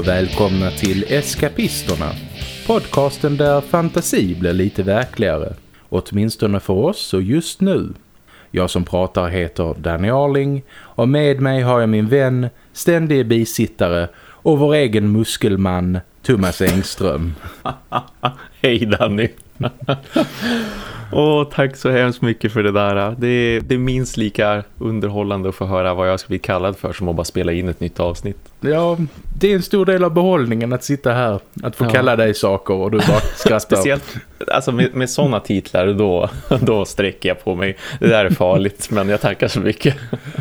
Och välkomna till Eskapisterna. Podcasten där fantasi blir lite verkligare. Åtminstone för oss och just nu. Jag som pratar heter Danny Arling och med mig har jag min vän, ständig bisittare och vår egen muskelman Thomas Engström. Hej Danny. Åh, tack så hemskt mycket för det där. Det det är minst lika underhållande att få höra vad jag ska bli kallad för som att bara spela in ett nytt avsnitt. Ja, det är en stor del av behållningen att sitta här. Att få ja. kalla dig saker och du bara skrattar. Speciellt alltså med, med sådana titlar då, då sträcker jag på mig. Det där är farligt, men jag tackar så mycket.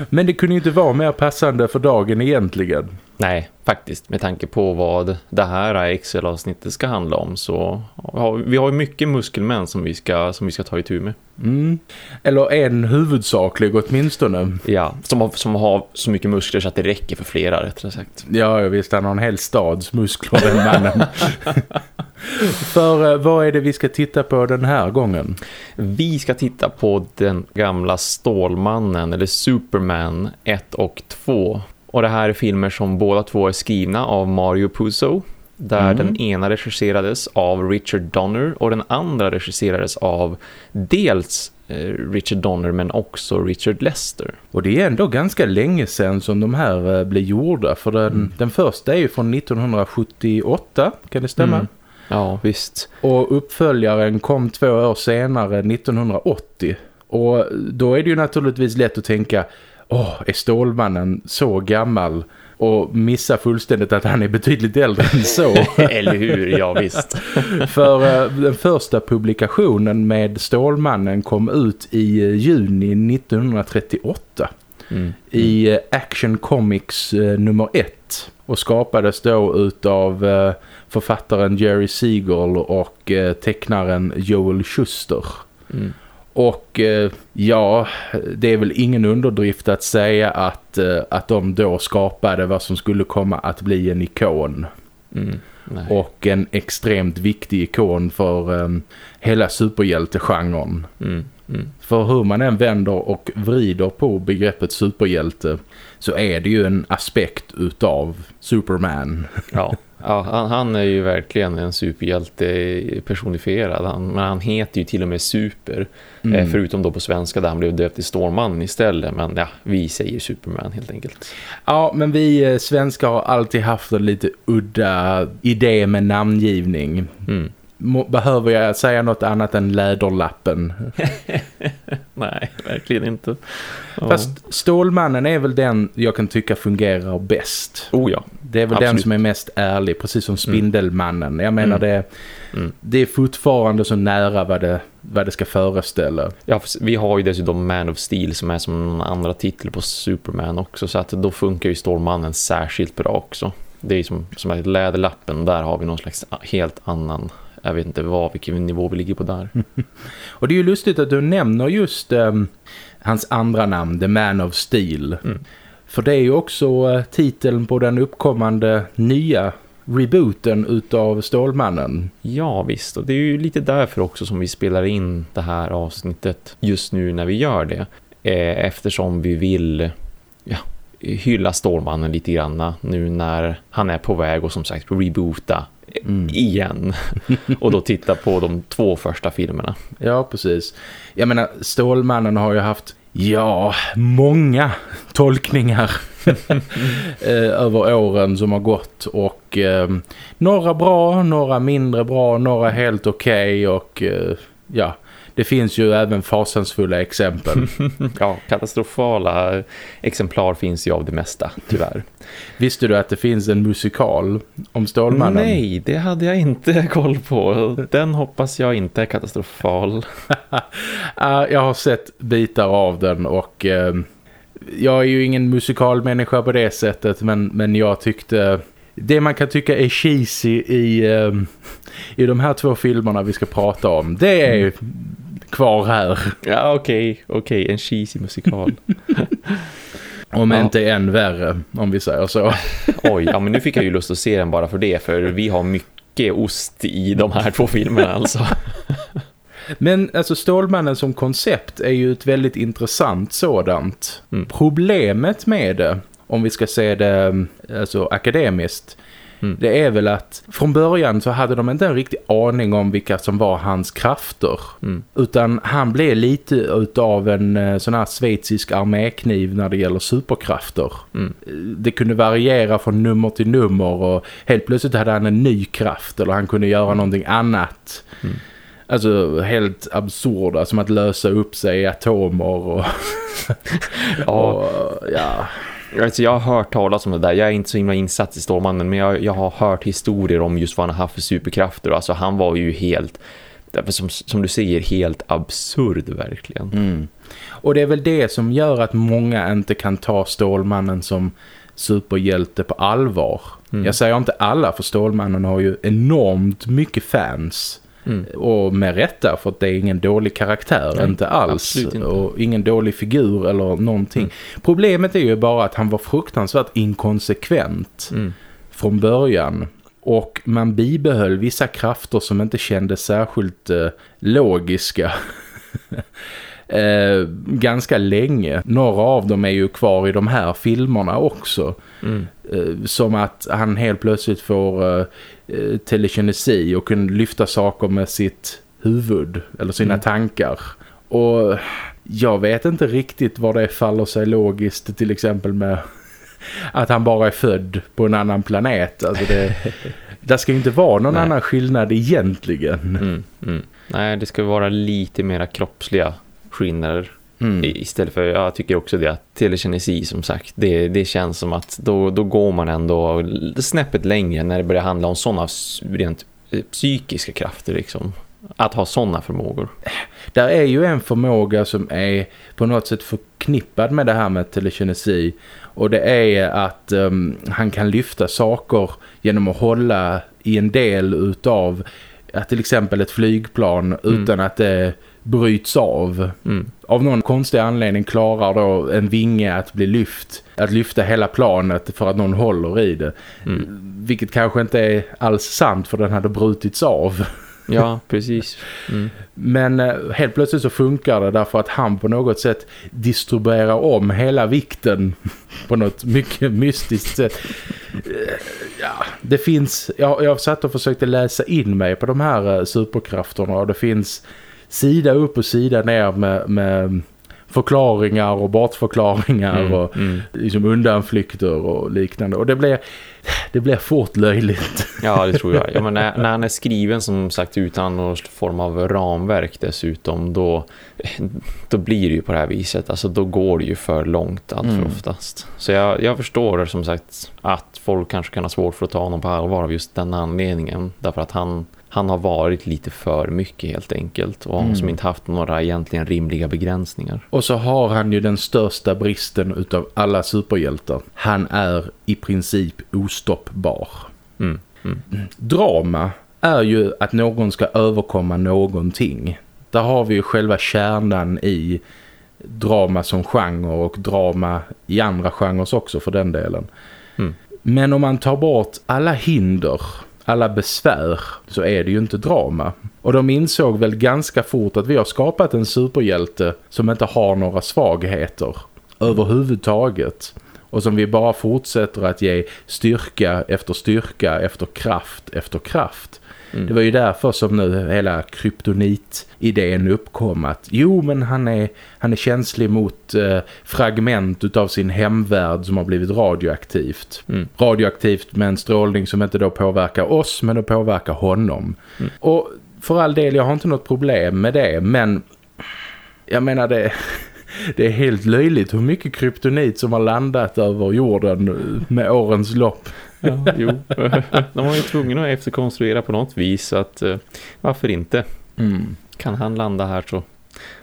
Men det kunde ju inte vara mer passande för dagen egentligen. Nej, faktiskt. Med tanke på vad det här Excel-avsnittet ska handla om så har vi har mycket muskelmän som vi ska, som vi ska ta i tur med. Mm. Eller en huvudsaklig åtminstone. Ja, som har, som har så mycket muskler så att det räcker för flera rättare sagt. Ja, visst han har en hel stads muskler den mannen. för eh, vad är det vi ska titta på den här gången? Vi ska titta på den gamla Stålmannen eller Superman 1 och 2 och det här är filmer som båda två är skrivna av Mario Puzo. Där mm. den ena regisserades av Richard Donner och den andra regisserades av dels eh, Richard Donner men också Richard Lester. Och det är ändå ganska länge sedan som de här eh, blev gjorda. För den, mm. den första är ju från 1978, kan det stämma? Mm. Ja, visst. Och uppföljaren kom två år senare, 1980. Och då är det ju naturligtvis lätt att tänka åh, är Stålmannen så gammal och missa fullständigt att han är betydligt äldre än så. Eller hur, ja visst. För uh, den första publikationen med Stålmannen kom ut i uh, juni 1938 mm. i uh, Action Comics nummer ett och skapades då utav författaren Jerry Siegel och tecknaren Joel Schuster. Mm. Och eh, ja, det är väl ingen underdrift att säga att, eh, att de då skapade vad som skulle komma att bli en ikon. Mm, och en extremt viktig ikon för um, hela superhjältegenren. Mm, mm. För hur man än vänder och vrider på begreppet superhjälte så är det ju en aspekt utav Superman. Ja. Ja, han, han, är ju verkligen en superhjälte personifierad. Han, men han heter ju till och med Super. Eh, mm. förutom då på svenska där han blev döpt till Storman istället. Men ja, vi säger Superman helt enkelt. Ja, men vi eh, svenskar har alltid haft en lite udda idé med namngivning. Mm. Behöver jag säga något annat än läderlappen? Nej, verkligen inte. Fast Stålmannen är väl den jag kan tycka fungerar bäst. Oh ja. Det är väl Absolut. den som är mest ärlig, precis som. Spindelmannen. Jag menar mm. det, mm. det är fortfarande så nära vad det, vad det ska föreställa. Ja, vi har ju dessutom Man of Steel som är som en andra titel på Superman också. Så att då funkar ju Stålmannen särskilt bra också. Det är som, som ett läderlappen, där har vi någon slags helt annan jag vet inte vad, vilken nivå vi ligger på där. och det är ju lustigt att du nämner just um, hans andra namn, The Man of Steel. Mm. För det är ju också uh, titeln på den uppkommande nya rebooten utav Stålmannen. Ja visst, och det är ju lite därför också som vi spelar in det här avsnittet just nu när vi gör det. Eh, eftersom vi vill ja, hylla Stålmannen lite grann nu när han är på väg och som sagt reboota mm. igen. och då titta på de två första filmerna. Ja, precis. Jag menar, Stålmannen har ju haft, ja, många tolkningar eh, över åren som har gått. Och eh, några bra, några mindre bra, några helt okej okay och eh, ja det finns ju även fasansfulla exempel. ja, katastrofala exemplar finns ju av det mesta, tyvärr. Visste du att det finns en musikal om Stålmannen? Nej, det hade jag inte koll på. Den hoppas jag inte är katastrofal. jag har sett bitar av den och... Eh, jag är ju ingen musikalmänniska på det sättet men, men jag tyckte det man kan tycka är cheesy i, um, i de här två filmerna vi ska prata om, det är kvar här. Ja, okej. Okay, okej, okay, en cheesy musikal. Om ja. inte än värre, om vi säger så. Oj, ja men nu fick jag ju lust att se den bara för det. För vi har mycket ost i de här två filmerna alltså. Men alltså Stålmannen som koncept är ju ett väldigt intressant sådant. Mm. Problemet med det, om vi ska se det alltså, akademiskt Mm. det är väl att från början så hade de inte en riktig aning om vilka som var hans krafter. Mm. Utan han blev lite utav en eh, sån här schweizisk armékniv när det gäller superkrafter. Mm. Det kunde variera från nummer till nummer och helt plötsligt hade han en ny kraft eller han kunde göra någonting annat. Mm. Alltså helt absurda som att lösa upp sig i atomer och, Ja, och ja. Alltså jag har hört talas om det där. Jag är inte så himla insatt i Stålmannen men jag, jag har hört historier om just vad han har haft för superkrafter. Alltså han var ju helt, som, som du säger, helt absurd verkligen. Mm. Och det är väl det som gör att många inte kan ta Stålmannen som superhjälte på allvar. Mm. Jag säger inte alla för Stålmannen har ju enormt mycket fans. Mm. Och med rätta för att det är ingen dålig karaktär, Nej, inte alls. inte. Och ingen dålig figur eller någonting. Mm. Problemet är ju bara att han var fruktansvärt inkonsekvent Mm. från början. Och man bibehöll vissa krafter som inte kändes särskilt eh, logiska. eh, ganska länge. Några av dem är ju kvar i de här filmerna också. Mm. Eh, som att han helt plötsligt får eh, eh, telekinesi och kan lyfta saker med sitt huvud eller sina Mm. tankar. Och jag vet inte riktigt var det faller sig logiskt till exempel med att han bara är född på en annan planet. Alltså det, det ska ju inte vara någon Nej. annan skillnad egentligen. Mm. Mm. Nej, det ska vara lite mera kroppsliga skillnader Mm. Istället för, jag tycker också det att telekinesi som sagt, det, det känns som att då, då går man ändå snäppet längre när det börjar handla om sådana rent eh, psykiska krafter liksom. Att ha sådana förmågor. Där är ju en förmåga som är på något sätt förknippad med det här med telekinesi. Och det är att ehm, han kan lyfta saker genom att hålla i en del utav att till exempel ett flygplan Mm. utan att det bryts av. Mm. Av någon konstig anledning klarar då en vinge att bli lyft. Att lyfta hela planet för att någon håller i det. Mm. Vilket kanske inte är alls sant för den hade brutits av. Ja, precis. Mm. Men eh, helt plötsligt så funkar det därför att han på något sätt distribuerar om hela vikten på något mycket mystiskt sätt. Eh, Ja, det finns, jag, jag satt och försökte läsa in mig på de här eh, superkrafterna och det finns sida upp och sida ner med, med förklaringar och bortförklaringar Mm. och Mm. liksom undanflykter och liknande. Och det blir, det blir fort löjligt. Ja, det tror jag. Ja, men när, när han är skriven som sagt utan någon form av ramverk dessutom, då, då blir det ju på det här viset. Alltså då går det ju för långt allt för Mm. oftast. Så jag, jag förstår som sagt att folk kanske kan ha svårt för att ta honom på allvar av just den anledningen. Därför att han, han har varit lite för mycket helt enkelt och Mm. som inte haft några egentligen rimliga begränsningar. Och så har han ju den största bristen utav alla superhjältar. Han är i princip ostoppbar. Mm. Mm. Drama är ju att någon ska överkomma någonting. Där har vi ju själva kärnan i drama som genre och drama i andra genrer också för den delen. Mm. Men om man tar bort alla hinder, alla besvär så är det ju inte drama. Och de insåg väl ganska fort att vi har skapat en superhjälte som inte har några svagheter överhuvudtaget. Och som vi bara fortsätter att ge styrka efter styrka efter kraft efter kraft. Mm. Det var ju därför som nu hela kryptonit-idén uppkom att jo men han är, han är känslig mot eh, fragment utav sin hemvärld som har blivit radioaktivt. Mm. Radioaktivt med en strålning som inte då påverkar oss men då påverkar honom. Mm. Och för all del, jag har inte något problem med det men jag menar det... Det är helt löjligt hur mycket kryptonit som har landat över jorden med årens lopp. Ja, jo. De var ju tvungna att efterkonstruera på något vis att eh, varför inte? Mm. kan han landa här så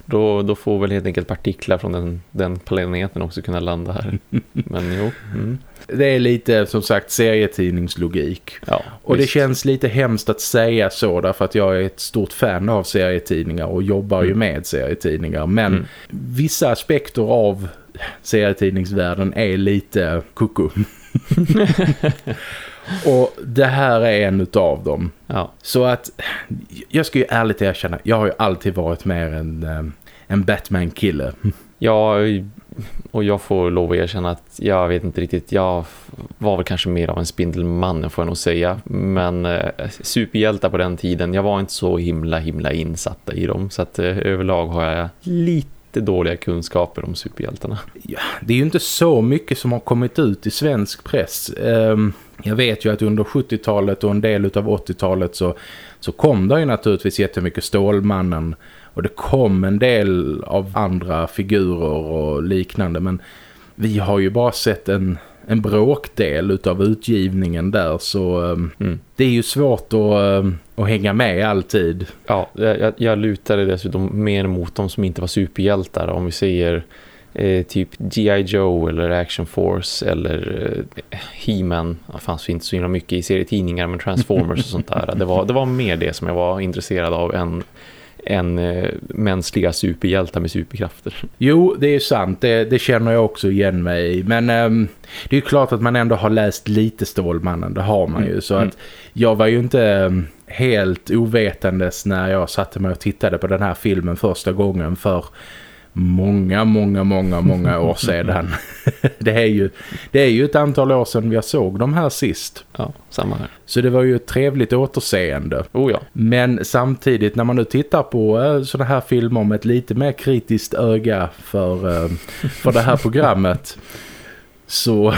då, då får väl helt enkelt partiklar från den, den planeten också kunna landa här. Men jo. Mm. Det är lite som sagt serietidningslogik. Ja, Och det visst. känns lite hemskt att säga så därför att jag är ett stort fan av serietidningar och jobbar ju Mm. med serietidningar. Men Mm. vissa aspekter av serietidningsvärlden är lite kucku. och det här är en utav dem. Ja, Så att jag ska ju ärligt erkänna, jag har ju alltid varit mer en, eh, en Batman-kille. ja, och jag får lov att erkänna att jag vet inte riktigt, jag var väl kanske mer av en spindelman får jag nog säga. Men eh, superhjältar på den tiden, jag var inte så himla himla insatta i dem. Så att eh, överlag har jag lite dåliga kunskaper om superhjältarna. Ja, det är ju inte så mycket som har kommit ut i svensk press. Ehm, jag vet ju att under 70-talet och en del av 80-talet så, så kom det ju naturligtvis jättemycket Stålmannen och det kom en del av andra figurer och liknande men vi har ju bara sett en, en bråkdel utav utgivningen där så um, mm. det är ju svårt att, um, att hänga med alltid. Ja, jag, jag lutade dessutom mer mot de som inte var superhjältar om vi säger eh, typ G.I. Joe eller Action Force eller eh, He-Man. Det fanns inte så himla mycket i serietidningar men Transformers och sånt där. Det var, det var mer det som jag var intresserad av än än eh, mänskliga superhjältar med superkrafter. Jo, det är sant. Det, det känner jag också igen mig i. Men eh, det är ju klart att man ändå har läst lite Stålmannen. Det har man ju. Mm. Så att mm. jag var ju inte ehm, helt ovetandes när jag satte mig och tittade på den här filmen första gången för många, många, många, många år sedan. det, är ju, det är ju ett antal år sedan jag såg de här sist. Ja, samma här. Så det var ju ett trevligt återseende. Oh ja. Men samtidigt när man nu tittar på äh, sådana här filmer med ett lite mer kritiskt öga för, äh, för det här programmet så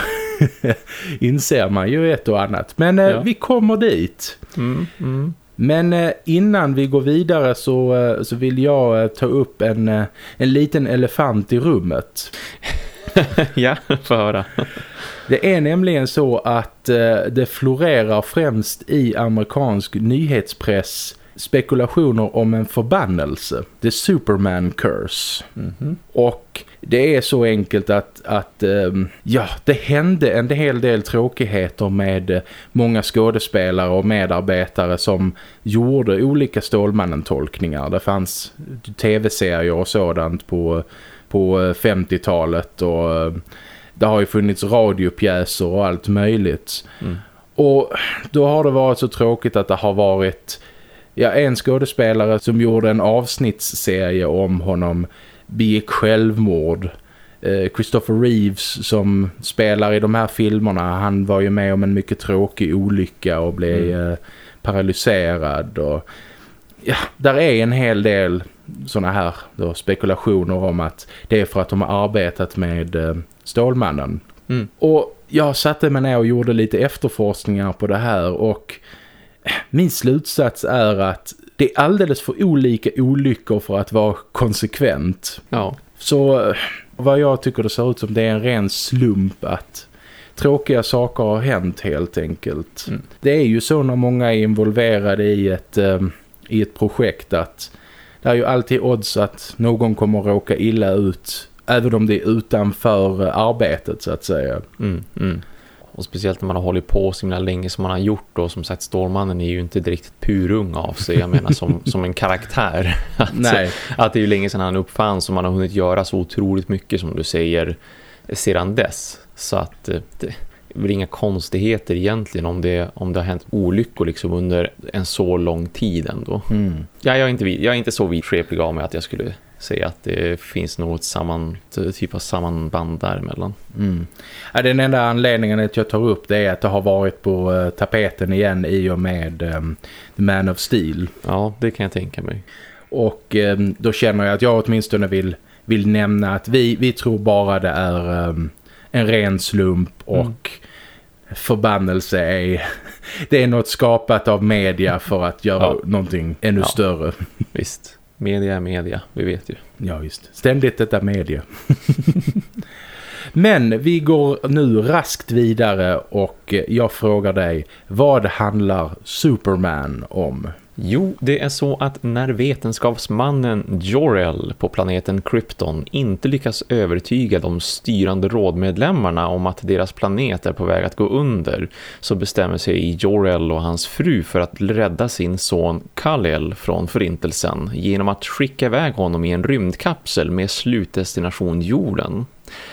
inser man ju ett och annat. Men äh, ja. vi kommer dit. Mm, mm. Men eh, innan vi går vidare så, eh, så vill jag eh, ta upp en, en liten elefant i rummet. ja, få höra. Det är nämligen så att det florerar främst i amerikansk nyhetspress spekulationer om en förbannelse. The Superman Curse. Mm -hmm. Och det är så enkelt att, att um, ja, det hände en hel del tråkigheter med uh, många skådespelare och medarbetare som gjorde olika Stålmannen-tolkningar. Det fanns tv-serier och sådant på, på 50-talet uh, och uh, det har ju funnits radiopjäser och allt möjligt. Mm. Och då har det varit så tråkigt att det har varit ja, en skådespelare som gjorde en avsnittsserie om honom begick självmord. Eh, Christopher Reeves som spelar i de här filmerna, han var ju med om en mycket tråkig olycka och blev mm. eh, paralyserad. Och, ja, där är en hel del sådana här då, spekulationer om att det är för att de har arbetat med eh, Stålmannen. Mm. Och jag satte mig ner och gjorde lite efterforskningar på det här och min slutsats är att det är alldeles för olika olyckor för att vara konsekvent. Ja. Så vad jag tycker det ser ut som det är en ren slump att tråkiga saker har hänt helt enkelt. Mm. Det är ju så när många är involverade i ett, um, i ett projekt att det är ju alltid odds att någon kommer att råka illa ut även om det är utanför arbetet så att säga. Mm, mm. Och speciellt när man har hållit på så himla länge som man har gjort och som sagt Stålmannen är ju inte direkt purung av sig. Jag menar som, som en karaktär. Att, Nej. att det är ju länge sedan han uppfanns och man har hunnit göra så otroligt mycket som du säger sedan dess. Så att eh, det är inga konstigheter egentligen om det, om det har hänt olyckor liksom under en så lång tid ändå. Mm. Ja, jag, är inte, jag är inte så vidskeplig av mig att jag skulle säga att det finns något samman, typ av sammanband däremellan. Mm. Ja, den enda anledningen att jag tar upp det är att det har varit på uh, tapeten igen i och med um, The Man of Steel. Ja, det kan jag tänka mig. Och um, då känner jag att jag åtminstone vill, vill nämna att vi, vi tror bara det är um, en ren slump och mm. förbannelse är det är något skapat av media för att göra ja. någonting ännu ja. större. Visst. Media är media, vi vet ju. Ja, just. Ständigt detta media. Men vi går nu raskt vidare och jag frågar dig, vad handlar Superman om? Jo, det är så att när vetenskapsmannen Jorel på planeten Krypton inte lyckas övertyga de styrande rådmedlemmarna om att deras planet är på väg att gå under så bestämmer sig Jorel och hans fru för att rädda sin son Kal-El från förintelsen genom att skicka iväg honom i en rymdkapsel med slutdestination jorden.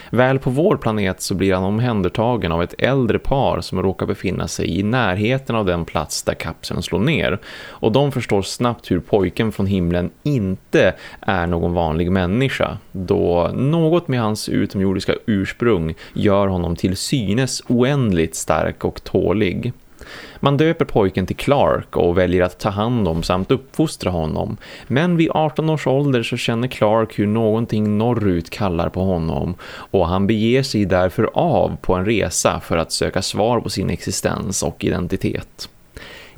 Väl på vår planet så blir han omhändertagen av ett äldre par som råkar befinna sig i närheten av den plats där kapseln slår ner. Och de förstår snabbt hur pojken från himlen inte är någon vanlig människa. Då något med hans utomjordiska ursprung gör honom till synes oändligt stark och tålig. Man döper pojken till Clark och väljer att ta hand om samt uppfostra honom. Men vid 18 års ålder så känner Clark hur någonting norrut kallar på honom och han beger sig därför av på en resa för att söka svar på sin existens och identitet.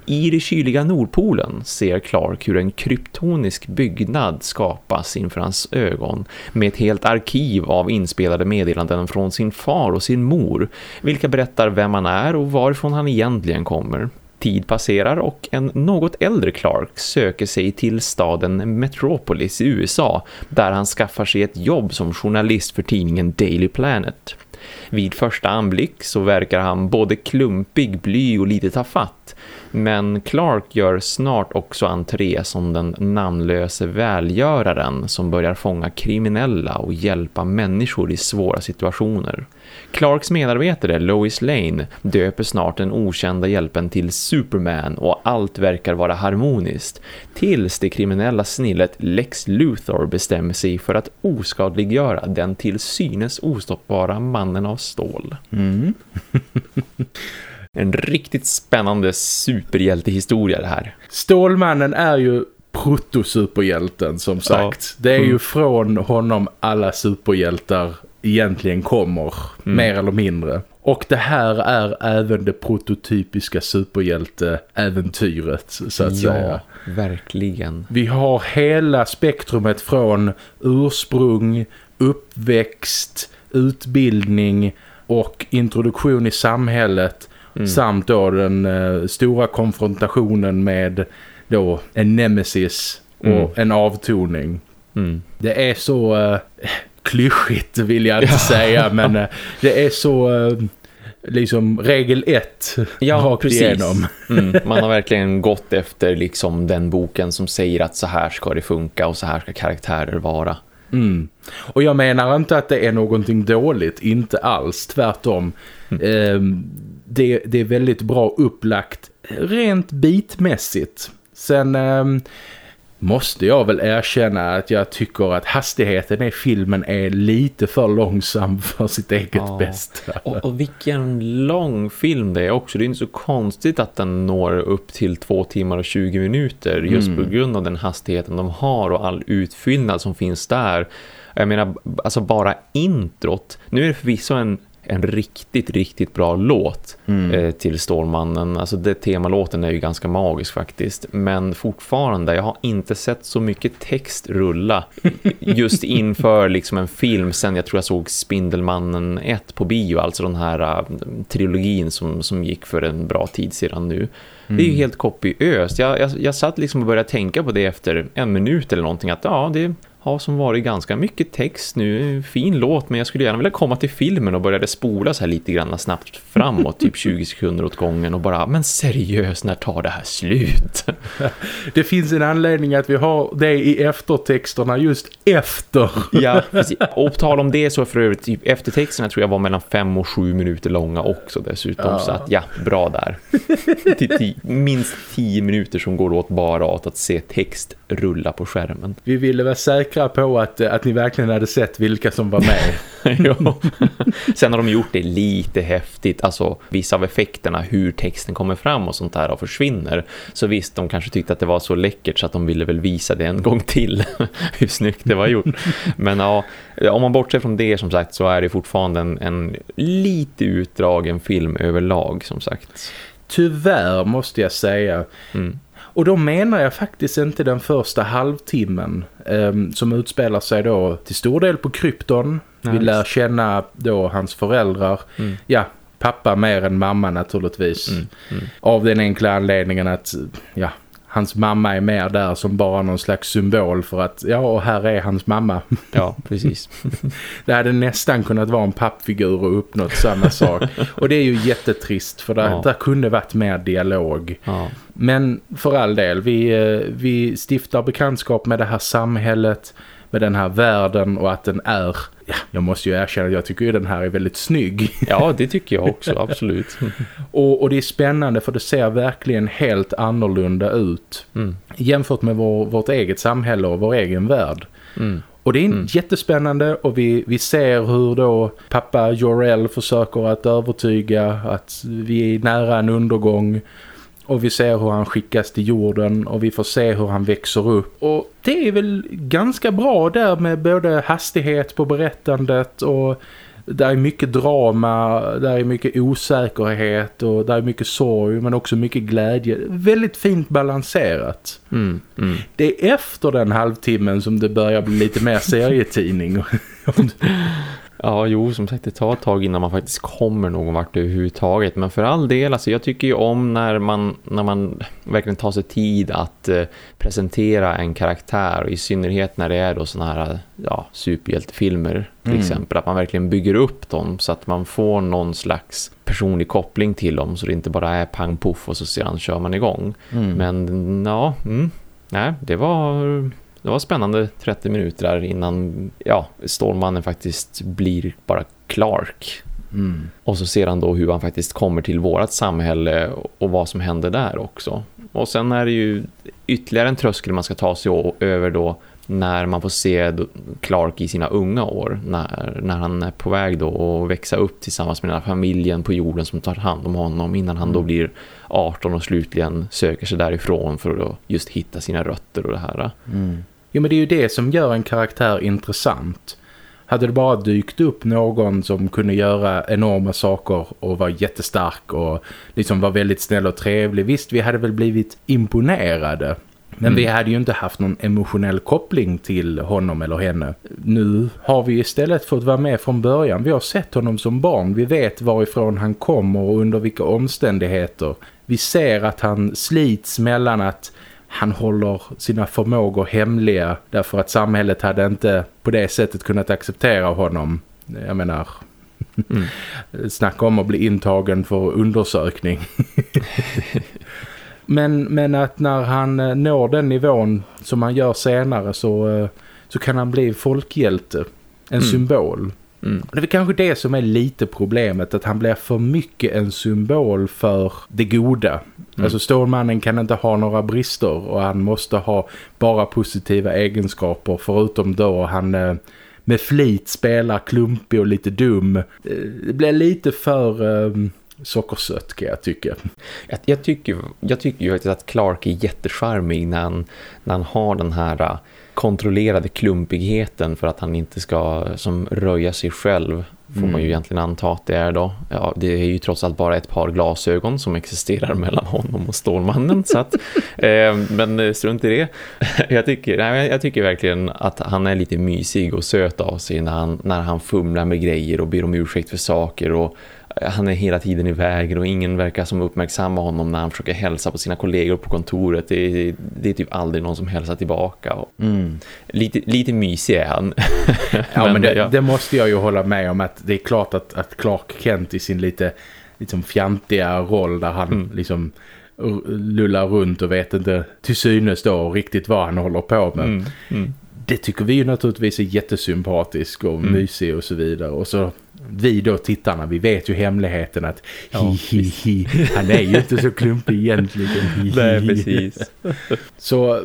I det kyliga Nordpolen ser Clark hur en kryptonisk byggnad skapas inför hans ögon med ett helt arkiv av inspelade meddelanden från sin far och sin mor vilka berättar vem han är och varifrån han egentligen kommer. Tid passerar och en något äldre Clark söker sig till staden Metropolis i USA där han skaffar sig ett jobb som journalist för tidningen Daily Planet. Vid första anblick så verkar han både klumpig, bly och lite tafatt. Men Clark gör snart också entré som den namnlöse välgöraren som börjar fånga kriminella och hjälpa människor i svåra situationer. Clarks medarbetare Lois Lane döper snart den okända hjälpen till Superman och allt verkar vara harmoniskt tills det kriminella snillet Lex Luthor bestämmer sig för att oskadliggöra den till synes ostoppbara mannen av stål. Mm. en riktigt spännande superhjältehistoria det här. Stålmannen är ju protosuperhjälten som sagt. Ja. Det är ju mm. från honom alla superhjältar egentligen kommer, mm. mer eller mindre. Och det här är även det prototypiska superhjälte-äventyret så att ja, säga. verkligen. Vi har hela spektrumet från ursprung, uppväxt, utbildning och introduktion i samhället mm. samt då den uh, stora konfrontationen med då en nemesis och mm. en avtoning. Mm. Det är så uh, klyschigt vill jag inte säga men uh, det är så uh, liksom regel ett ja, rakt precis. igenom. Mm, man har verkligen gått efter liksom den boken som säger att så här ska det funka och så här ska karaktärer vara. Mm. Och jag menar inte att det är någonting dåligt, inte alls, tvärtom. Mm. Eh, det, det, är väldigt bra upplagt rent bitmässigt. Sen eh, måste jag väl erkänna att jag tycker att hastigheten i filmen är lite för långsam för sitt eget ja. bästa. Och, och, vilken lång film det är också. Det är inte så konstigt att den når upp till två timmar och 20 minuter just mm. på grund av den hastigheten de har och all utfyllnad som finns där. Jag menar, alltså bara introt. Nu är det förvisso en en riktigt, riktigt bra låt mm. eh, till Stålmannen. Alltså det temalåten är ju ganska magisk faktiskt. Men fortfarande, jag har inte sett så mycket text rulla just inför liksom en film sen jag tror jag såg Spindelmannen 1 på bio. Alltså den här uh, trilogin som, som gick för en bra tid sedan nu. Mm. Det är ju mm. helt kopiöst. Jag, jag, jag satt liksom och började tänka på det efter en minut eller någonting. Att ja, det, har som varit ganska mycket text nu. Fin låt men jag skulle gärna vilja komma till filmen och börja spola så här lite grann snabbt framåt. typ 20 sekunder åt gången och bara, men seriöst, när tar det här slut? Det finns en anledning att vi har det i eftertexterna just efter. Ja, precis. Och tal om det så för övrigt, typ eftertexterna tror jag var mellan fem och sju minuter långa också dessutom. Ja. Så att ja, bra där. minst tio minuter som går åt bara åt att se text rulla på skärmen. Vi ville vara säkra på att, att ni verkligen hade sett vilka som var med. Sen har de gjort det lite häftigt. Alltså vissa av effekterna, hur texten kommer fram och sånt där och försvinner. Så visst, de kanske tyckte att det var så läckert så att de ville väl visa det en gång till. hur snyggt det var gjort. Men ja, om man bortser från det som sagt så är det fortfarande en, en lite utdragen film överlag som sagt. Tyvärr måste jag säga. Mm. Och då menar jag faktiskt inte den första halvtimmen eh, som utspelar sig då till stor del på krypton. Nice. Vi lär känna då hans föräldrar. Mm. Ja, pappa mer än mamma naturligtvis. Mm. Mm. Av den enkla anledningen att ja, hans mamma är mer där som bara någon slags symbol för att ja, och här är hans mamma. Ja, precis. det hade nästan kunnat vara en pappfigur och uppnått samma sak. Och det är ju jättetrist för där, ja. där kunde varit mer dialog. Ja. Men för all del, vi, eh, vi stiftar bekantskap med det här samhället med den här världen och att den är ja, jag måste ju erkänna att jag tycker ju den här är väldigt snygg. Ja, det tycker jag också, absolut. och, och det är spännande för det ser verkligen helt annorlunda ut. Mm. Jämfört med vår, vårt eget samhälle och vår egen värld. Mm. Och det är mm. jättespännande och vi, vi ser hur då pappa Jorel försöker att övertyga att vi är nära en undergång. Och vi ser hur han skickas till jorden och vi får se hur han växer upp. Och det är väl ganska bra där med både hastighet på berättandet och där är mycket drama, där är mycket osäkerhet och där är mycket sorg men också mycket glädje. Väldigt fint balanserat. Mm, mm. Det är efter den halvtimmen som det börjar bli lite mer serietidning. Ja, jo, som sagt, det tar ett tag innan man faktiskt kommer någon vart överhuvudtaget. Men för all del, alltså, jag tycker ju om när man, när man verkligen tar sig tid att eh, presentera en karaktär. Och I synnerhet när det är då såna här ja, superhjältefilmer till mm. exempel. Att man verkligen bygger upp dem så att man får någon slags personlig koppling till dem. Så det inte bara är pang puff och så sedan kör man igång. Mm. Men ja, mm, nej, det var det var spännande 30 minuter där innan ja, Stålmannen faktiskt blir bara Clark. Mm. Och så ser han då hur han faktiskt kommer till vårat samhälle och vad som händer där också. Och sen är det ju ytterligare en tröskel man ska ta sig över då när man får se Clark i sina unga år när, när han är på väg då att växa upp tillsammans med den här familjen på jorden som tar hand om honom innan han då mm. blir 18 och slutligen söker sig därifrån för att just hitta sina rötter och det här. Mm. Jo men det är ju det som gör en karaktär intressant. Hade det bara dykt upp någon som kunde göra enorma saker och var jättestark och liksom var väldigt snäll och trevlig. Visst, vi hade väl blivit imponerade. Men mm. vi hade ju inte haft någon emotionell koppling till honom eller henne. Nu har vi istället fått vara med från början. Vi har sett honom som barn. Vi vet varifrån han kommer och under vilka omständigheter. Vi ser att han slits mellan att han håller sina förmågor hemliga därför att samhället hade inte på det sättet kunnat acceptera honom. Jag menar, mm. snacka om att bli intagen för undersökning. men, men att när han eh, når den nivån som han gör senare så, eh, så kan han bli folkhjälte. En mm. symbol. Mm. Det är kanske det som är lite problemet att han blir för mycket en symbol för det goda. Mm. Alltså Stålmannen kan inte ha några brister och han måste ha bara positiva egenskaper förutom då han eh, med flit spelar klumpig och lite dum. Eh, det blir lite för... Eh, sockersött kan jag tycka. Jag, jag, tycker, jag tycker ju att Clark är jättecharmig när han, när han har den här kontrollerade klumpigheten för att han inte ska som röja sig själv får mm. man ju egentligen anta att det är då. Ja, det är ju trots allt bara ett par glasögon som existerar mellan honom och Stålmannen. så att, eh, men strunt i det. jag, tycker, nej, jag tycker verkligen att han är lite mysig och söt av sig när han, när han fumlar med grejer och ber om ursäkt för saker och han är hela tiden i vägen och ingen verkar som uppmärksamma honom när han försöker hälsa på sina kollegor på kontoret. Det är, det är typ aldrig någon som hälsar tillbaka. Mm. Lite, lite mysig är han. ja, men, men det, ja. det, måste jag ju hålla med om att det är klart att, att Clark Kent i sin lite liksom fjantiga roll där han mm. liksom lullar runt och vet inte till synes då riktigt vad han håller på med. Mm. Det tycker vi ju naturligtvis är jättesympatisk och mm. mysig och så vidare. Och så vi då tittarna, vi vet ju hemligheten att ja, hi, hi, hi, han är ju inte så klumpig egentligen. Nej, precis. Så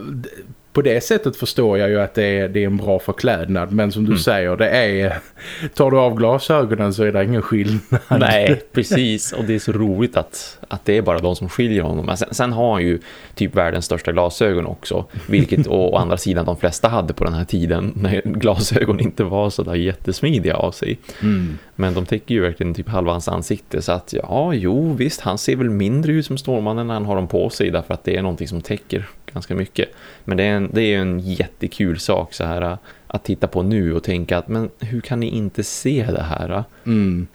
på det sättet förstår jag ju att det är, det är en bra förklädnad. Men som du mm. säger, det är tar du av glasögonen så är det ingen skillnad. Nej, precis. Och det är så roligt att, att det är bara de som skiljer honom. Men sen, sen har han ju typ världens största glasögon också. Vilket å, å andra sidan de flesta hade på den här tiden när glasögon inte var så där jättesmidiga av sig. Mm. Men de täcker ju verkligen typ halva hans ansikte. Så att ja, jo visst, han ser väl mindre ut som Stålmannen när han har dem på sig. Därför att det är någonting som täcker ganska mycket. Men det är en, det är en jättekul sak så här att titta på nu och tänka att men hur kan ni inte se det här? Mm.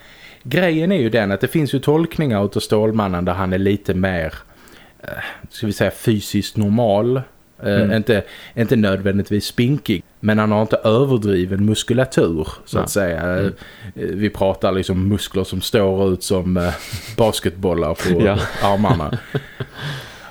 Grejen är ju den att det finns ju tolkningar av Stålmannen där han är lite mer eh, ska vi säga fysiskt normal. Mm. inte, inte nödvändigtvis spinkig. Men han har inte överdriven muskulatur så ja. att säga. Mm. Vi pratar liksom muskler som står ut som basketbollar på ja. armarna.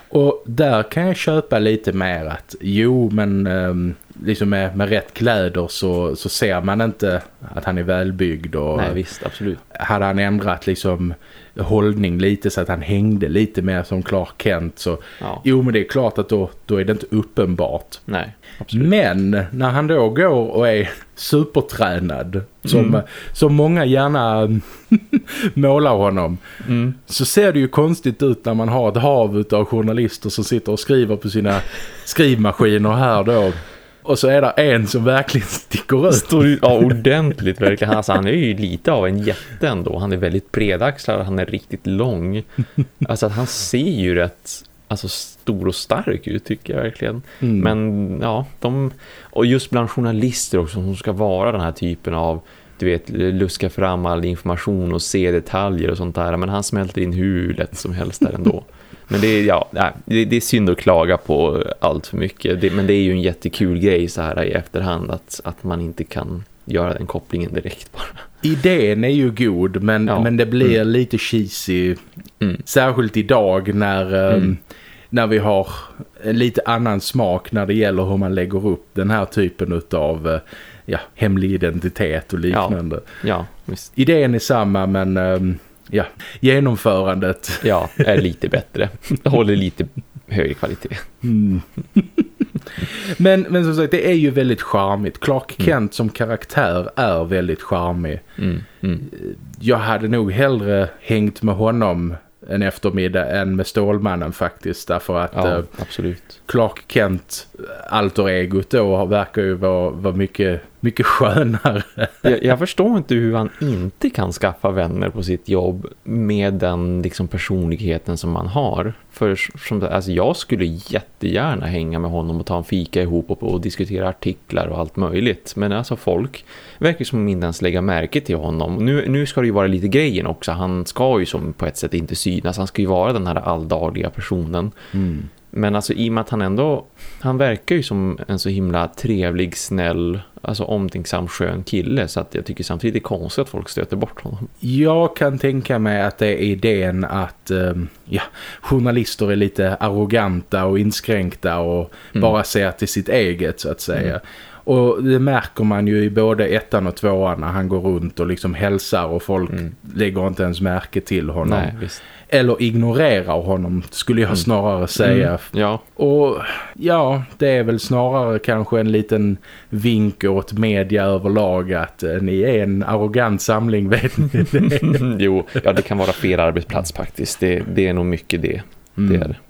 Och där kan jag köpa lite mer att jo men um, liksom med, med rätt kläder så, så ser man inte att han är välbyggd. Och Nej visst, absolut. Hade han ändrat liksom hållning lite så att han hängde lite mer som Clark Kent så ja. jo men det är klart att då, då är det inte uppenbart. Nej, absolut. Men när han då går och är supertränad som, mm. som många gärna målar honom mm. så ser det ju konstigt ut när man har ett hav av journalister som sitter och skriver på sina skrivmaskiner här då och så är det en som verkligen sticker ut. Står ja, ordentligt verkligen. Alltså, han är ju lite av en jätte ändå. Han är väldigt bredaxlad, han är riktigt lång. Alltså att han ser ju rätt alltså, stor och stark ut tycker jag verkligen. Mm. Men ja, de... Och just bland journalister också som ska vara den här typen av du vet, luska fram all information och se detaljer och sånt där. Men han smälter in hur lätt som helst där ändå. Men det är, ja, det, det är synd att klaga på allt för mycket. Det, men det är ju en jättekul grej så här i efterhand att, att man inte kan göra den kopplingen direkt bara. Idén är ju god men, ja. men det blir mm. lite cheesy. Mm. Särskilt idag när, mm. um, när vi har en lite annan smak när det gäller hur man lägger upp den här typen av uh, ja, hemlig identitet och liknande. Ja, ja Idén är samma men... Ja, genomförandet. Ja, är lite bättre. Håller lite högre kvalitet. Mm. men, men som sagt, det är ju väldigt charmigt. Clark mm. Kent mm. som karaktär är väldigt charmig. Mm. Mm. Jag hade nog hellre hängt med honom en eftermiddag än med Stålmannen faktiskt. Därför att ja, eh, absolut. Clark Kent, alter egot då, verkar ju vara, vara mycket, mycket skönare. jag, jag, förstår inte hur han inte kan skaffa vänner på sitt jobb med den liksom, personligheten som man har. För som, alltså, jag skulle jättegärna hänga med honom och ta en fika ihop och, och diskutera artiklar och allt möjligt. Men alltså folk verkar som inte ens lägga märke till honom. Nu, nu ska det ju vara lite grejen också. Han ska ju som på ett sätt inte synas. Han ska ju vara den här alldagliga personen. Mm. Men alltså i och med att han ändå, han verkar ju som en så himla trevlig, snäll, alltså omtänksam, skön kille. Så att jag tycker samtidigt det är konstigt att folk stöter bort honom. Jag kan tänka mig att det är idén att um, ja, journalister är lite arroganta och inskränkta och mm. bara ser till sitt eget så att säga. Mm. Och det märker man ju i både ettan och tvåan när han går runt och liksom hälsar och folk mm. lägger inte ens märke till honom. Nej. Eller ignorerar honom skulle jag mm. snarare säga. Mm. Ja. Och ja, det är väl snarare kanske en liten vink åt media överlag att eh, ni är en arrogant samling, vet ni det? jo, ja det kan vara fel arbetsplats faktiskt. Det, det är nog mycket det. Mm. det är.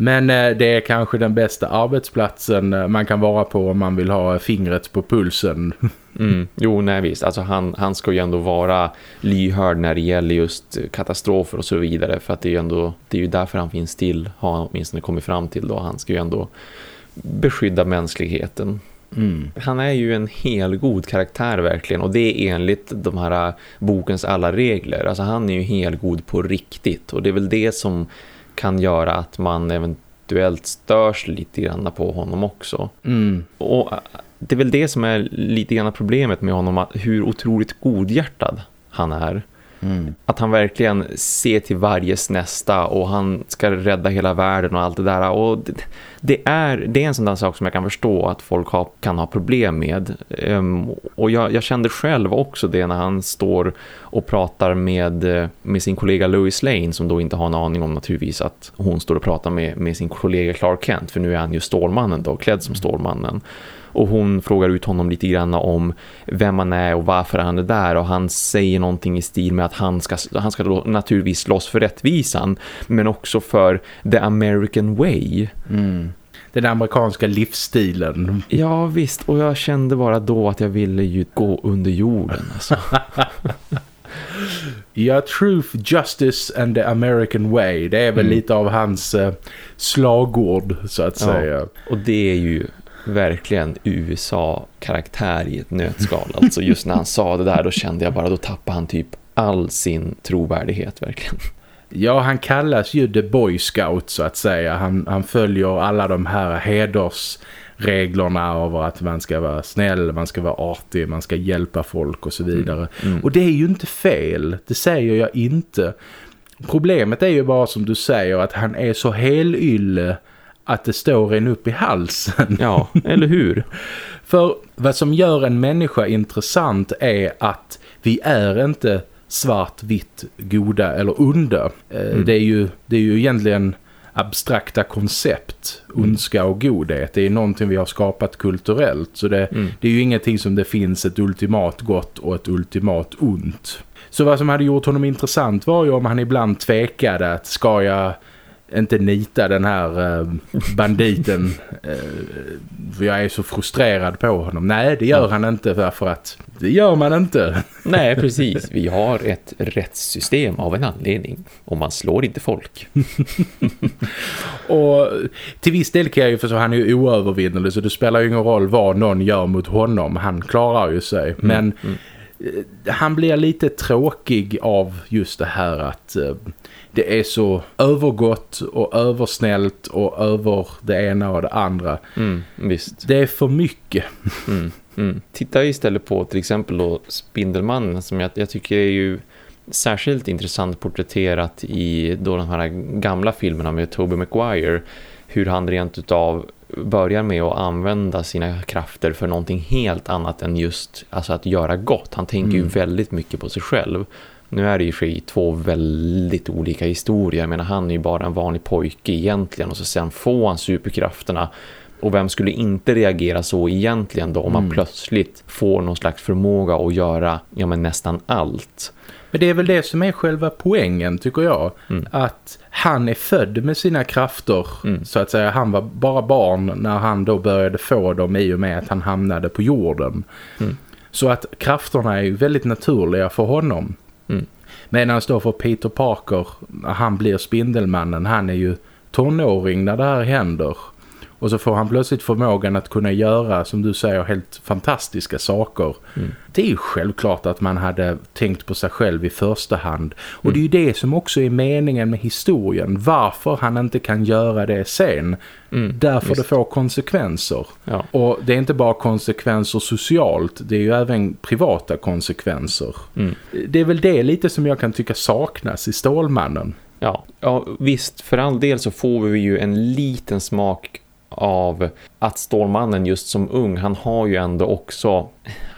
Men eh, det är kanske den bästa arbetsplatsen eh, man kan vara på om man vill ha fingret på pulsen. Mm. Jo, nej visst. Alltså han, han ska ju ändå vara lyhörd när det gäller just katastrofer och så vidare. För att det är ju ändå, det är ju därför han finns till, har han åtminstone kommit fram till då. Han ska ju ändå beskydda mänskligheten. Mm. Han är ju en helgod karaktär verkligen och det är enligt de här bokens alla regler. Alltså han är ju helgod på riktigt och det är väl det som kan göra att man eventuellt störs lite grann på honom också. Mm. Och äh, det är väl det som är lite grann problemet med honom, att hur otroligt godhjärtad han är. Mm. Att han verkligen ser till varjes nästa och han ska rädda hela världen och allt det där. Och det, det är, det är en sån där sak som jag kan förstå att folk har, kan ha problem med. Um, och jag, jag, kände själv också det när han står och pratar med, eh, med sin kollega Louis Lane som då inte har en aning om naturligtvis att hon står och pratar med, med sin kollega Clark Kent för nu är han ju Stålmannen då, klädd som Stålmannen. Och hon frågar ut honom lite grann om vem han är och varför han är där. Och han säger någonting i stil med att han ska, han ska naturligtvis slåss för rättvisan. Men också för the American way. Mm. Den amerikanska livsstilen. Ja visst, och jag kände bara då att jag ville ju gå under jorden. Alltså. Ja, truth, justice and the American way. Det är väl mm. lite av hans uh, slagord så att ja. säga. Och det är ju verkligen USA-karaktär i ett nötskal. Alltså just när han sa det där då kände jag bara, då tappade han typ all sin trovärdighet verkligen. Ja, han kallas ju The Boy Scout så att säga. Han, han följer alla de här hedersreglerna över att man ska vara snäll, man ska vara artig, man ska hjälpa folk och så vidare. Mm. Mm. Och det är ju inte fel, det säger jag inte. Problemet är ju bara som du säger att han är så helylle att det står en upp i halsen. Ja, eller hur? För vad som gör en människa intressant är att vi är inte svart, vitt, goda eller onda. Eh, mm. Det, är ju, det är ju egentligen abstrakta koncept, mm. ondska och godhet. Det är någonting vi har skapat kulturellt. Så det, mm. det är ju ingenting som det finns ett ultimat gott och ett ultimat ont. Så vad som hade gjort honom intressant var ju om han ibland tvekade att ska jag inte nita den här eh, banditen eh, för jag är så frustrerad på honom. Nej, det gör han inte för att det gör man inte. Nej, precis. Vi har ett rättssystem av en anledning och man slår inte folk. och till viss del kan jag ju förstå han är ju oövervinnelig så det spelar ju ingen roll vad någon gör mot honom. Han klarar ju sig. Mm, Men mm. Eh, han blir lite tråkig av just det här att det är så övergott och översnällt och över det ena och det andra. Mm, visst. Det är för mycket. Mm, mm. Titta istället på till exempel då Spindelmannen som jag, jag tycker är ju särskilt intressant porträtterat i då de här gamla filmerna med Tobey Maguire. Hur han rent utav börjar med att använda sina krafter för någonting helt annat än just alltså att göra gott. Han tänker mm. ju väldigt mycket på sig själv. Nu är det ju för två väldigt olika historier. Jag menar, han är ju bara en vanlig pojke egentligen och så sen får han superkrafterna. Och vem skulle inte reagera så egentligen då om man mm. plötsligt får någon slags förmåga att göra ja, men nästan allt? Men det är väl det som är själva poängen tycker jag. Mm. Att han är född med sina krafter mm. så att säga. Han var bara barn när han då började få dem i och med att han hamnade på jorden. Mm. Så att krafterna är ju väldigt naturliga för honom. Mm. Medan då för Peter Parker, han blir Spindelmannen, han är ju tonåring när det här händer. Och så får han plötsligt förmågan att kunna göra, som du säger, helt fantastiska saker. Mm. Det är ju självklart att man hade tänkt på sig själv i första hand. Och mm. det är ju det som också är meningen med historien. Varför han inte kan göra det sen. Mm. Därför Just. det får konsekvenser. Ja. Och det är inte bara konsekvenser socialt, det är ju även privata konsekvenser. Mm. Det är väl det lite som jag kan tycka saknas i Stålmannen. Ja, ja, visst. För all del så får vi ju en liten smak av att Stålmannen just som ung, han har ju ändå också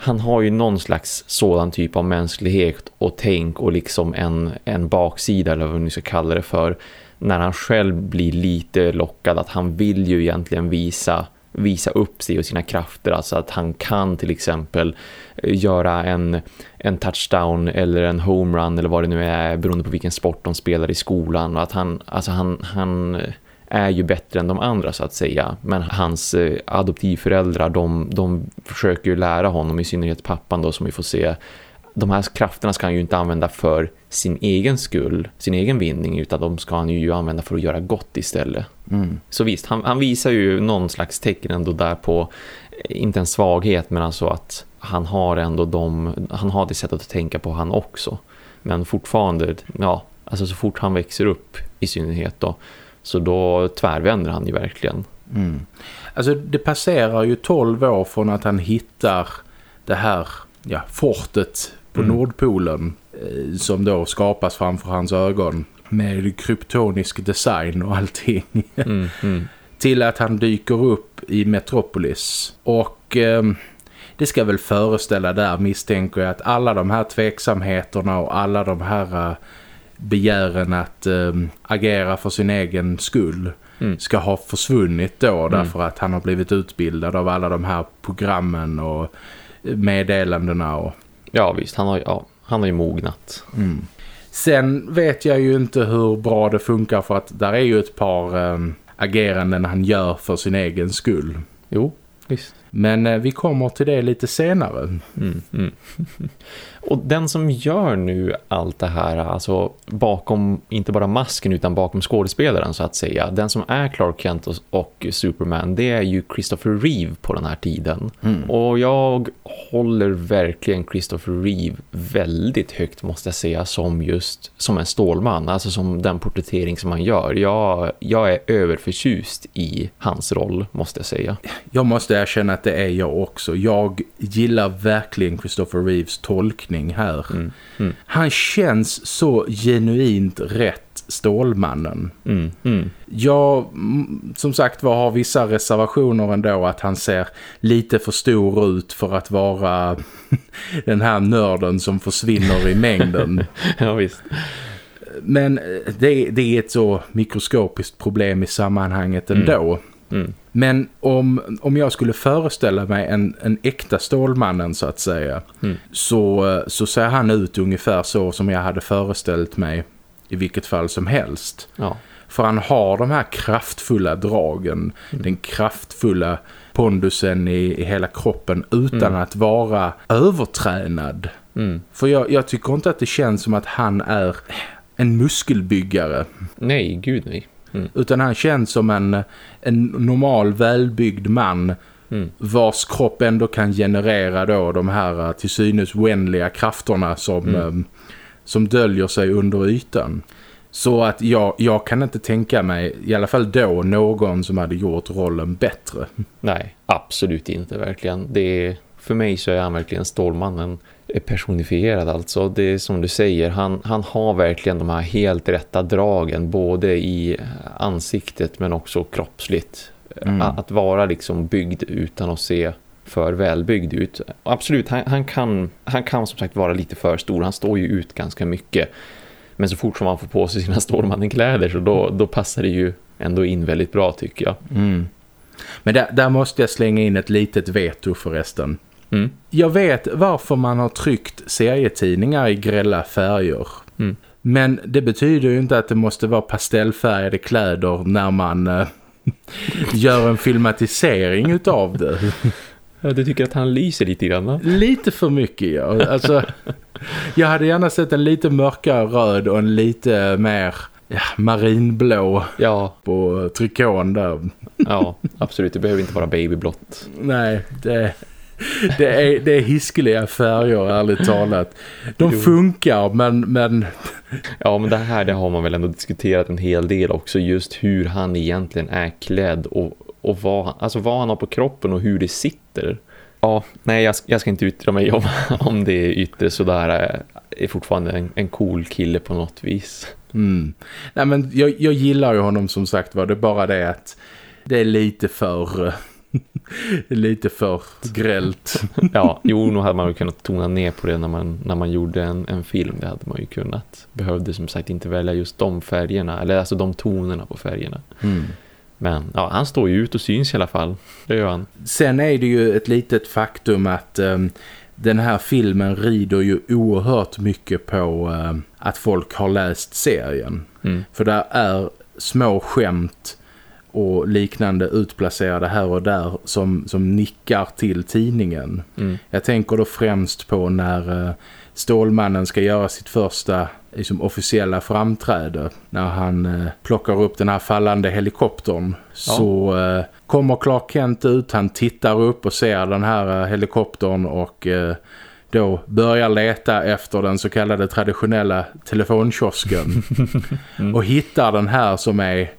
han har ju någon slags sådan typ av mänsklighet och tänk och liksom en, en baksida eller vad ni ska kalla det för när han själv blir lite lockad att han vill ju egentligen visa visa upp sig och sina krafter. Alltså att han kan till exempel eh, göra en, en touchdown eller en homerun eller vad det nu är beroende på vilken sport de spelar i skolan. Och att han, alltså han, han eh, är ju bättre än de andra så att säga. Men hans eh, adoptivföräldrar, de, de försöker ju lära honom, i synnerhet pappan då som vi får se. De här krafterna ska han ju inte använda för sin egen skull, sin egen vinning, utan de ska han ju använda för att göra gott istället. Mm. Så visst, han, han, visar ju någon slags tecken ändå där på, eh, inte en svaghet, men alltså att han har ändå de, han har det sättet att tänka på han också. Men fortfarande, ja, alltså så fort han växer upp i synnerhet då, så då tvärvänder han ju verkligen. Mm. Alltså det passerar ju 12 år från att han hittar det här ja, fortet på mm. Nordpolen eh, som då skapas framför hans ögon med kryptonisk design och allting. Mm, mm. Till att han dyker upp i Metropolis. Och eh, det ska väl föreställa där misstänker jag att alla de här tveksamheterna och alla de här... Begären att eh, agera för sin egen skull mm. ska ha försvunnit då mm. därför att han har blivit utbildad av alla de här programmen och meddelandena. Och... Ja visst, han har, ja, han har ju mognat. Mm. Sen vet jag ju inte hur bra det funkar för att där är ju ett par eh, ageranden han gör för sin egen skull. Jo, visst. Men eh, vi kommer till det lite senare. Mm, mm. Och den som gör nu allt det här, alltså bakom inte bara masken utan bakom skådespelaren så att säga. Den som är Clark Kent och, och Superman, det är ju Christopher Reeve på den här tiden. Mm. Och jag håller verkligen Christopher Reeve väldigt högt måste jag säga som just som en stålman. Alltså som den porträttering som han gör. Jag, jag är överförtjust i hans roll måste jag säga. Jag måste erkänna att det är jag också. Jag gillar verkligen Christopher Reeves tolkning här. Mm. Mm. Han känns så genuint rätt Stålmannen. Mm, mm. Jag, som sagt var, har vissa reservationer ändå att han ser lite för stor ut för att vara den här nörden som försvinner i mängden. ja, visst. Men det, det, är ett så mikroskopiskt problem i sammanhanget ändå. Mm. Mm. Men om, om jag skulle föreställa mig en, en äkta Stålmannen så att säga Mm. så, så ser han ut ungefär så som jag hade föreställt mig i vilket fall som helst. Ja. För han har de här kraftfulla dragen, den kraftfulla pondusen i, i hela kroppen utan Mm. att vara övertränad. Mm. För jag, jag tycker inte att det känns som att han är en muskelbyggare. Nej, gud nej. Mm. Utan han känns som en, en normal välbyggd man Mm. vars kropp ändå kan generera då de här eh, till synes oändliga krafterna som, Mm. eh, som döljer sig under ytan. Så att jag, jag kan inte tänka mig, i alla fall då, någon som hade gjort rollen bättre. Nej, absolut inte verkligen. Det är, för mig så är han verkligen Stålmannen personifierad alltså. Det är som du säger, han, han har verkligen de här helt rätta dragen både i ansiktet men också kroppsligt. Mm. Att, att vara liksom byggd utan att se för välbyggd ut. Absolut, han, han, kan, han kan som sagt vara lite för stor. Han står ju ut ganska mycket. Men så fort som han får på sig sina Stålmannen-kläder så då, då passar det ju ändå in väldigt bra tycker jag. Mm. Men där, där måste jag slänga in ett litet veto förresten. Mm. Jag vet varför man har tryckt serietidningar i grälla färger. Mm. Men det betyder ju inte att det måste vara pastellfärgade kläder när man eh, gör en filmatisering utav det. Ja, du tycker att han lyser lite grann va? Lite för mycket, ja. Alltså, jag hade gärna sett en lite mörkare röd och en lite mer ja, marinblå Ja, på trikån där. ja, absolut. Det behöver inte vara babyblått. Nej, det, det, är, det är hiskeliga färger, ärligt talat. De Jo. funkar, men, men Ja, men det här det har man väl ändå diskuterat en hel del också. Just hur han egentligen är klädd och, och vad, alltså vad han har på kroppen och hur det sitter. Ja, nej jag, jag ska inte yttra mig om, om det är yttre sådär är, är fortfarande en, en cool kille på något vis. Mm. Nej men jag, jag gillar ju honom som sagt var det är bara det att det är lite för eh, lite för grällt. Ja, jo, nog hade man ju kunnat tona ner på det när man, när man gjorde en, en film. Det hade man ju kunnat. Behövde som sagt inte välja just de färgerna, eller alltså de tonerna på färgerna. Mm. Men ja, han står ju ut och syns i alla fall. Det gör han. Sen är det ju ett litet faktum att ehm, den här filmen rider ju oerhört mycket på ehm, att folk har läst serien. Mm. För där är små skämt och liknande utplacerade här och där som, som nickar till tidningen. Mm. Jag tänker då främst på när eh, Stålmannen ska göra sitt första liksom, officiella framträde. När han eh, plockar upp den här fallande helikoptern. Så eh, kommer Clark Kent ut, han tittar upp och ser den här eh, helikoptern och eh, då börjar leta efter den så kallade traditionella telefonkiosken. Och hittar den här som är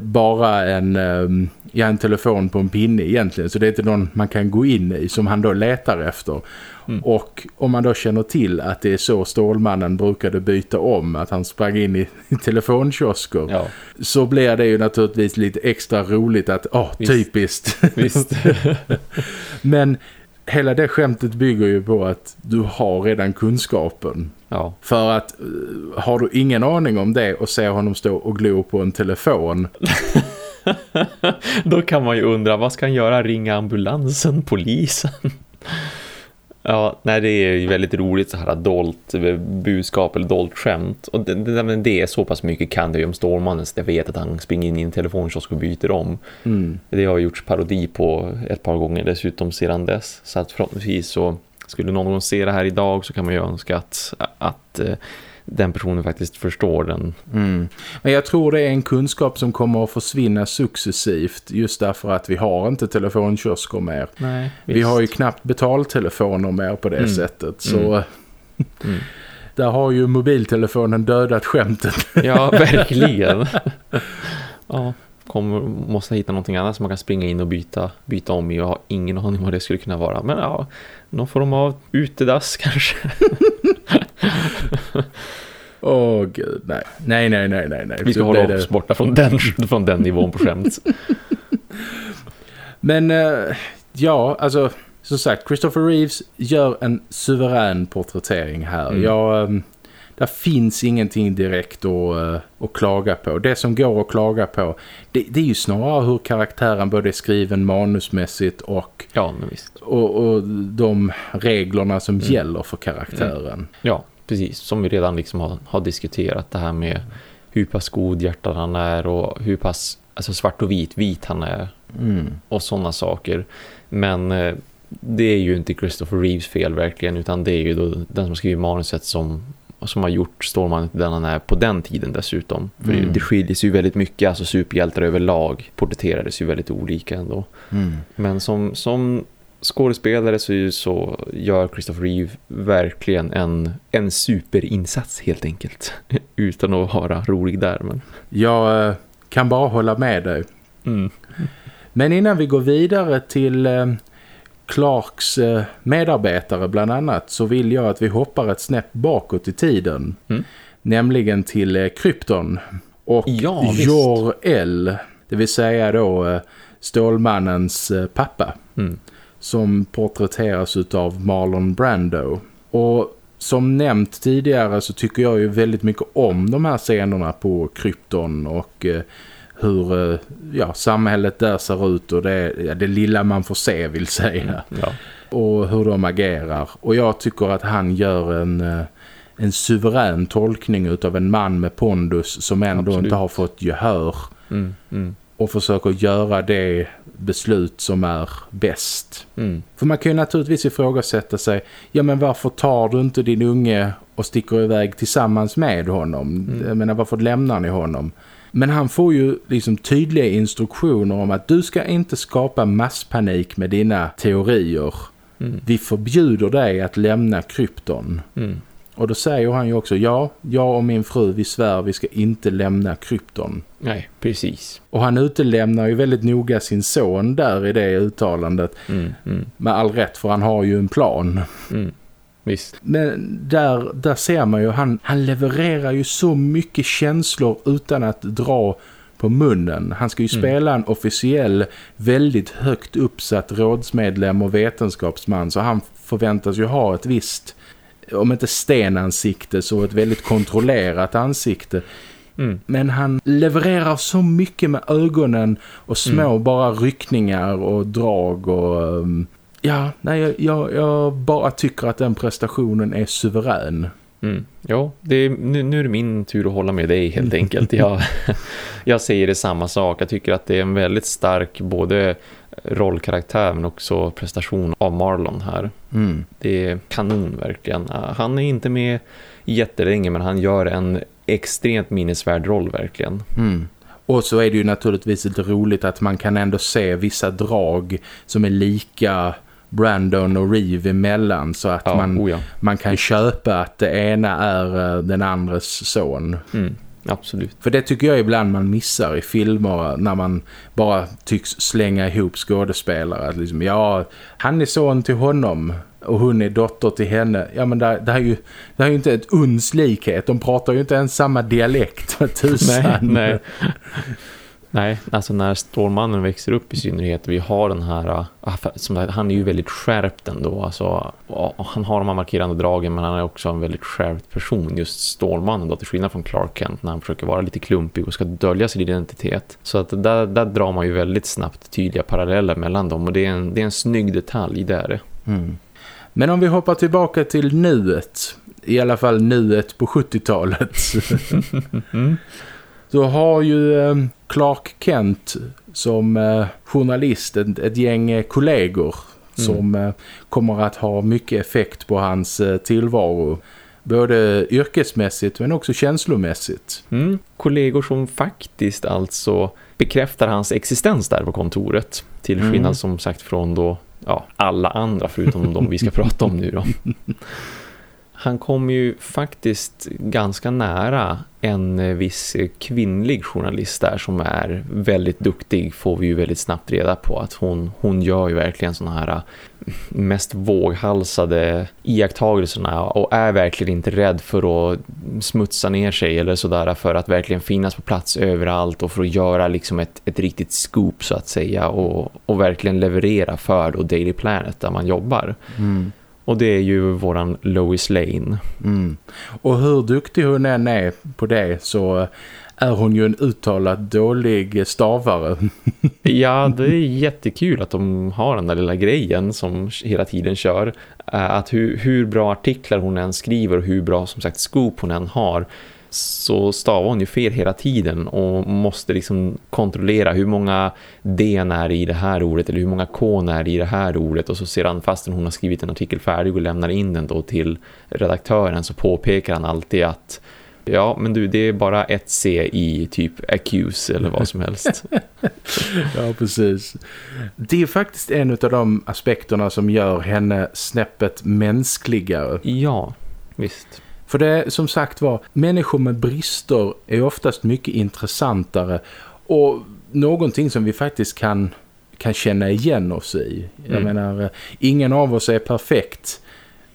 bara en, eh, ja, en telefon på en pinne egentligen. Så det är inte någon man kan gå in i som han då letar efter. Mm. Och om man då känner till att det är så Stålmannen brukade byta om, att han sprang in i, telefonkiosker, Ja, så blir det ju naturligtvis lite extra roligt att, åh, Visst. typiskt. visst. Men hela det skämtet bygger ju på att du har redan kunskapen. Ja, För att eh, har du ingen aning om det och ser honom stå och glo på en telefon Då kan man ju undra, vad ska han göra? Ringa ambulansen, polisen? Ja, nej det är ju väldigt roligt så här dolt budskap eller dolt skämt. Och det, det, det är så pass mycket kan det ju om Stålmannen så jag vet att han springer in i en telefonkiosk och byter om. mm. Det har gjorts parodi på ett par gånger dessutom sedan dess. Så att förhoppningsvis så skulle någon se det här idag så kan man ju önska att, att eh, den personen faktiskt förstår den. Mm. Men jag tror det är en kunskap som kommer att försvinna successivt just därför att vi har inte telefonkiosker mer. Nej, Vi har ju knappt betaltelefoner mer på det Mm. sättet. Så Mm. Mm. där har ju mobiltelefonen dödat skämtet. Ja, verkligen. ja, kommer, måste hitta någonting annat som man kan springa in och byta, byta om i. Jag har ingen aning vad det skulle kunna vara. Men ja, någon form av utedass kanske. Åh gud, nej. Nej, nej, nej, nej. nej. Vi ska hålla oss borta från den, från den nivån på skämt. Men eh, ja, alltså som sagt, Christopher Reeves gör en suverän porträttering här. Mm. Jag, eh, där finns ingenting direkt att, eh, att klaga på. Det som går att klaga på, det, det är ju snarare hur karaktären både är skriven manusmässigt och, Ja, och, och de reglerna som Mm. gäller för karaktären. Ja, precis. Som vi redan liksom har, har diskuterat det här med hur pass godhjärtad han är och hur pass alltså svart och vit vit han är Mm. och sådana saker. Men eh, det är ju inte Christopher Reeves fel verkligen utan det är ju då den som skriver manuset som, som har gjort Stålmannen till den han är på den tiden dessutom. För Mm. det skiljer sig ju väldigt mycket, alltså superhjältar överlag porträtterades ju väldigt olika ändå. Mm. Men som, som skådespelare så, så gör Christopher Reeve verkligen en, en superinsats helt enkelt. Utan att vara rolig där. Men... Jag eh, kan bara hålla med dig. Men innan vi går vidare till eh, Clarks eh, medarbetare bland annat så vill jag att vi hoppar ett snäpp bakåt i tiden. Mm. Nämligen till eh, Krypton och Ja. Jor-El, det vill säga då eh, Stålmannens pappa Mm. som porträtteras av Marlon Brando. Och som nämnt tidigare så tycker jag ju väldigt mycket om de här scenerna på Krypton och hur eh, ja, samhället där ser ut och det, ja, det lilla man får se vill säga. Ja. Och hur de agerar. Och jag tycker att han gör en, eh, en suverän tolkning utav en man med pondus som ändå Absolut. inte har fått gehör Mm. Mm. och försöker göra det beslut som är bäst. Mm. För man kan ju naturligtvis ifrågasätta sig, ja men varför tar du inte din unge och sticker iväg tillsammans med honom? Mm. Jag menar, varför lämnar ni honom? Men han får ju liksom tydliga instruktioner om att du ska inte skapa masspanik med dina teorier. Mm. Vi förbjuder dig att lämna krypton. Mm. Och då säger han ju också, ja, jag och min fru, vi svär vi ska inte lämna krypton. Nej, precis. Och han utelämnar ju väldigt noga sin son där i det uttalandet. Mm. Mm. Med all rätt, för han har ju en plan. Mm. Visst. Men där, där ser man ju, han, han levererar ju så mycket känslor utan att dra på munnen. Han ska ju Mm. spela en officiell, väldigt högt uppsatt rådsmedlem och vetenskapsman. Så han förväntas ju ha ett visst, om inte stenansikte så ett väldigt kontrollerat ansikte. Mm. Men han levererar så mycket med ögonen och små bara ryckningar och drag och... um, ja, nej, jag, jag, jag bara tycker att den prestationen är suverän. Mm. Ja, det nu, nu är det min tur att hålla med dig helt enkelt. Jag, jag säger det samma sak. Jag tycker att det är en väldigt stark både rollkaraktär men också prestation av Marlon här. Mm. Det är kanon verkligen. Han är inte med jättelänge men han gör en extremt minnesvärd roll verkligen. Mm. Och så är det ju naturligtvis lite roligt att man kan ändå se vissa drag som är lika Brandon och Reeve emellan så att Ja, man, oh man kan köpa att det ena är eh, den andres son. Mm, absolut. För det tycker jag ibland man missar i filmer när man bara tycks slänga ihop skådespelare. Att liksom, ja, han är son till honom och hon är dotter till henne. Ja, men det, det, är ju, det är ju inte ett uns likhet. De pratar ju inte ens samma dialekt. Tusan. Nej, nej. Nej, alltså när Stålmannen växer upp i synnerhet vi har den här, för- som, han är ju väldigt skärpt ändå, alltså, han har de här markerande dragen men han är också en väldigt skärpt person, just Stålmannen då, till skillnad från Clark Kent när han försöker vara lite klumpig och ska dölja sin identitet. Så att där, där drar man ju väldigt snabbt tydliga paralleller mellan dem och det är en, det är en snygg detalj, det är det. Mm. Men om vi hoppar tillbaka till nuet, i alla fall nuet på 70-talet. Då har ju eh, Clark Kent som eh, journalist ett, ett gäng eh, kollegor som eh, kommer att ha mycket effekt på hans tillvaro. Både yrkesmässigt men också känslomässigt. Mm. Kollegor som faktiskt alltså bekräftar hans existens där på kontoret. Till Mm. skillnad som sagt från då ja, alla andra förutom de vi ska prata om nu då. Han kom ju faktiskt ganska nära en viss kvinnlig journalist där som är väldigt duktig får vi ju väldigt snabbt reda på att hon, hon gör ju verkligen sådana här äh, mest våghalsade iakttagelserna och är verkligen inte rädd för att smutsa ner sig eller sådär för att verkligen finnas på plats överallt och för att göra liksom ett, ett riktigt scoop så att säga och, och verkligen leverera för då Daily Planet där man jobbar. Mm. Och det är ju våran Lois Lane. Mm. Och hur duktig hon än är på det så är hon ju en uttalat dålig stavare. ja, det är jättekul att de har den där lilla grejen som hela tiden kör. Att hur, hur bra artiklar hon än skriver och hur bra som sagt scoop hon än har så stavar hon ju fel hela tiden och måste liksom kontrollera hur många D är i det här ordet eller hur många K är i det här ordet och så sedan fastän hon har skrivit en artikel färdig och lämnar in den då till redaktören så påpekar han alltid att Ja, men du, det är bara ett C i typ accuse eller vad som helst. ja, precis. Det är faktiskt en av de aspekterna som gör henne snäppet mänskligare. Ja, visst. För det som sagt var, människor med brister är oftast mycket intressantare och någonting som vi faktiskt kan, kan känna igen oss i. Jag mm. menar, ingen av oss är perfekt.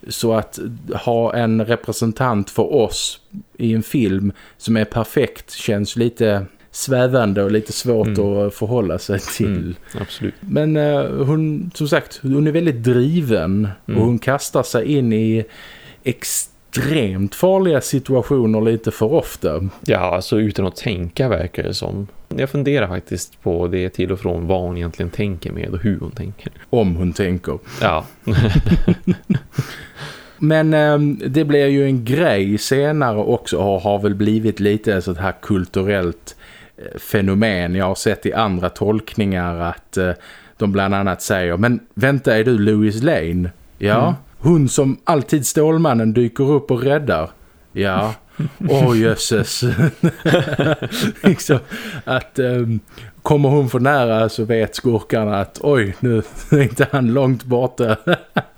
Så att ha en representant för oss i en film som är perfekt känns lite svävande och lite svårt mm. att förhålla sig till. Mm, absolut. Men uh, hon, som sagt, hon är väldigt driven mm. och hon kastar sig in i extremt farliga situationer lite för ofta. Ja, alltså utan att tänka verkar det som. Jag funderar faktiskt på det till och från vad hon egentligen tänker med och hur hon tänker. Om hon tänker. Ja. Men eh, det blir ju en grej senare också och har väl blivit lite sånt här kulturellt eh, fenomen. Jag har sett i andra tolkningar att eh, de bland annat säger Men vänta, är du Louis Lane? Ja, mm. Hon som alltid Stålmannen dyker upp och räddar. Ja, åh oh, jösses. liksom, att um, kommer hon för nära så vet skurkarna att oj, nu är inte han långt borta.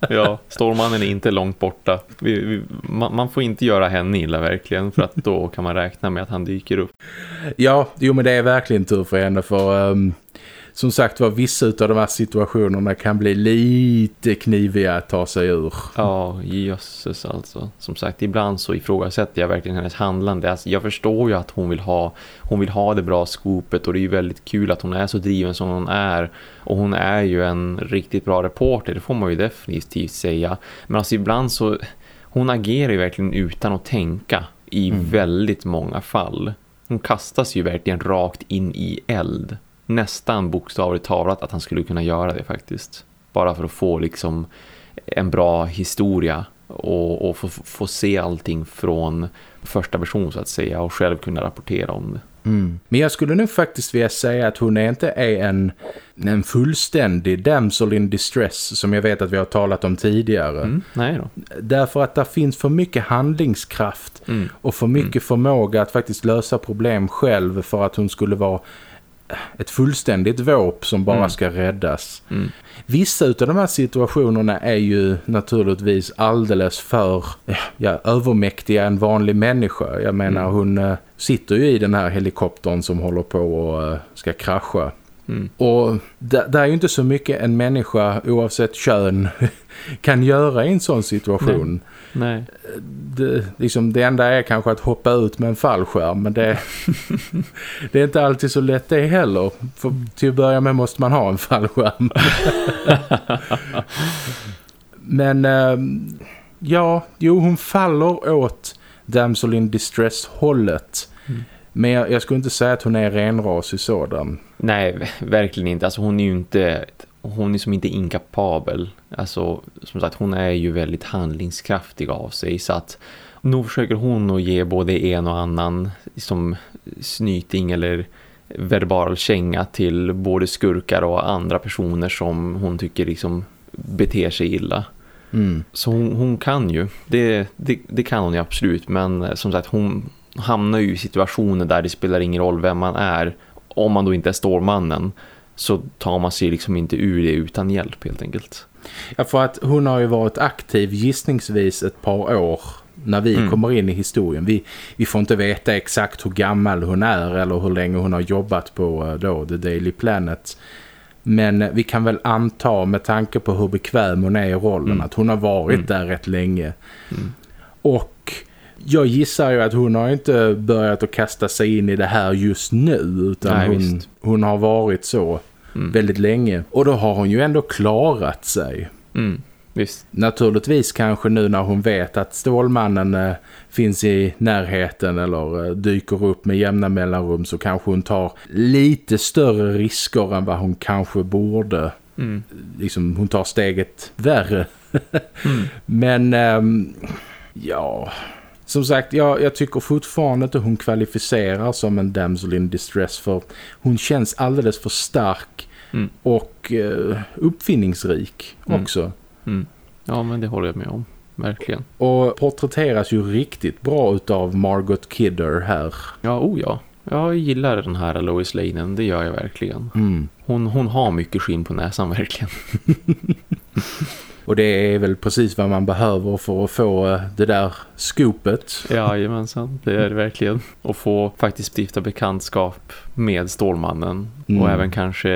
ja, Stålmannen är inte långt borta. Vi, vi, man, man, får inte göra henne illa verkligen för att då kan man räkna med att han dyker upp. Ja, jo men det är verkligen tur för henne för um, som sagt var vissa av de här situationerna kan bli lite kniviga att ta sig ur. Ja, jösses alltså. Som sagt, ibland så ifrågasätter jag verkligen hennes handlande. Alltså, jag förstår ju att hon vill ha hon vill ha det bra skopet och det är ju väldigt kul att hon är så driven som hon är. Och hon är ju en riktigt bra reporter, det får man ju definitivt säga. Men alltså ibland så, hon agerar ju verkligen utan att tänka i mm. väldigt många fall. Hon kastas ju verkligen rakt in i eld nästan bokstavligt talat att han skulle kunna göra det faktiskt. Bara för att få liksom en bra historia och, och få, få se allting från första person så att säga och själv kunna rapportera om det. Mm. Men jag skulle nog faktiskt vilja säga att hon inte är en, en fullständig damsel in distress som jag vet att vi har talat om tidigare. Mm. Nej då. Därför att det finns för mycket handlingskraft mm. och för mycket mm. förmåga att faktiskt lösa problem själv för att hon skulle vara ett fullständigt våp som bara mm. ska räddas. Mm. Vissa av de här situationerna är ju naturligtvis alldeles för ja, övermäktiga en vanlig människa. Jag menar mm. hon äh, sitter ju i den här helikoptern som håller på och äh, ska krascha. Mm. Och det, det, är ju inte så mycket en människa oavsett kön kan göra i en sån situation. Nej. Nej. Det, liksom, det enda är kanske att hoppa ut med en fallskärm men det, det är inte alltid så lätt det heller. För till att börja med måste man ha en fallskärm. men äh, ja, jo hon faller åt Damsel in Distress hållet. Men jag, jag, skulle inte säga att hon är renrasig sådan. Nej, verkligen inte. Alltså hon är ju inte hon är som inte inkapabel. Alltså, som sagt, hon är ju väldigt handlingskraftig av sig så att nog försöker hon att ge både en och annan som snyting eller verbal känga till både skurkar och andra personer som hon tycker liksom beter sig illa. Mm. Så hon, hon, kan ju, det, det, det, kan hon ju absolut men som sagt hon hamnar ju i situationer där det spelar ingen roll vem man är om man då inte är Stålmannen så tar man sig liksom inte ur det utan hjälp helt enkelt. Ja, för att hon har ju varit aktiv gissningsvis ett par år när vi mm. kommer in i historien. Vi, vi får inte veta exakt hur gammal hon är eller hur länge hon har jobbat på eh, då, The Daily Planet. Men vi kan väl anta med tanke på hur bekväm hon är i rollen mm. att hon har varit mm. där rätt länge. Mm. Och jag gissar ju att hon har inte börjat att kasta sig in i det här just nu utan Nej, hon, hon, har varit så mm. väldigt länge. Och då har hon ju ändå klarat sig. Mm. Visst. Naturligtvis kanske nu när hon vet att Stålmannen eh, finns i närheten eller eh, dyker upp med jämna mellanrum så kanske hon tar lite större risker än vad hon kanske borde. Mm. Liksom, hon tar steget värre. mm. Men ähm, ja, som sagt, jag, jag tycker fortfarande inte hon kvalificerar som en damsel in distress för hon känns alldeles för stark mm. och uh, uppfinningsrik mm. också. Mm. Ja, men det håller jag med om. Verkligen. Och porträtteras ju riktigt bra utav Margot Kidder här. Ja, oh ja. Jag gillar den här Lois Lanen, det gör jag verkligen. Mm. Hon, hon har mycket skinn på näsan, verkligen. Och det är väl precis vad man behöver för att få eh, det där skopet. Jajamensan, det är det verkligen. Och få faktiskt stifta bekantskap med Stålmannen. Mm. Och även kanske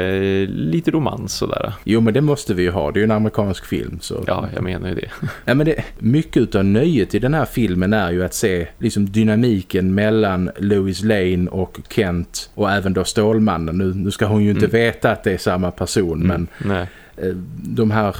lite romans sådär. Jo, men det måste vi ju ha. Det är ju en amerikansk film. Så. Ja, jag menar ju det. ja, men det, mycket av nöjet i den här filmen är ju att se liksom, dynamiken mellan Louis Lane och Kent. Och även då Stålmannen. Nu, nu ska hon ju inte mm. veta att det är samma person. Mm. Men Nej. Eh, de här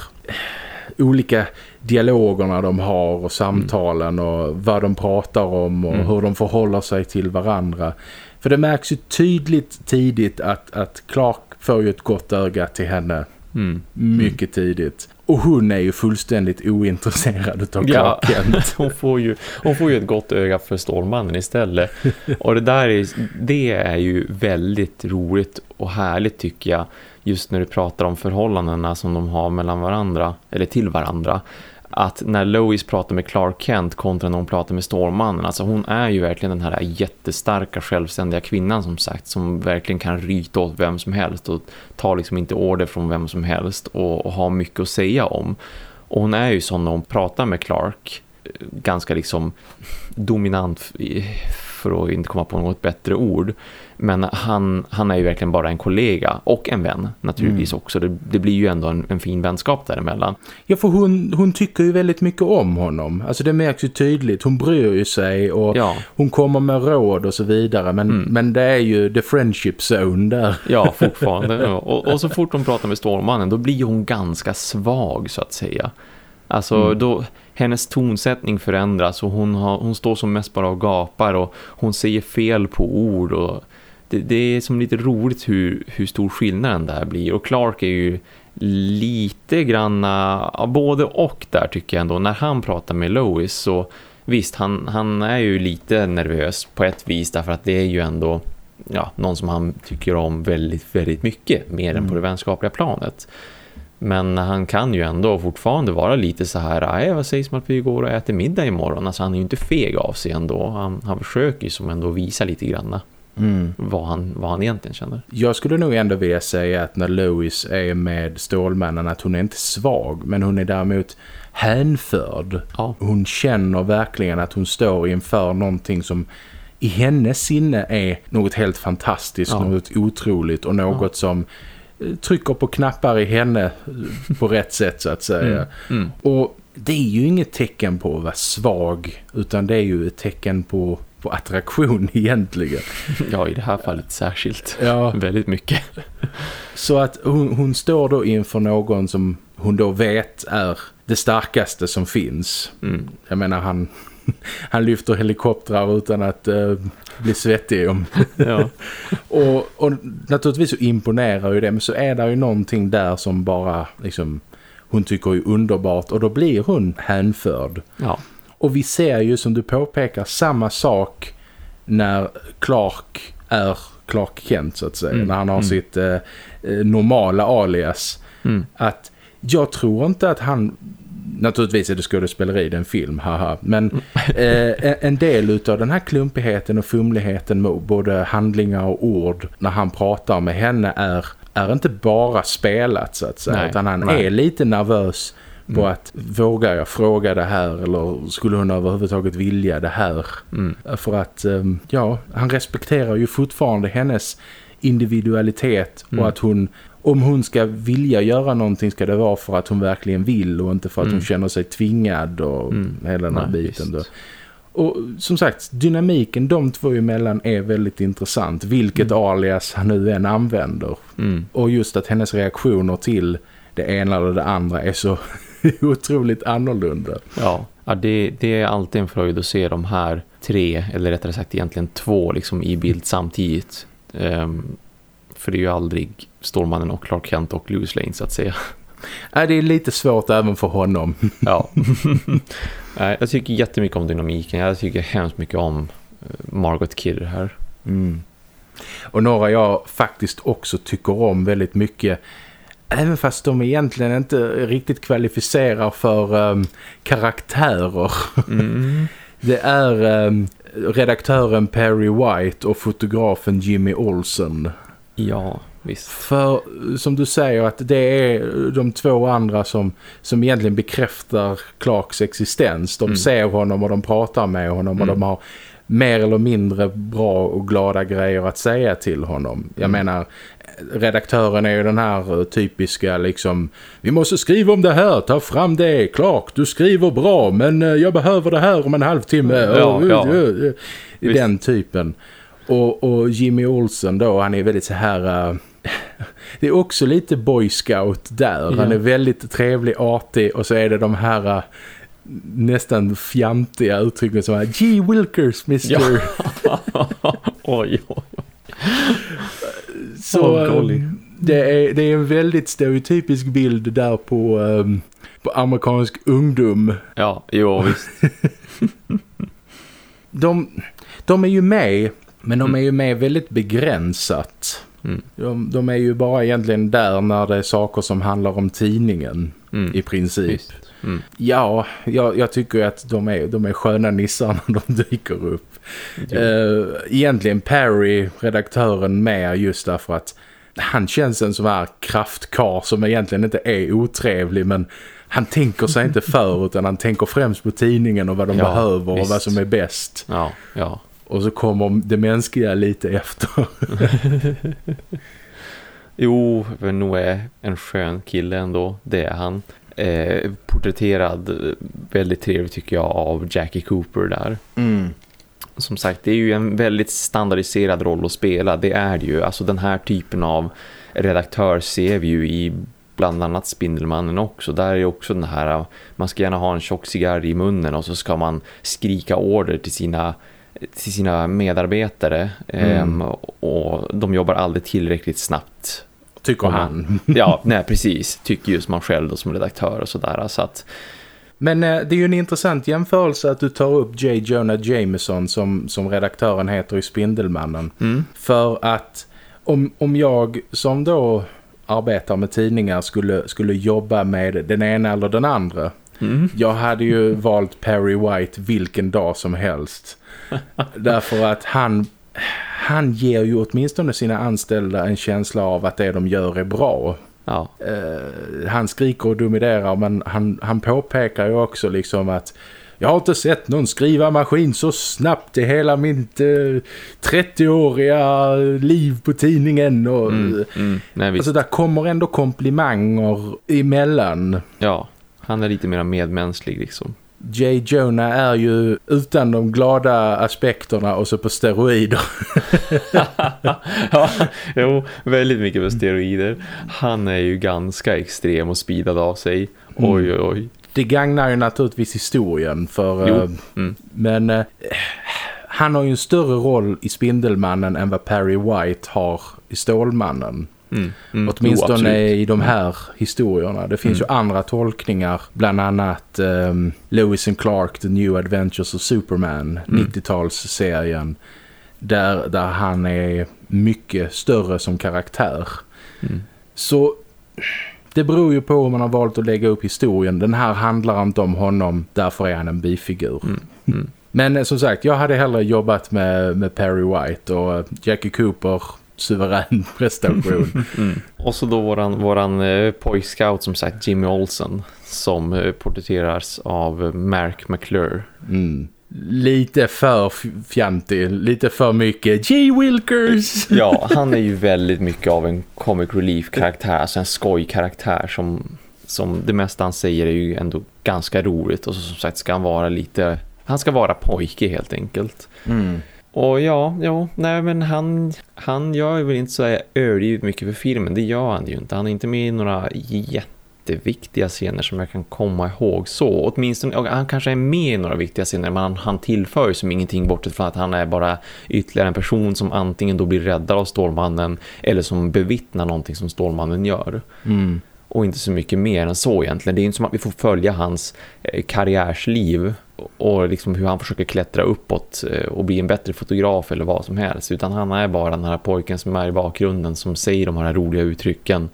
olika dialogerna de har och samtalen och vad de pratar om och mm. hur de förhåller sig till varandra. För det märks ju tydligt tidigt att, att Clark får ju ett gott öga till henne. Mm. Mycket tidigt. Och hon är ju fullständigt ointresserad av Clark ja, Kent. hon, får ju, hon får ju ett gott öga för Stålmannen istället. Och det där är, det är ju väldigt roligt och härligt tycker jag just när du pratar om förhållandena som de har mellan varandra, eller till varandra att när Lois pratar med Clark Kent kontra när hon pratar med Stålmannen, alltså hon är ju verkligen den här jättestarka självständiga kvinnan som sagt, som verkligen kan ryta åt vem som helst och ta liksom inte order från vem som helst och, och ha mycket att säga om. Och hon är ju sån när hon pratar med Clark eh, ganska liksom dominant eh, för att inte komma på något bättre ord. Men han, han är ju verkligen bara en kollega och en vän naturligtvis mm. också. Det, det, blir ju ändå en, en, fin vänskap däremellan. Ja, för hon, hon tycker ju väldigt mycket om honom. Alltså det märks ju tydligt. Hon bryr ju sig och ja. hon kommer med råd och så vidare. Men, mm. men det är ju the friendship zone där. Ja, fortfarande. och, och så fort hon pratar med Stålmannen då blir hon ganska svag så att säga. Alltså mm. då hennes tonsättning förändras och hon, har, hon står som mest bara och gapar och hon säger fel på ord och det, det är som lite roligt hur, hur stor skillnaden där blir och Clark är ju lite granna ja, både och där tycker jag ändå när han pratar med Lois så visst han, han är ju lite nervös på ett vis därför att det är ju ändå ja, någon som han tycker om väldigt, väldigt mycket mer mm. än på det vänskapliga planet. Men han kan ju ändå fortfarande vara lite så här, nej vad sägs om att vi går och äter middag imorgon? Alltså han är ju inte feg av sig ändå. Han, han försöker ju som ändå visa lite grann mm. vad, han, vad han egentligen känner. Jag skulle nog ändå vilja säga att när Louis är med Stålmannen att hon är inte svag men hon är däremot hänförd. Ja. Hon känner verkligen att hon står inför någonting som i hennes sinne är något helt fantastiskt, ja. något otroligt och något ja. som trycker på knappar i henne på rätt sätt så att säga. Mm. Mm. Och det är ju inget tecken på att vara svag utan det är ju ett tecken på, på attraktion egentligen. Ja, i det här fallet särskilt. Ja. Väldigt mycket. Så att hon, hon står då inför någon som hon då vet är det starkaste som finns. Mm. Jag menar, han, han lyfter helikoptrar utan att uh, bli svettig. Om. Ja. och, och naturligtvis så imponerar ju det, men så är det ju någonting där som bara liksom, hon tycker är underbart och då blir hon hänförd. Ja. Och vi ser ju som du påpekar samma sak när Clark är Clark Kent så att säga. Mm. När han har mm. sitt eh, eh normala alias. Mm. Att jag tror inte att han naturligtvis är det skådespeleri, det är en film, haha. Men eh, en del av den här klumpigheten och fumligheten med både handlingar och ord när han pratar med henne är är inte bara spelat så att säga. Nej, utan han nej. är lite nervös på Mm. att vågar jag fråga det här eller skulle hon överhuvudtaget vilja det här? Mm. För att, ehm, ja, han respekterar ju fortfarande hennes individualitet Mm. och att hon, om hon ska vilja göra någonting ska det vara för att hon verkligen vill och inte för att Mm. hon känner sig tvingad och Mm. hela den här Nej, biten då. Och som sagt, dynamiken de två emellan är väldigt intressant. Vilket Mm. alias han nu än använder. Mm. Och just att hennes reaktioner till det ena eller det andra är så otroligt annorlunda. Ja, ja det, det är alltid en fröjd att se de här tre, eller rättare sagt egentligen två liksom i bild samtidigt. Ehm, för det är ju aldrig Stålmannen och Clark Kent och Louis Lane så att säga. Ja, det är lite svårt även för honom. Ja. Nej, jag tycker jättemycket om dynamiken. Jag tycker hemskt mycket om eh, Margot Kidder här. Mm. Och några jag faktiskt också tycker om väldigt mycket även fast de egentligen inte riktigt kvalificerar för um, karaktärer. Mm. Det är um, redaktören Perry White och fotografen Jimmy Olsen. Ja, visst. För som du säger att det är de två andra som, som egentligen bekräftar Clarks existens. De Mm. ser honom och de pratar med honom och Mm. de har mer eller mindre bra och glada grejer att säga till honom. Jag Mm. menar, redaktören är ju den här typiska liksom, vi måste skriva om det här, ta fram det, Clark, du skriver bra men eh, jag behöver det här om en halvtimme. Ja, ja. eh, eh, Visst. Den typen. Och, och Jimmy Olsen då, han är väldigt så här... det är också lite boy scout där. Han Ja. är väldigt trevlig, artig och så är det de här eh, nästan fjantiga uttrycken som är Gee Wilkers, mister. Ja. oj, oj. Så Åh, eh, golly. det, är, det är en väldigt stereotypisk bild där på, eh, på amerikansk ungdom. Ja, jo, visst. De, de är ju med, men de Mm. är ju med väldigt begränsat. Mm. De, de är ju bara egentligen där när det är saker som handlar om tidningen Mm. i princip. Mm. Ja, jag, jag tycker att de är, de är sköna nissar när de dyker upp. Jo. Uh, egentligen Perry, redaktören, med just därför att han känns en sån här kraftkar som egentligen inte är otrevlig men han tänker sig inte för utan han tänker främst på tidningen och vad de Ja, behöver och visst. vad som är bäst. Ja, ja. Och så kommer det mänskliga lite efter. Jo, men nog är en skön kille ändå. Det är han. Eh, porträtterad väldigt trevligt tycker jag av Jackie Cooper där. Mm. Som sagt, det är ju en väldigt standardiserad roll att spela. Det är det ju. Alltså den här typen av redaktör ser vi ju i bland annat Spindelmannen också. Där är också den här, man ska gärna ha en tjock cigarr i munnen och så ska man skrika order till sina till sina medarbetare Mm. Ehm, och de jobbar aldrig tillräckligt snabbt Tycker han. ja, nej precis. Tycker just man själv då som redaktör och sådär. Så att, Men eh, det är ju en intressant jämförelse att du tar upp J. Jonah Jameson som, som redaktören heter i Spindelmannen. mm, För att om, om jag som då arbetar med tidningar skulle, skulle jobba med den ena eller den andra. mm, Jag hade ju valt Perry White vilken dag som helst. Därför att han, han ger ju åtminstone sina anställda en känsla av att det de gör är bra. ja, Eh, han skriker och dominerar men han, han påpekar ju också liksom att jag har inte sett någon skrivarmaskin så snabbt i hela mitt eh, 30-åriga liv på tidningen. Och, mm, mm, nej. Alltså där kommer ändå komplimanger emellan. ja, han är lite mer medmänsklig liksom. J. Jonah är ju utan de glada aspekterna och så på steroider. ja, jo, väldigt mycket med steroider. Han är ju ganska extrem och speedad av sig. Mm. Oj, oj, oj. Det gagnar ju naturligtvis historien för... Eh, Mm. Men eh, han har ju en större roll i Spindelmannen än vad Perry White har i Stålmannen. Mm. Mm. Åtminstone Jo, i de här historierna. Det finns Mm. ju andra tolkningar. Bland annat um, Lewis and Clark, The New Adventures of Superman, Mm. 90-talsserien. Där, där han är mycket större som karaktär. Mm. Så det beror ju på hur man har valt att lägga upp historien. Den här handlar inte om honom, därför är han en bifigur. Mm. Mm. Men eh, som sagt, jag hade hellre jobbat med, med Perry White och eh, Jackie Cooper suverän prestation. Mm. Och så då våran, våran eh, pojkscout som sagt Jimmy Olsen som eh, porträtteras av Mark McClure. Mm. Lite för fjantig, lite för mycket J. Wilkers! ja, han är ju väldigt mycket av en comic relief-karaktär, alltså en skoj-karaktär som, som det mesta han säger är ju ändå ganska roligt och så, som sagt ska han vara lite, han ska vara pojke helt enkelt. Mm. Och ja, ja, nej men han, han gör väl inte så överdrivet mycket för filmen, det gör han ju inte. Han är inte med i några jätteviktiga scener som jag kan komma ihåg så. Åtminstone, han kanske är med i några viktiga scener men han, han tillför som ingenting bortsett från att han är bara ytterligare en person som antingen då blir räddad av Stålmannen eller som bevittnar någonting som Stålmannen gör. Mm. Och inte så mycket mer än så egentligen. Det är inte som att vi får följa hans eh, karriärsliv och liksom hur han försöker klättra uppåt eh, och bli en bättre fotograf eller vad som helst. Utan han är bara den här pojken som är i bakgrunden som säger de här roliga uttrycken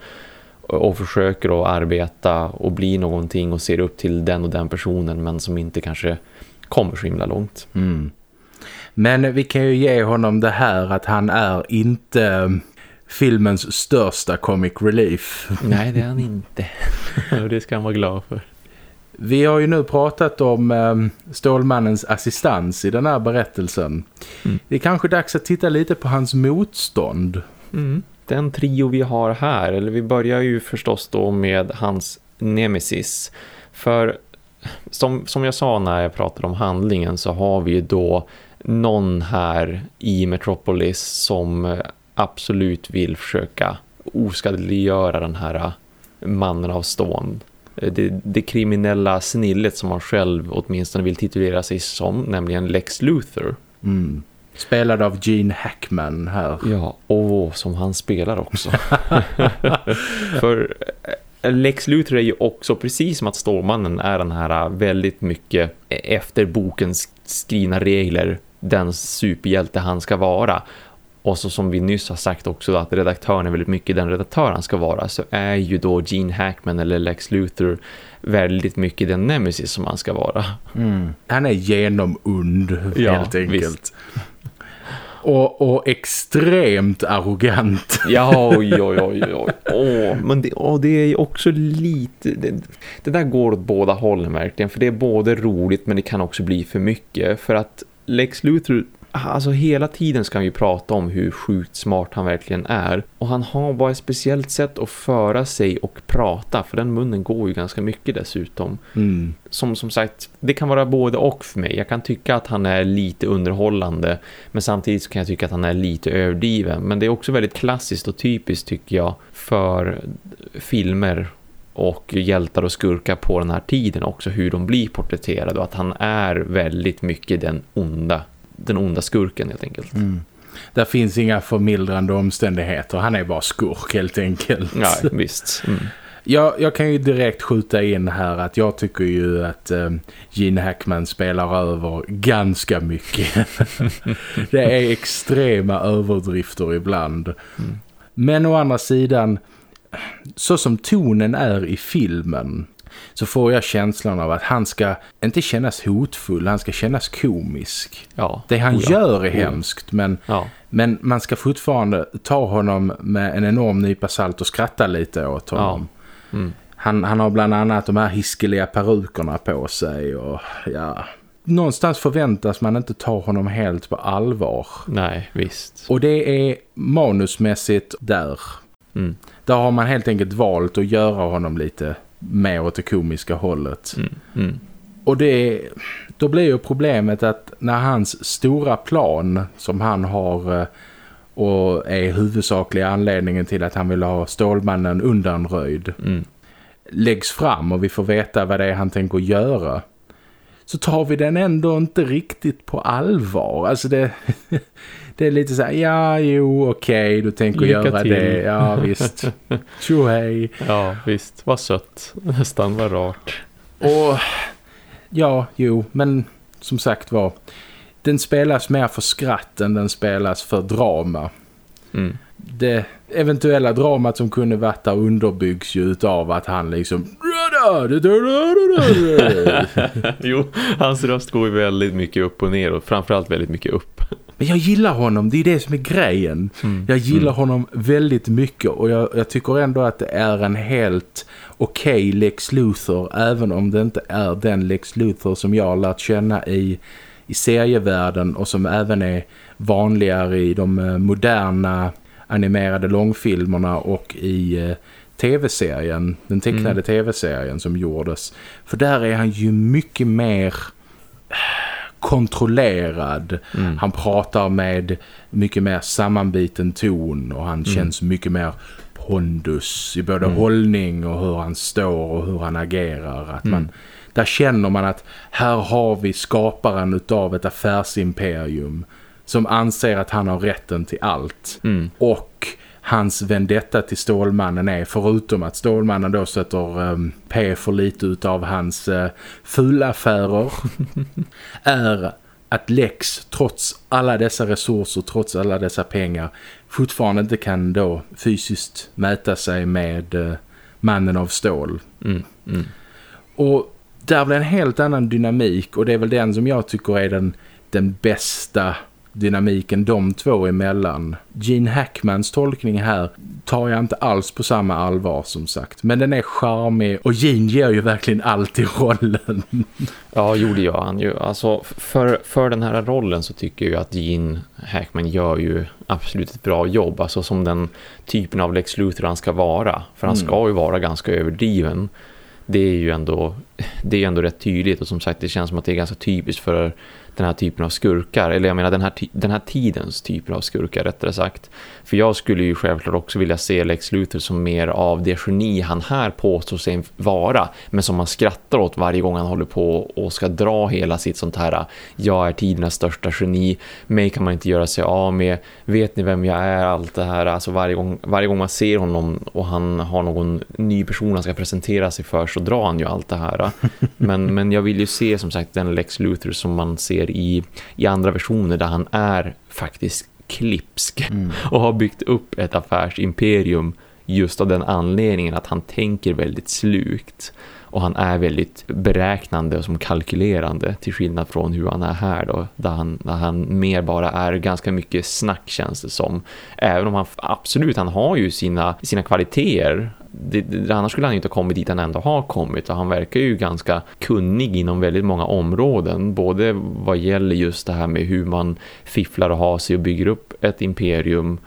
och försöker att arbeta och bli någonting och ser upp till den och den personen men som inte kanske kommer så himla långt. Mm. Men vi kan ju ge honom det här att han är inte filmens största comic relief. Nej, det är han inte. det ska han vara glad för. Vi har ju nu pratat om eh, Stålmannens assistans i den här berättelsen. Mm. Det är kanske dags att titta lite på hans motstånd. Mm. Den trio vi har här, eller vi börjar ju förstås då med hans nemesis. För som, som jag sa när jag pratade om handlingen så har vi ju då någon här i Metropolis som absolut vill försöka oskadliggöra den här mannen av stånd. Det, det kriminella snillet som han själv åtminstone vill titulera sig som, nämligen Lex Luthor. Mm. Spelad av Gene Hackman här. Ja, och som han spelar också. För eh, Lex Luthor är ju också precis som att Stålmannen är den här väldigt mycket efter bokens skrivna regler den superhjälte han ska vara. Och så som vi nyss har sagt också att redaktören är väldigt mycket den redaktör han ska vara så är ju då Gene Hackman eller Lex Luthor väldigt mycket den nemesis som han ska vara. Mm. Han är genomund ja, helt enkelt. Visst. Och, och, extremt arrogant. Ja, oj, oj, oj, oj. Åh, men det, åh, det är ju också lite... Det, det där går åt båda hållen verkligen. För det är både roligt men det kan också bli för mycket. För att Lex Luthor alltså hela tiden ska han ju prata om hur sjukt smart han verkligen är. Och han har bara ett speciellt sätt att föra sig och prata. För den munnen går ju ganska mycket dessutom. Mm. Som som sagt, det kan vara både och för mig. Jag kan tycka att han är lite underhållande. Men samtidigt kan jag tycka att han är lite överdriven. Men det är också väldigt klassiskt och typiskt tycker jag för filmer och hjältar och skurkar på den här tiden också hur de blir porträtterade och att han är väldigt mycket den onda den onda skurken helt enkelt. Mm. Där finns inga förmildrande omständigheter. Han är bara skurk helt enkelt. Ja, visst. Mm. Jag, jag kan ju direkt skjuta in här att jag tycker ju att eh, Gene Hackman spelar över ganska mycket. det är extrema överdrifter ibland. Mm. Men å andra sidan, så som tonen är i filmen så får jag känslan av att han ska inte kännas hotfull, han ska kännas komisk. Ja, det han oja, gör är oja. hemskt, men, ja. men man ska fortfarande ta honom med en enorm nypa salt och skratta lite åt honom. Ja. Mm. Han, han har bland annat de här hiskeliga perukerna på sig och ja någonstans förväntas man inte ta honom helt på allvar. Nej, visst. Och det är manusmässigt där. Mm. Där har man helt enkelt valt att göra honom lite mer åt det komiska hållet. Mm, mm. Och det då blir ju problemet att när hans stora plan som han har eh, och är huvudsakliga anledningen till att han vill ha Stålmannen undanröjd mm. läggs fram och vi får veta vad det är han tänker göra så tar vi den ändå inte riktigt på allvar. Alltså det, det är lite så här, ja, jo, okej, okay, du tänker Lycka göra till. det. Ja, visst. Tjo hej. Ja, visst. Vad sött. Nästan var rart. Och ja, jo, men som sagt var, den spelas mer för skratt än den spelas för drama. Mm. Det eventuella dramat som kunde varit där underbyggs ju av att han liksom jo, hans röst går ju väldigt mycket upp och ner och framförallt väldigt mycket upp. Men jag gillar honom, det är det som är grejen. Mm. Jag gillar Mm. honom väldigt mycket och jag, jag tycker ändå att det är en helt okej Lex Luthor även om det inte är den Lex Luthor som jag har lärt känna i, i serievärlden och som även är vanligare i de eh, moderna animerade långfilmerna och i eh, tv-serien, den tecknade Mm. tv-serien som gjordes. För där är han ju mycket mer kontrollerad. Mm. Han pratar med mycket mer sammanbiten ton och han Mm. känns mycket mer pondus i både Mm. hållning och hur han står och hur han agerar. Att man, där känner man att här har vi skaparen utav ett affärsimperium som anser att han har rätten till allt. Mm. Och hans vendetta till Stålmannen är, förutom att Stålmannen då sätter um, P för lite utav hans uh, fulaffärer, är att Lex, trots alla dessa resurser, trots alla dessa pengar, fortfarande inte kan då fysiskt mäta sig med uh, mannen av stål. Mm. Mm. Och där blir en helt annan dynamik och det är väl den som jag tycker är den, den bästa dynamiken de två emellan. Gene Hackmans tolkning här tar jag inte alls på samma allvar som sagt. Men den är charmig och Gene ger ju verkligen allt i rollen. Ja, jo det gör han ju. Alltså, för, för den här rollen så tycker jag att Gene Hackman gör ju absolut ett bra jobb. Alltså som den typen av Lex Luthor han ska vara. För han Mm. ska ju vara ganska överdriven. Det är ju ändå, det är ändå rätt tydligt och som sagt det känns som att det är ganska typiskt för den här typen av skurkar. Eller jag menar den här, den här tidens typer av skurkar rättare sagt. För jag skulle ju självklart också vilja se Lex Luthor som mer av det geni han här påstår sig vara. Men som man skrattar åt varje gång han håller på och ska dra hela sitt sånt här jag är tidernas största geni. Mig kan man inte göra sig av med. Vet ni vem jag är? Allt det här. Alltså varje gång, varje gång man ser honom och han har någon ny person han ska presentera sig för så drar han ju allt det här. Men, men jag vill ju se som sagt den Lex Luthor som man ser i, i andra versioner där han är faktiskt klipsk och har byggt upp ett affärsimperium just av den anledningen att han tänker väldigt slukt och han är väldigt beräknande och som kalkylerande till skillnad från hur han är här då där han, där han mer bara är ganska mycket snack känns det som. Även om han absolut han har ju sina, sina kvaliteter det, det, annars skulle han ju inte ha kommit dit han ändå har kommit och han verkar ju ganska kunnig inom väldigt många områden både vad gäller just det här med hur man fifflar och har sig och bygger upp ett imperium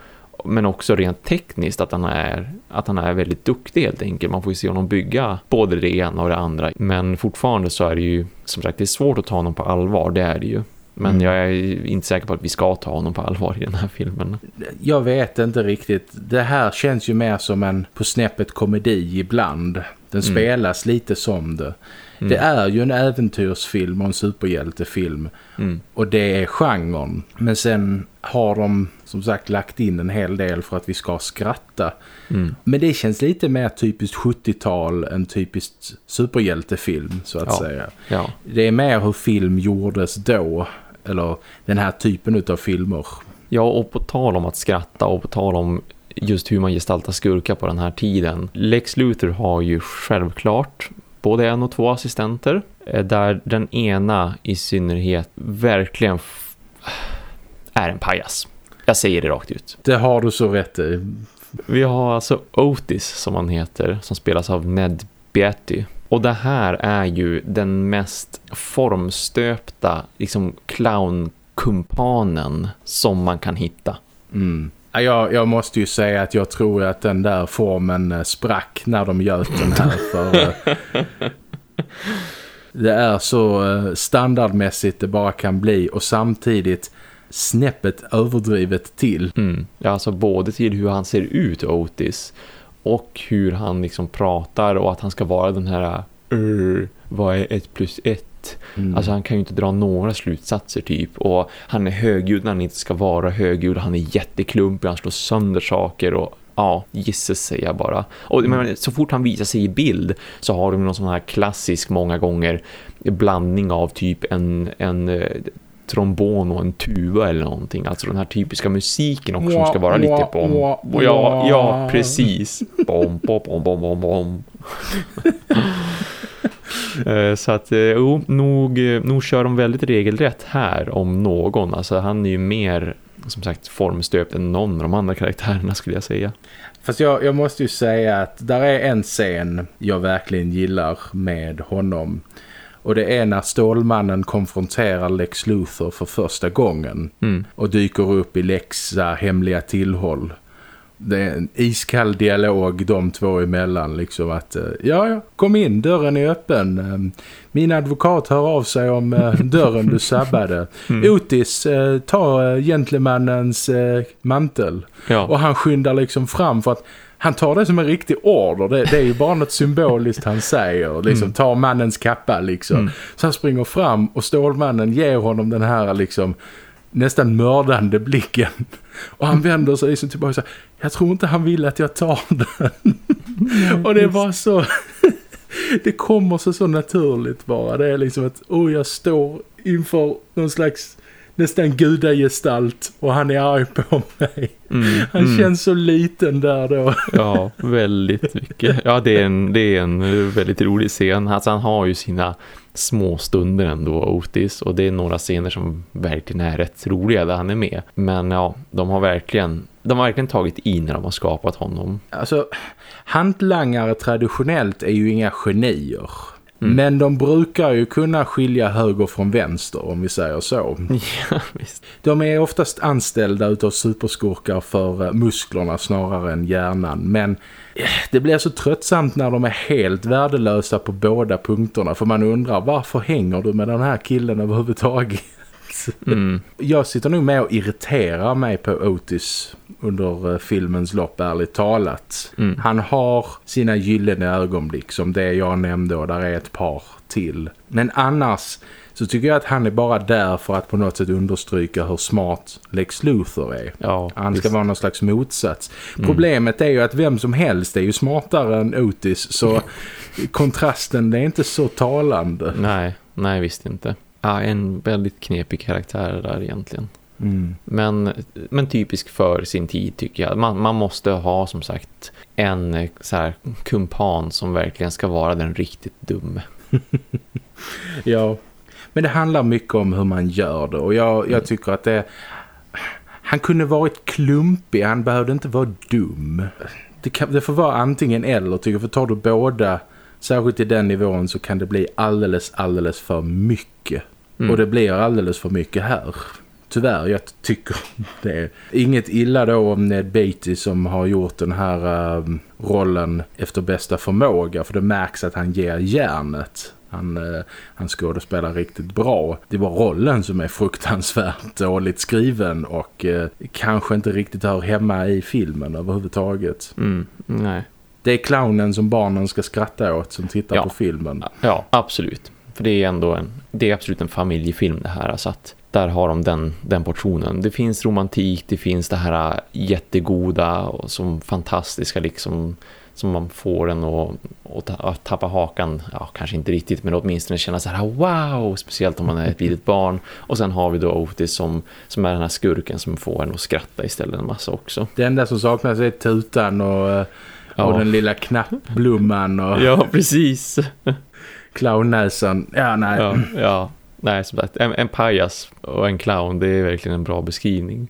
men också rent tekniskt att han är att han är väldigt duktig helt enkelt. Man får ju se honom bygga både det ena och det andra. Men fortfarande så är det ju som sagt det är svårt att ta honom på allvar, det är det ju. Men Mm. jag är inte säker på att vi ska ta honom på allvar i den här filmen. Jag vet inte riktigt. Det här känns ju mer som en på snäppet komedi ibland. Den Mm. spelas lite som det. Mm. Det är ju en äventyrsfilm och en superhjältefilm. Mm. Och det är genren. Men sen har de som sagt lagt in en hel del för att vi ska skratta. Mm. Men det känns lite mer typiskt 70-tal än typiskt superhjältefilm så att Ja. säga. Ja. Det är mer hur film gjordes då. Eller den här typen utav filmer. ja, och på tal om att skratta och på tal om just hur man gestaltar skurkar på den här tiden. Lex Luthor har ju självklart både en och två assistenter. eh, Där den ena i synnerhet verkligen är en pajas. Jag säger det rakt ut. Det har du så rätt i. Vi har alltså Otis som han heter som spelas av Ned Beatty. Och det här är ju den mest formstöpta liksom clownkumpanen som man kan hitta. Mm. Ja, Jag, jag måste ju säga att jag tror att den där formen eh, sprack när de göt den här för eh, det är så eh, standardmässigt det bara kan bli och samtidigt snäppet överdrivet till. Mm. Ja, alltså både till hur han ser ut Otis och hur han liksom pratar och att han ska vara den här "Urr, vad är ett plus ett? Mm. Alltså han kan ju inte dra några slutsatser typ och han är högljudd när han inte ska vara högljudd han är jätteklumpig, han slår sönder saker och ja, gisses säger jag bara. Och men, så fort han visar sig i bild så har de någon sån här klassisk många gånger blandning av typ en, en eh, trombon och en tuva eller någonting. Alltså den här typiska musiken också som ska vara lite bom. Ja, ja, precis. Bom, bom, bom, bom, bom, bom. Eh, så att jo, nog, nog kör de väldigt regelrätt här om någon. Alltså han är ju mer som sagt formstöpt än någon av de andra karaktärerna skulle jag säga. Fast jag, jag måste ju säga att där är en scen jag verkligen gillar med honom. Och det är när Stålmannen konfronterar Lex Luthor för första gången. Mm. Och dyker upp i Lex hemliga tillhåll det är en iskall dialog de två emellan liksom att eh, ja, kom in, dörren är öppen ehm, min advokat hör av sig om eh, dörren du sabbade mm. Otis, eh, ta gentlemannens mantel ja. och han skyndar liksom fram för att han tar det som en riktig order. Det, det är ju bara något symboliskt han säger. Liksom, mm. ta mannens kappa liksom. Mm. Så han springer fram och Stålmannen ger honom den här liksom nästan mördande blicken. Och han vänder sig liksom tillbaka och säger, jag tror inte han vill att jag tar den. Nej, och det är bara så... det kommer så så naturligt bara. Det är liksom att, oh jag står inför någon slags nästan gudagestalt och han är arg på mig. Mm, han mm. känns så liten där då. Ja, väldigt mycket. Ja, det är en, det är en väldigt rolig scen. Alltså, han har ju sina små stunder ändå, Otis. Och det är några scener som verkligen är rätt roliga där han är med. Men ja, de har verkligen de har verkligen tagit i när de har skapat honom. Alltså, hantlangare traditionellt är ju inga genier. Mm. Men de brukar ju kunna skilja höger från vänster om vi säger så. Ja, visst. De är oftast anställda utav superskurkar för eh, musklerna snarare än hjärnan. Men eh, det blir så tröttsamt när de är helt värdelösa på båda punkterna. För man undrar varför hänger du med den här killen överhuvudtaget? Mm. Jag sitter nog med och irriterar mig på Otis under eh, filmens lopp ärligt talat. Mm. Han har sina gyllene ögonblick som det jag nämnde och där är ett par till. Men annars så tycker jag att han är bara där för att på något sätt understryka hur smart Lex Luthor är. Ja, han ska visst. vara någon slags motsats. Mm. Problemet är ju att vem som helst är ju smartare än Otis så kontrasten är inte så talande. Nej, nej visst inte. Ja, en väldigt knepig karaktär där egentligen. Mm. Men, men typisk för sin tid tycker jag. Man, man måste ha som sagt en så här, kumpan som verkligen ska vara den riktigt dumme. ja, men det handlar mycket om hur man gör det. Och jag, jag mm. tycker att det... Han kunde varit klumpig, han behövde inte vara dum. Det, kan, det får vara antingen eller tycker jag. För tar du båda, särskilt i den nivån så kan det bli alldeles, alldeles för mycket. Mm. Och det blir alldeles för mycket här. Tyvärr, jag tycker det inget illa då om Ned Beatty som har gjort den här uh, rollen efter bästa förmåga. För det märks att han ger järnet. Han, uh, han skådespelar riktigt bra. Det var rollen som är fruktansvärt dåligt skriven och uh, kanske inte riktigt hör hemma i filmen överhuvudtaget. Mm, nej. Det är clownen som barnen ska skratta åt som tittar ja. på filmen. Ja, absolut. För det är ändå en, det är absolut en familjefilm det här. Så att där har de den, den portionen. Det finns romantik, det finns det här jättegoda och som fantastiska liksom som man får en att, att tappa hakan, ja kanske inte riktigt men åtminstone känna så här wow, speciellt om man är ett litet barn och sen har vi då Otis som, som är den här skurken som får en att skratta istället en massa också. Det enda som saknas är tutan och, och ja. den lilla knappblomman och... Ja, precis clownnäsan. Ja, nej. Ja, ja. nej som sagt, en, en pajas och en clown, det är verkligen en bra beskrivning.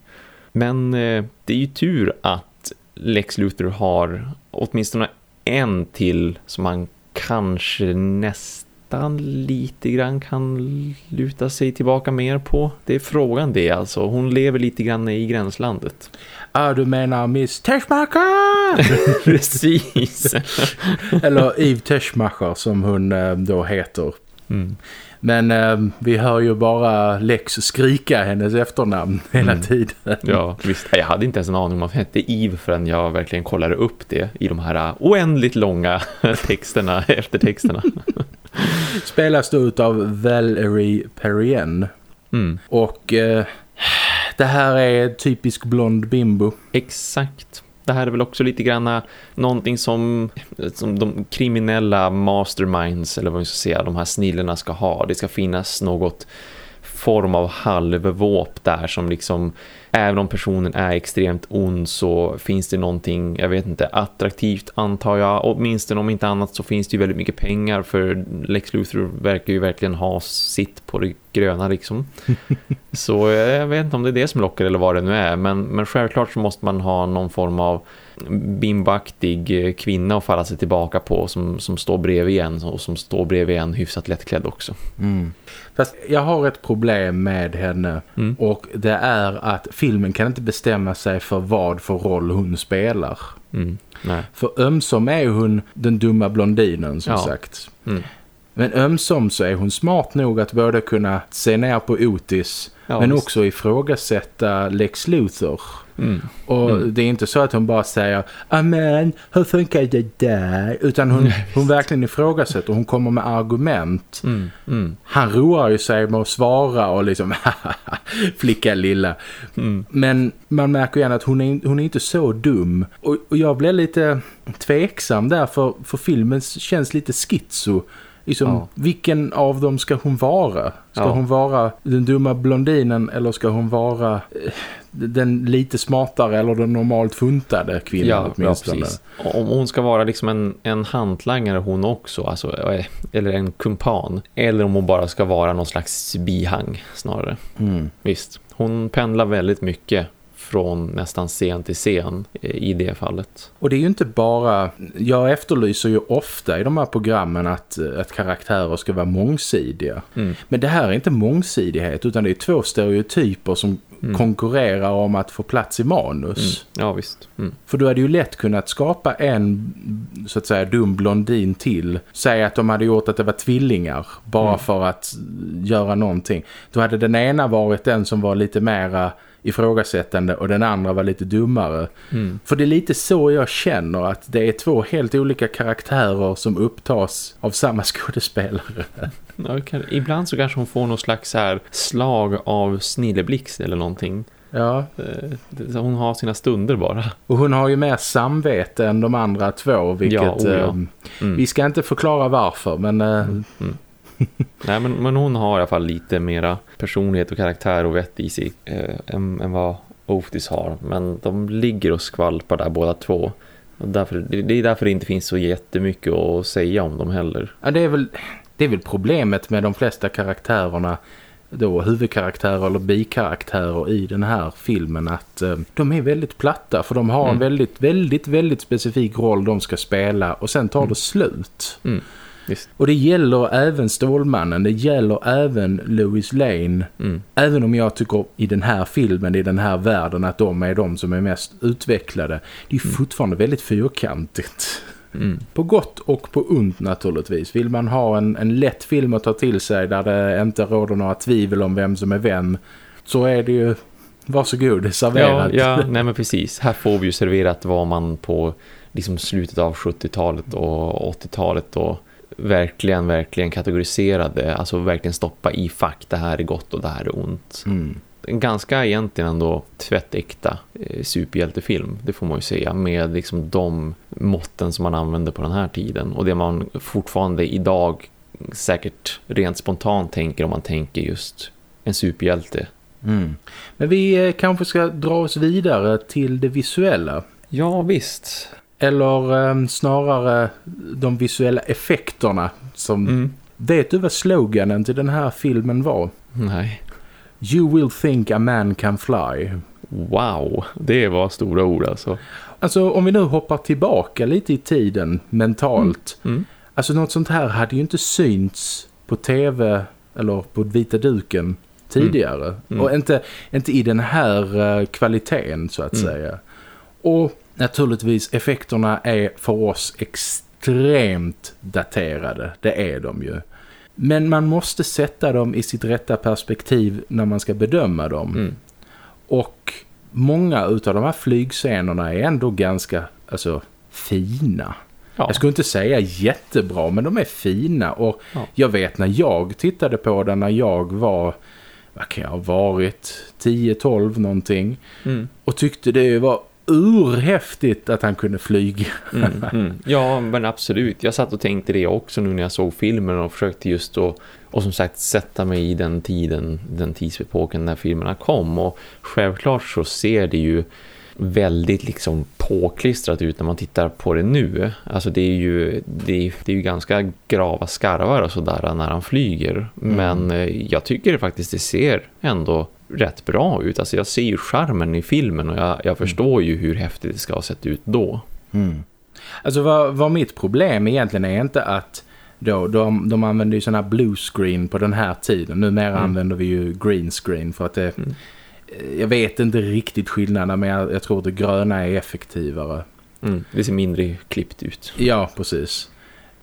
Men eh, det är ju tur att Lex Luthor har åtminstone en till som man kanske nästan lite grann kan luta sig tillbaka mer på. Det är frågan det alltså. Hon lever lite grann i gränslandet. Ah, du menar Miss Teschmacher? Precis. Eller Eve Teschmacher som hon eh, då heter. Mm. Men eh, vi hör ju bara Lex skrika hennes efternamn hela mm. tiden. Ja, visst. Jag hade inte ens en aning om att hon hette Eve förrän jag verkligen kollade upp det i de här eh, oändligt långa texterna, eftertexterna. Spelas då av Valerie Perrien. Mm. Och... Eh, det här är typisk blond bimbo. Exakt. Det här är väl också lite grann eh, någonting som, eh, som de kriminella masterminds eller vad vi ska säga, de här snillerna ska ha. Det ska finnas något form av halvvåp där som liksom även om personen är extremt ond så finns det någonting, jag vet inte, attraktivt antar jag. Åtminstone om inte annat så finns det ju väldigt mycket pengar för Lex Luthor verkar ju verkligen ha sitt på det gröna liksom. så jag vet inte om det är det som lockar eller vad det nu är. Men, men självklart så måste man ha någon form av bimbaktig kvinna att falla sig tillbaka på som, som står bredvid en och som står bredvid en hyfsat lättklädd också. Mm. Fast jag har ett problem med henne mm. och det är att filmen kan inte bestämma sig för vad för roll hon spelar. Mm. För ömsom är hon den dumma blondinen som ja. sagt. Mm. Men ömsom så är hon smart nog att både kunna se ner på Otis ja, men också ifrågasätta Lex Luthor. Mm. Och mm. det är inte så att hon bara säger Amen, hur funkar det där? Utan hon, hon verkligen ifrågasätter och hon kommer med argument. Mm. mm. Han roar ju sig med att svara och liksom flicka lilla. Mm. Men man märker igen att hon är, hon är inte så dum. Och, och jag blev lite tveksam där för, för filmen känns lite schizo. Liksom, ja. Vilken av dem ska hon vara? Ska ja. hon vara den dumma blondinen eller ska hon vara eh, den lite smartare eller den normalt funtade kvinnan ja, åtminstone? Ja, Om hon ska vara liksom en, en hantlangare hon också, alltså, eh, eller en kumpan. Eller om hon bara ska vara någon slags bihang snarare. Mm. Visst, hon pendlar väldigt mycket från nästan scen till scen eh, i det fallet. Och det är ju inte bara, jag efterlyser ju ofta i de här programmen att, eh, att karaktärer ska vara mångsidiga. Mm. Men det här är inte mångsidighet utan det är två stereotyper som mm. konkurrerar om att få plats i manus. Mm. Ja visst. Mm. För då hade ju lätt kunnat skapa en så att säga dum blondin till. Säg att de hade gjort att det var tvillingar bara mm. för att göra någonting. Då hade den ena varit den som var lite mera ifrågasättande och den andra var lite dummare. Mm. För det är lite så jag känner att det är två helt olika karaktärer som upptas av samma skådespelare. Okay. Ibland så kanske hon får någon slags här slag av snilleblixt eller någonting. Ja. Eh, hon har sina stunder bara. Och hon har ju mer samvete än de andra två, vilket ja, oh ja. Eh, mm. vi ska inte förklara varför, men... Eh, mm. Mm. Nej, men, men hon har i alla fall lite mera personlighet och karaktär och vett i sig eh, än, än vad Otis har. Men de ligger och skvalpar där båda två. Och därför, det är därför det inte finns så jättemycket att säga om dem heller. Ja, det är väl, det är väl problemet med de flesta karaktärerna då huvudkaraktärer eller bikaraktärer i den här filmen att eh, de är väldigt platta för de har mm. en väldigt, väldigt, väldigt specifik roll de ska spela och sen tar mm. det slut. Mm. Visst. Och det gäller även Stålmannen, det gäller även Louis Lane. Mm. Även om jag tycker i den här filmen, i den här världen att de är de som är mest utvecklade. Det är mm. fortfarande väldigt fyrkantigt. Mm. På gott och på ont naturligtvis. Vill man ha en, en lätt film att ta till sig där det inte råder några tvivel om vem som är vem så är det ju varsågod, serverat. Ja, ja nej men precis. Här får vi ju serverat vad man på liksom slutet av 70-talet och 80-talet och verkligen, verkligen kategoriserade, alltså verkligen stoppa i fack, det här är gott och det här är ont. Mm. En ganska egentligen ändå tvättäkta eh, superhjältefilm, det får man ju säga, med liksom de måtten som man använde på den här tiden och det man fortfarande idag säkert rent spontant tänker om man tänker just en superhjälte. Mm. Men vi eh, kanske ska dra oss vidare till det visuella. Ja, visst. Eller eh, snarare de visuella effekterna som... Mm. Vet du vad sloganen till den här filmen var? Nej. You will think a man can fly. Wow, det var stora ord alltså. Alltså om vi nu hoppar tillbaka lite i tiden mentalt. Mm. Mm. Alltså något sånt här hade ju inte synts på tv eller på vita duken tidigare. Mm. mm. Och inte, inte i den här uh, kvaliteten så att mm. säga. Och naturligtvis effekterna är för oss extremt daterade. Det är de ju. Men man måste sätta dem i sitt rätta perspektiv när man ska bedöma dem. Mm. Och många av de här flygscenerna är ändå ganska alltså, fina. Ja. Jag skulle inte säga jättebra men de är fina och ja. jag vet när jag tittade på den när jag var vad kan jag ha varit 10-12 någonting mm. och tyckte det var urhäftigt att han kunde flyga. Mm, mm. Ja, men absolut. Jag satt och tänkte det också nu när jag såg filmen och försökte just då och som sagt sätta mig i den tiden, den tidsepoken när filmerna kom och självklart så ser det ju väldigt liksom påklistrat ut när man tittar på det nu. Alltså det är ju, det är, det är ju ganska grava skarvar och sådär när han flyger. Mm. Men eh, jag tycker faktiskt det ser ändå rätt bra ut. Alltså jag ser ju charmen i filmen och jag, jag mm. förstår ju hur häftigt det ska ha sett ut då. Mm. Alltså vad, vad mitt problem egentligen är inte att då, de, de använder ju sådana blue screen på den här tiden. Numera mm. använder vi ju green screen för att det... Mm. Jag vet inte riktigt skillnaden men jag, jag tror att det gröna är effektivare. Mm, det ser mindre klippt ut. Ja, precis.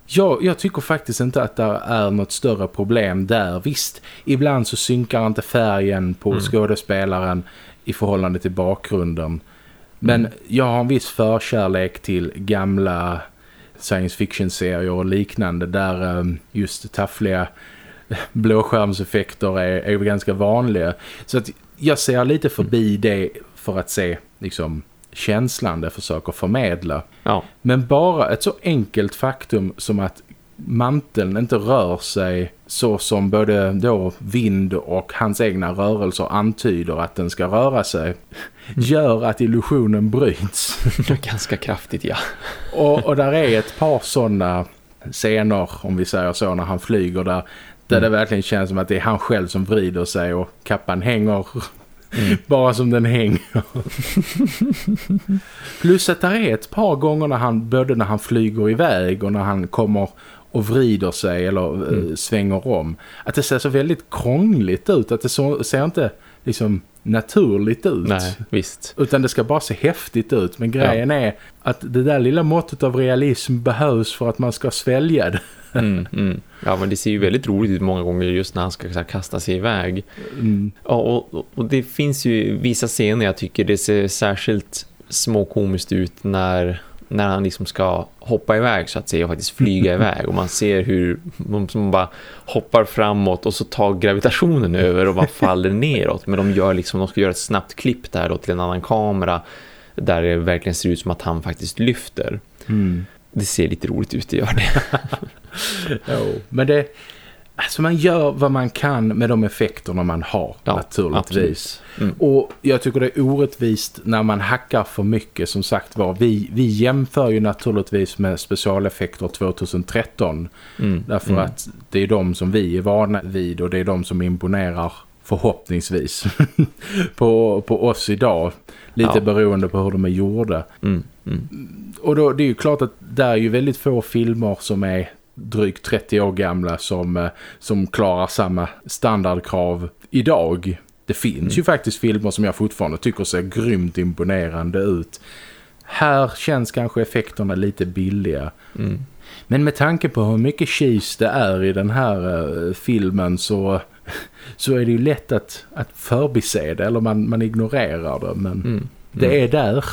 Jag, jag tycker faktiskt inte att det är något större problem där. Visst, ibland så synkar inte färgen på mm. skådespelaren i förhållande till bakgrunden. Men mm. jag har en viss förkärlek till gamla science fiction-serier och liknande där ehm, just taffliga blåskärmseffekter är, är ganska vanliga. Så att jag ser lite förbi mm. det för att se liksom känslan det försöker förmedla. Ja. Men bara ett så enkelt faktum som att manteln inte rör sig så som både då vind och hans egna rörelser antyder att den ska röra sig gör att illusionen bryts. Ganska kraftigt, ja. och, och där är ett par sådana scener, om vi säger så, när han flyger där där mm. det verkligen känns som att det är han själv som vrider sig och kappan hänger mm. bara som den hänger. Plus att det är ett par gånger när han, både när han flyger iväg och när han kommer och vrider sig eller eh, mm. svänger om. Att det ser så väldigt krångligt ut. Att det så, ser inte liksom naturligt ut. Nej, visst. Utan det ska bara se häftigt ut. Men grejen ja. är att det där lilla måttet av realism behövs för att man ska svälja det. Mm, mm. Ja, men det ser ju väldigt roligt ut många gånger just när han ska här, kasta sig iväg. Mm. Ja, och, och det finns ju vissa scener jag tycker det ser särskilt småkomiskt ut när när han liksom ska hoppa iväg så att säga och faktiskt flyga iväg och man ser hur man bara hoppar framåt och så tar gravitationen över och bara faller neråt men de gör liksom, de ska göra ett snabbt klipp där då till en annan kamera där det verkligen ser ut som att han faktiskt lyfter. Mm. Det ser lite roligt ut, det gör det. jo, men det Alltså man gör vad man kan med de effekterna man har ja, naturligtvis. Mm. Och jag tycker det är orättvist när man hackar för mycket som sagt var. Vi, vi jämför ju naturligtvis med specialeffekter 2013. Mm. Därför mm. att det är de som vi är vana vid och det är de som imponerar förhoppningsvis på, på oss idag. Lite ja. beroende på hur de är gjorda. Mm. Och då, det är ju klart att det är ju väldigt få filmer som är drygt 30 år gamla som, eh, som klarar samma standardkrav idag. Det finns mm. ju faktiskt filmer som jag fortfarande tycker ser grymt imponerande ut. Här känns kanske effekterna lite billiga. Mm. Men med tanke på hur mycket cheese det är i den här uh, filmen så, så är det ju lätt att, att förbise det eller man, man ignorerar det. Men mm. det mm. är där.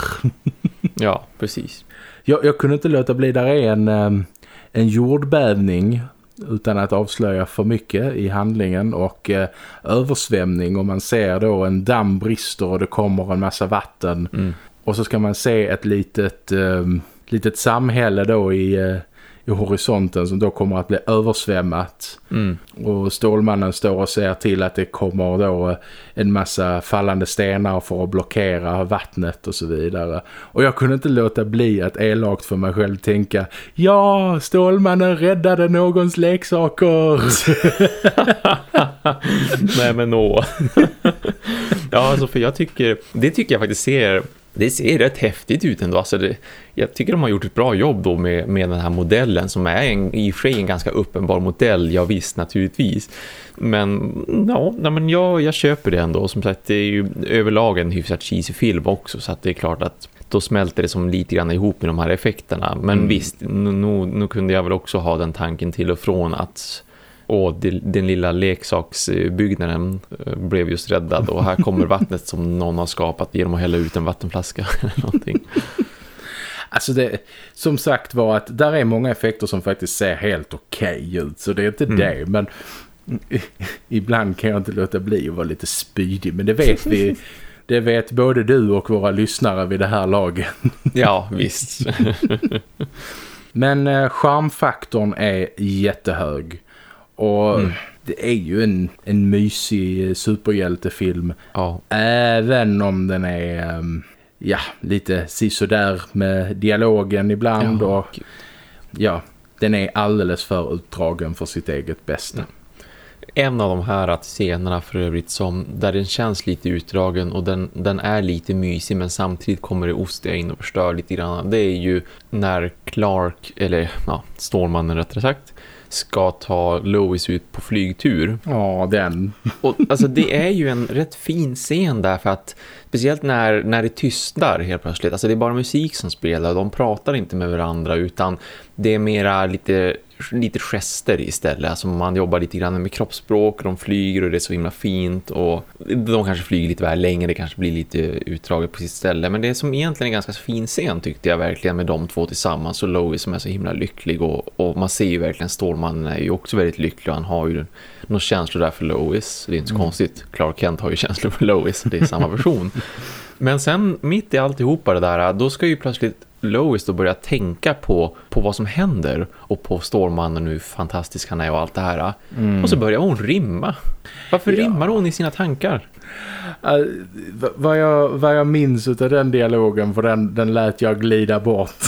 ja, precis. Jag, jag kunde inte låta bli, där är en... Um, en jordbävning utan att avslöja för mycket i handlingen och eh, översvämning och man ser då en damm brister och det kommer en massa vatten mm. och så ska man se ett litet, eh, litet samhälle då i, eh, i horisonten som då kommer att bli översvämmat. Mm. Och Stålmannen står och ser till att det kommer då en massa fallande stenar för att blockera vattnet och så vidare. Och jag kunde inte låta bli att elakt för mig själv tänka Ja, Stålmannen räddade någons leksaker! Nej men nå. ja, alltså för jag tycker, det tycker jag faktiskt ser det ser rätt häftigt ut ändå. Alltså det, jag tycker de har gjort ett bra jobb då med, med den här modellen som är en, i och för sig en ganska uppenbar modell, ja visst naturligtvis. Men ja, nej, men jag, jag köper det ändå. Som sagt, det är ju överlag en hyfsat cheesy film också så att det är klart att då smälter det som lite grann ihop med de här effekterna. Men mm. visst, nu, nu kunde jag väl också ha den tanken till och från att och den lilla leksaksbyggnaden eh, blev just räddad och här kommer vattnet som någon har skapat genom att hälla ut en vattenflaska eller någonting. Alltså det, som sagt var att där är många effekter som faktiskt ser helt okej okay ut så det är inte mm. det men ibland kan jag inte låta bli att vara lite spydig men det vet vi Det vet både du och våra lyssnare vid det här laget. Ja, visst. Men eh, charmfaktorn är jättehög. Och mm. det är ju en, en mysig superhjältefilm. Ja. Även om den är... Um, ja, lite sisådär med dialogen ibland ja, och ja, den är alldeles för utdragen för sitt eget bästa. Mm. En av de här scenerna för övrigt som där den känns lite utdragen och den, den är lite mysig men samtidigt kommer det ostiga in och förstör lite grann. Det är ju när Clark, eller ja, Stålmannen rättare sagt, ska ta Lois ut på flygtur. Ja, den. Och, alltså det är ju en rätt fin scen där för att speciellt när, när det tystnar helt plötsligt. Alltså det är bara musik som spelar och de pratar inte med varandra utan det är mera lite lite gester istället. Alltså man jobbar lite grann med kroppsspråk och de flyger och det är så himla fint och de kanske flyger lite väl länge, det kanske blir lite utdraget på sitt ställe. Men det är som egentligen en ganska fin scen tyckte jag verkligen med de två tillsammans och Lois som är så himla lycklig och, och man ser ju verkligen Stålmannen är ju också väldigt lycklig och han har ju några känslor där för Lois. Det är inte så mm. konstigt. Clark Kent har ju känslor för Lois, det är samma person. Men sen mitt i alltihopa det där, då ska ju plötsligt Lois då börjar tänka på, på vad som händer och på Stålmannen hur fantastisk han är och allt det här. Mm. Och så börjar hon rimma. Varför ja. rimmar hon i sina tankar? Uh, vad, jag, vad jag minns av den dialogen för den, den lät jag glida bort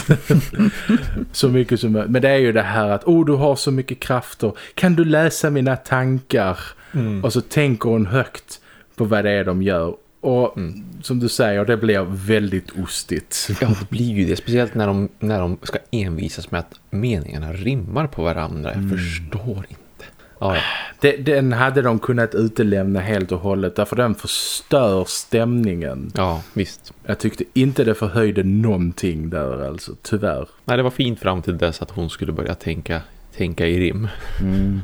så mycket som Men det är ju det här att oh, du har så mycket krafter. Kan du läsa mina tankar? Mm. Och så tänker hon högt på vad det är de gör. Och mm. som du säger, det blir väldigt ostigt. Ja, det blir ju det. Speciellt när de, när de ska envisas med att meningarna rimmar på varandra. Jag mm. förstår inte. Ja. Den hade de kunnat utelämna helt och hållet. Därför den förstör stämningen. Ja, visst. Jag tyckte inte det förhöjde någonting där alltså, tyvärr. Nej, det var fint fram till dess att hon skulle börja tänka, tänka i rim. Mm.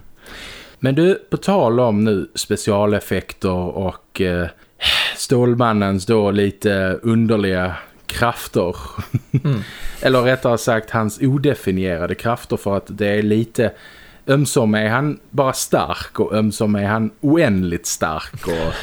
Men du, på tal om nu specialeffekter och eh, Stålmannens då lite underliga krafter. Mm. Eller rättare sagt hans odefinierade krafter för att det är lite ömsom är han bara stark och ömsom är han oändligt stark och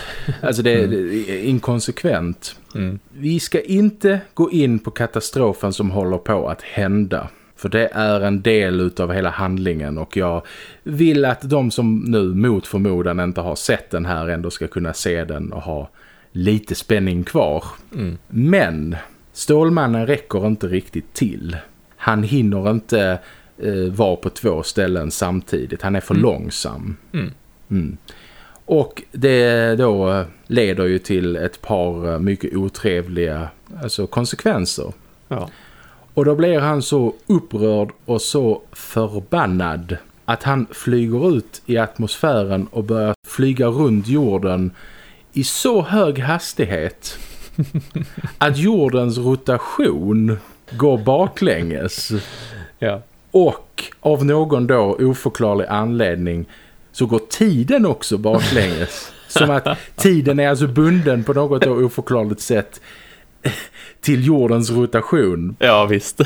alltså det är, mm. inkonsekvent. Mm. Vi ska inte gå in på katastrofen som håller på att hända. För det är en del av hela handlingen och jag vill att de som nu mot förmodan inte har sett den här ändå ska kunna se den och ha lite spänning kvar. Mm. Men Stålmannen räcker inte riktigt till. Han hinner inte eh, vara på två ställen samtidigt. Han är för mm. långsam. Mm. mm. Och det då leder ju till ett par eh, mycket otrevliga alltså konsekvenser. Ja. Och då blir han så upprörd och så förbannad att han flyger ut i atmosfären och börjar flyga runt jorden i så hög hastighet att jordens rotation går baklänges. Ja. Och av någon då oförklarlig anledning så går tiden också baklänges. Som att tiden är alltså bunden på något då oförklarligt sätt till jordens rotation. Ja, visst.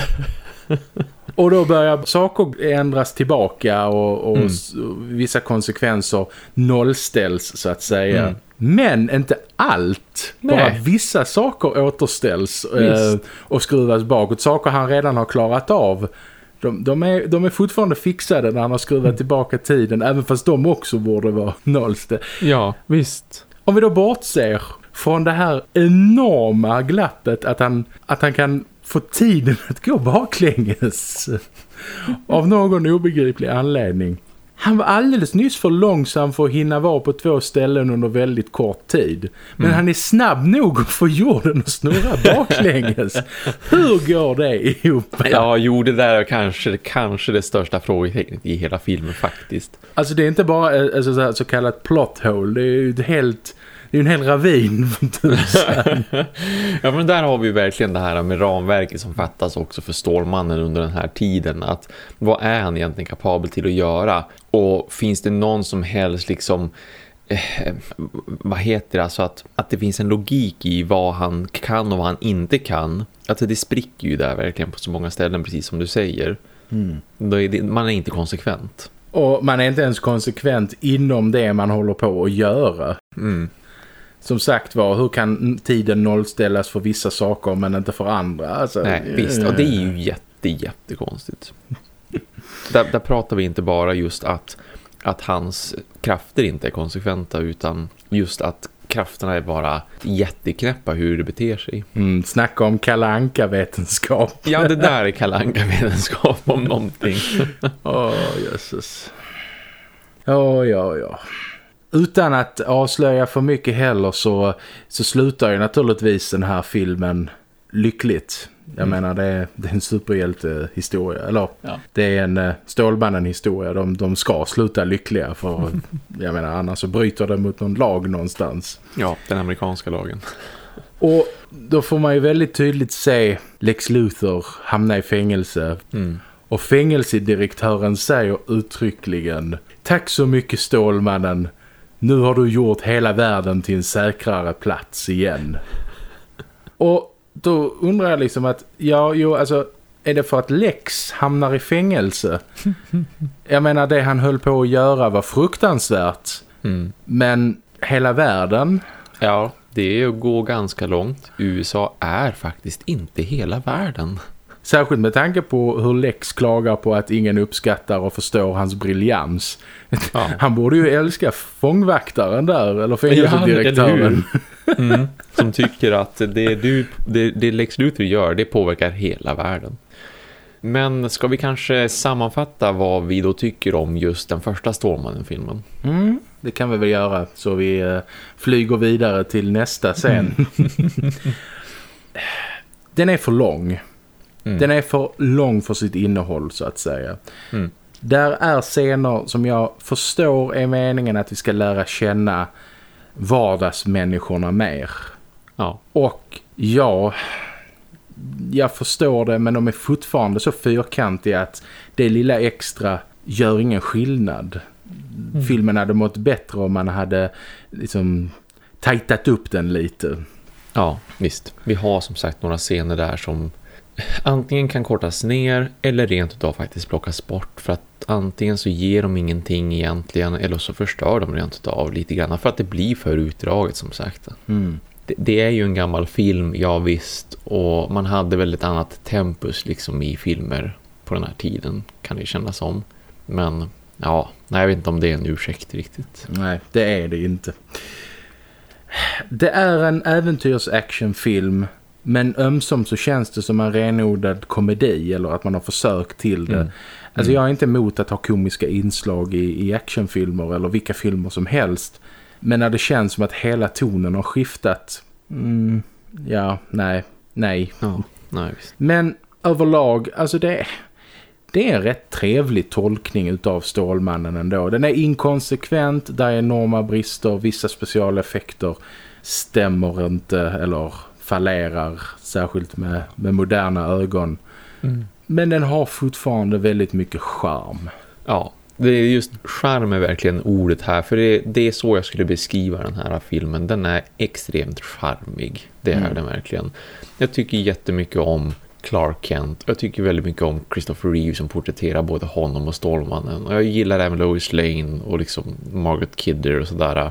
och då börjar saker ändras tillbaka och, och mm. vissa konsekvenser nollställs så att säga. Mm. Men inte allt. Nej. Bara vissa saker återställs eh, och skruvas bakåt. Saker han redan har klarat av. De, de, är, de är fortfarande fixade när han har skruvat mm. tillbaka tiden. Även fast de också borde vara nollställd. Ja, visst. Om vi då bortser från det här enorma glappet att han, att han kan få tiden att gå baklänges. Av någon obegriplig anledning. Han var alldeles nyss för långsam för att hinna vara på två ställen under väldigt kort tid. Men mm. han är snabb nog att få jorden att snurra baklänges. Hur går det ihop? Ja, jo, det där är kanske, kanske det största frågetecknet i hela filmen faktiskt. Alltså det är inte bara eh, alltså, så, kallat plot hole. Det är ju helt det är en hel ravin Ja men där har vi verkligen det här med ramverket som fattas också för Stålmannen under den här tiden. Att vad är han egentligen kapabel till att göra? Och finns det någon som helst liksom eh, vad heter det? Alltså att, att det finns en logik i vad han kan och vad han inte kan. Alltså det spricker ju där verkligen på så många ställen precis som du säger. Mm. Är det, man är inte konsekvent. Och man är inte ens konsekvent inom det man håller på att göra. Mm. Som sagt var, hur kan tiden nollställas för vissa saker men inte för andra? Alltså, Nej, visst. Och det är ju jätte, jättekonstigt. där, där pratar vi inte bara just att, att hans krafter inte är konsekventa utan just att krafterna är bara jätteknäppa hur det beter sig. Mm, snacka om kalanka vetenskap. ja, det där är kalanka vetenskap om någonting. Åh, oh, jösses. Ja, ja, ja. Utan att avslöja för mycket heller så, så slutar ju naturligtvis den här filmen lyckligt. Jag mm. menar det är, det är en superhjältehistoria. Eller ja. det är en uh, Stålmannen-historia. De, de ska sluta lyckliga för jag menar annars så bryter det mot någon lag någonstans. Ja, den amerikanska lagen. Och då får man ju väldigt tydligt se Lex Luthor hamna i fängelse. Mm. Och fängelsedirektören säger uttryckligen Tack så mycket Stålmannen. Nu har du gjort hela världen till en säkrare plats igen. Och då undrar jag liksom att, ja, jo, alltså, är det för att Lex hamnar i fängelse? Jag menar, det han höll på att göra var fruktansvärt. Mm. Men hela världen... Ja, det är att gå ganska långt. USA är faktiskt inte hela världen. Särskilt med tanke på hur Lex klagar på att ingen uppskattar och förstår hans briljans. Ja. Han borde ju älska fångvaktaren där, eller fängelsedirektören. Ja, mm, som tycker att det, du, det, det Lex Luthor gör, det påverkar hela världen. Men ska vi kanske sammanfatta vad vi då tycker om just den första Stålmannen-filmen? Mm, det kan vi väl göra så vi uh, flyger vidare till nästa scen. Mm. den är för lång. Mm. Den är för lång för sitt innehåll så att säga. Mm. Där är scener som jag förstår är meningen att vi ska lära känna vardagsmänniskorna mer. Ja. Och ja, jag förstår det men de är fortfarande så fyrkantiga att det lilla extra gör ingen skillnad. Mm. Filmen hade mått bättre om man hade liksom tajtat upp den lite. Ja, visst. Vi har som sagt några scener där som antingen kan kortas ner eller rent utav faktiskt plockas bort för att antingen så ger de ingenting egentligen eller så förstör de rent utav lite grann för att det blir för utdraget som sagt. Mm. Det, det, är ju en gammal film, ja visst och man hade väl ett annat tempus liksom i filmer på den här tiden kan det kännas som. Men ja, nej, jag vet inte om det är en ursäkt riktigt. Nej, det är det inte. Det är en äventyrsactionfilm men ömsom så känns det som en renodlad komedi eller att man har försökt till det. Mm. Alltså mm. jag är inte emot att ha komiska inslag i, i actionfilmer eller vilka filmer som helst. Men när det känns som att hela tonen har skiftat. Mm, ja, nej, nej. Ja, nej Men överlag, alltså det, det är en rätt trevlig tolkning utav Stålmannen ändå. Den är inkonsekvent, där är enorma brister, vissa specialeffekter stämmer inte eller fallerar särskilt med, med moderna ögon. Mm. Men den har fortfarande väldigt mycket charm. Ja, det är just charm är verkligen ordet här. För det, det, är så jag skulle beskriva den här filmen. Den är extremt charmig. Det är mm. den verkligen. Jag tycker jättemycket om Clark Kent. Jag tycker väldigt mycket om Christopher Reeve som porträtterar både honom och Stålmannen. Och jag gillar även Lois Lane och liksom Margaret Kidder och sådär.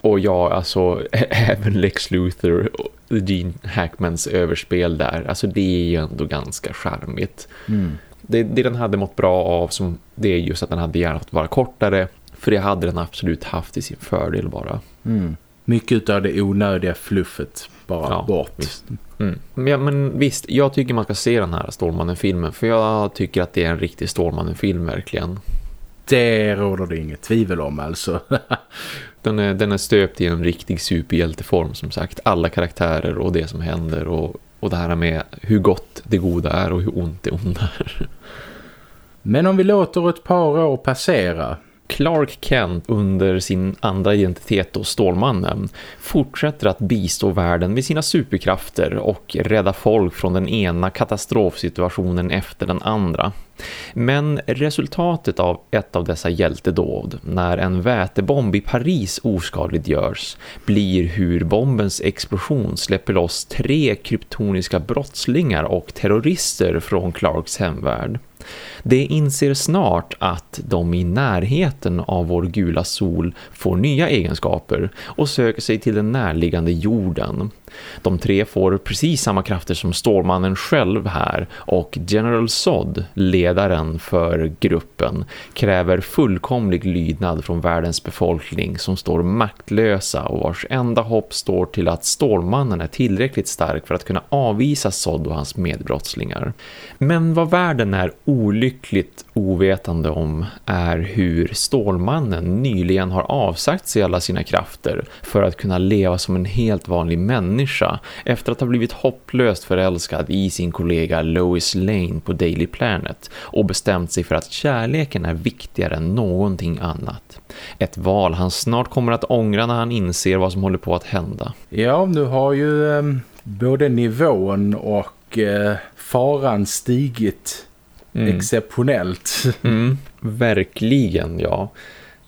Och ja, alltså även Lex Luthor och Gene Hackmans överspel där. Alltså det är ju ändå ganska charmigt. Mm. Det, det den hade mått bra av som det är just att den hade gärna fått vara kortare. För det hade den absolut haft i sin fördel bara. Mm. Mycket av det onödiga fluffet bara ja, bort. Visst. Mm. Ja, men visst, jag tycker man ska se den här Stålmannen-filmen. För jag tycker att det är en riktig Stålmannen-film verkligen. Det råder det inget tvivel om alltså. den, är, den är stöpt i en riktig superhjälteform som sagt. Alla karaktärer och det som händer och, och det här med hur gott det goda är och hur ont det onda är. Men om vi låter ett par år passera Clark Kent under sin andra identitet och Stålmannen fortsätter att bistå världen med sina superkrafter och rädda folk från den ena katastrofsituationen efter den andra. Men resultatet av ett av dessa hjältedåd, när en vätebomb i Paris oskadliggörs, blir hur bombens explosion släpper loss tre kryptoniska brottslingar och terrorister från Clarks hemvärld. Det inser snart att de i närheten av vår gula sol får nya egenskaper och söker sig till den närliggande jorden. De tre får precis samma krafter som Stålmannen själv här och General Sod, ledaren för gruppen, kräver fullkomlig lydnad från världens befolkning som står maktlösa och vars enda hopp står till att Stålmannen är tillräckligt stark för att kunna avvisa Sod och hans medbrottslingar. Men vad världen är olyckligt ovetande om är hur Stålmannen nyligen har avsagt sig alla sina krafter för att kunna leva som en helt vanlig människa efter att ha blivit hopplöst förälskad i sin kollega Lois Lane på Daily Planet och bestämt sig för att kärleken är viktigare än någonting annat. Ett val han snart kommer att ångra när han inser vad som håller på att hända. Ja, nu har ju eh, både nivån och eh, faran stigit mm. exceptionellt. Mm, verkligen, ja.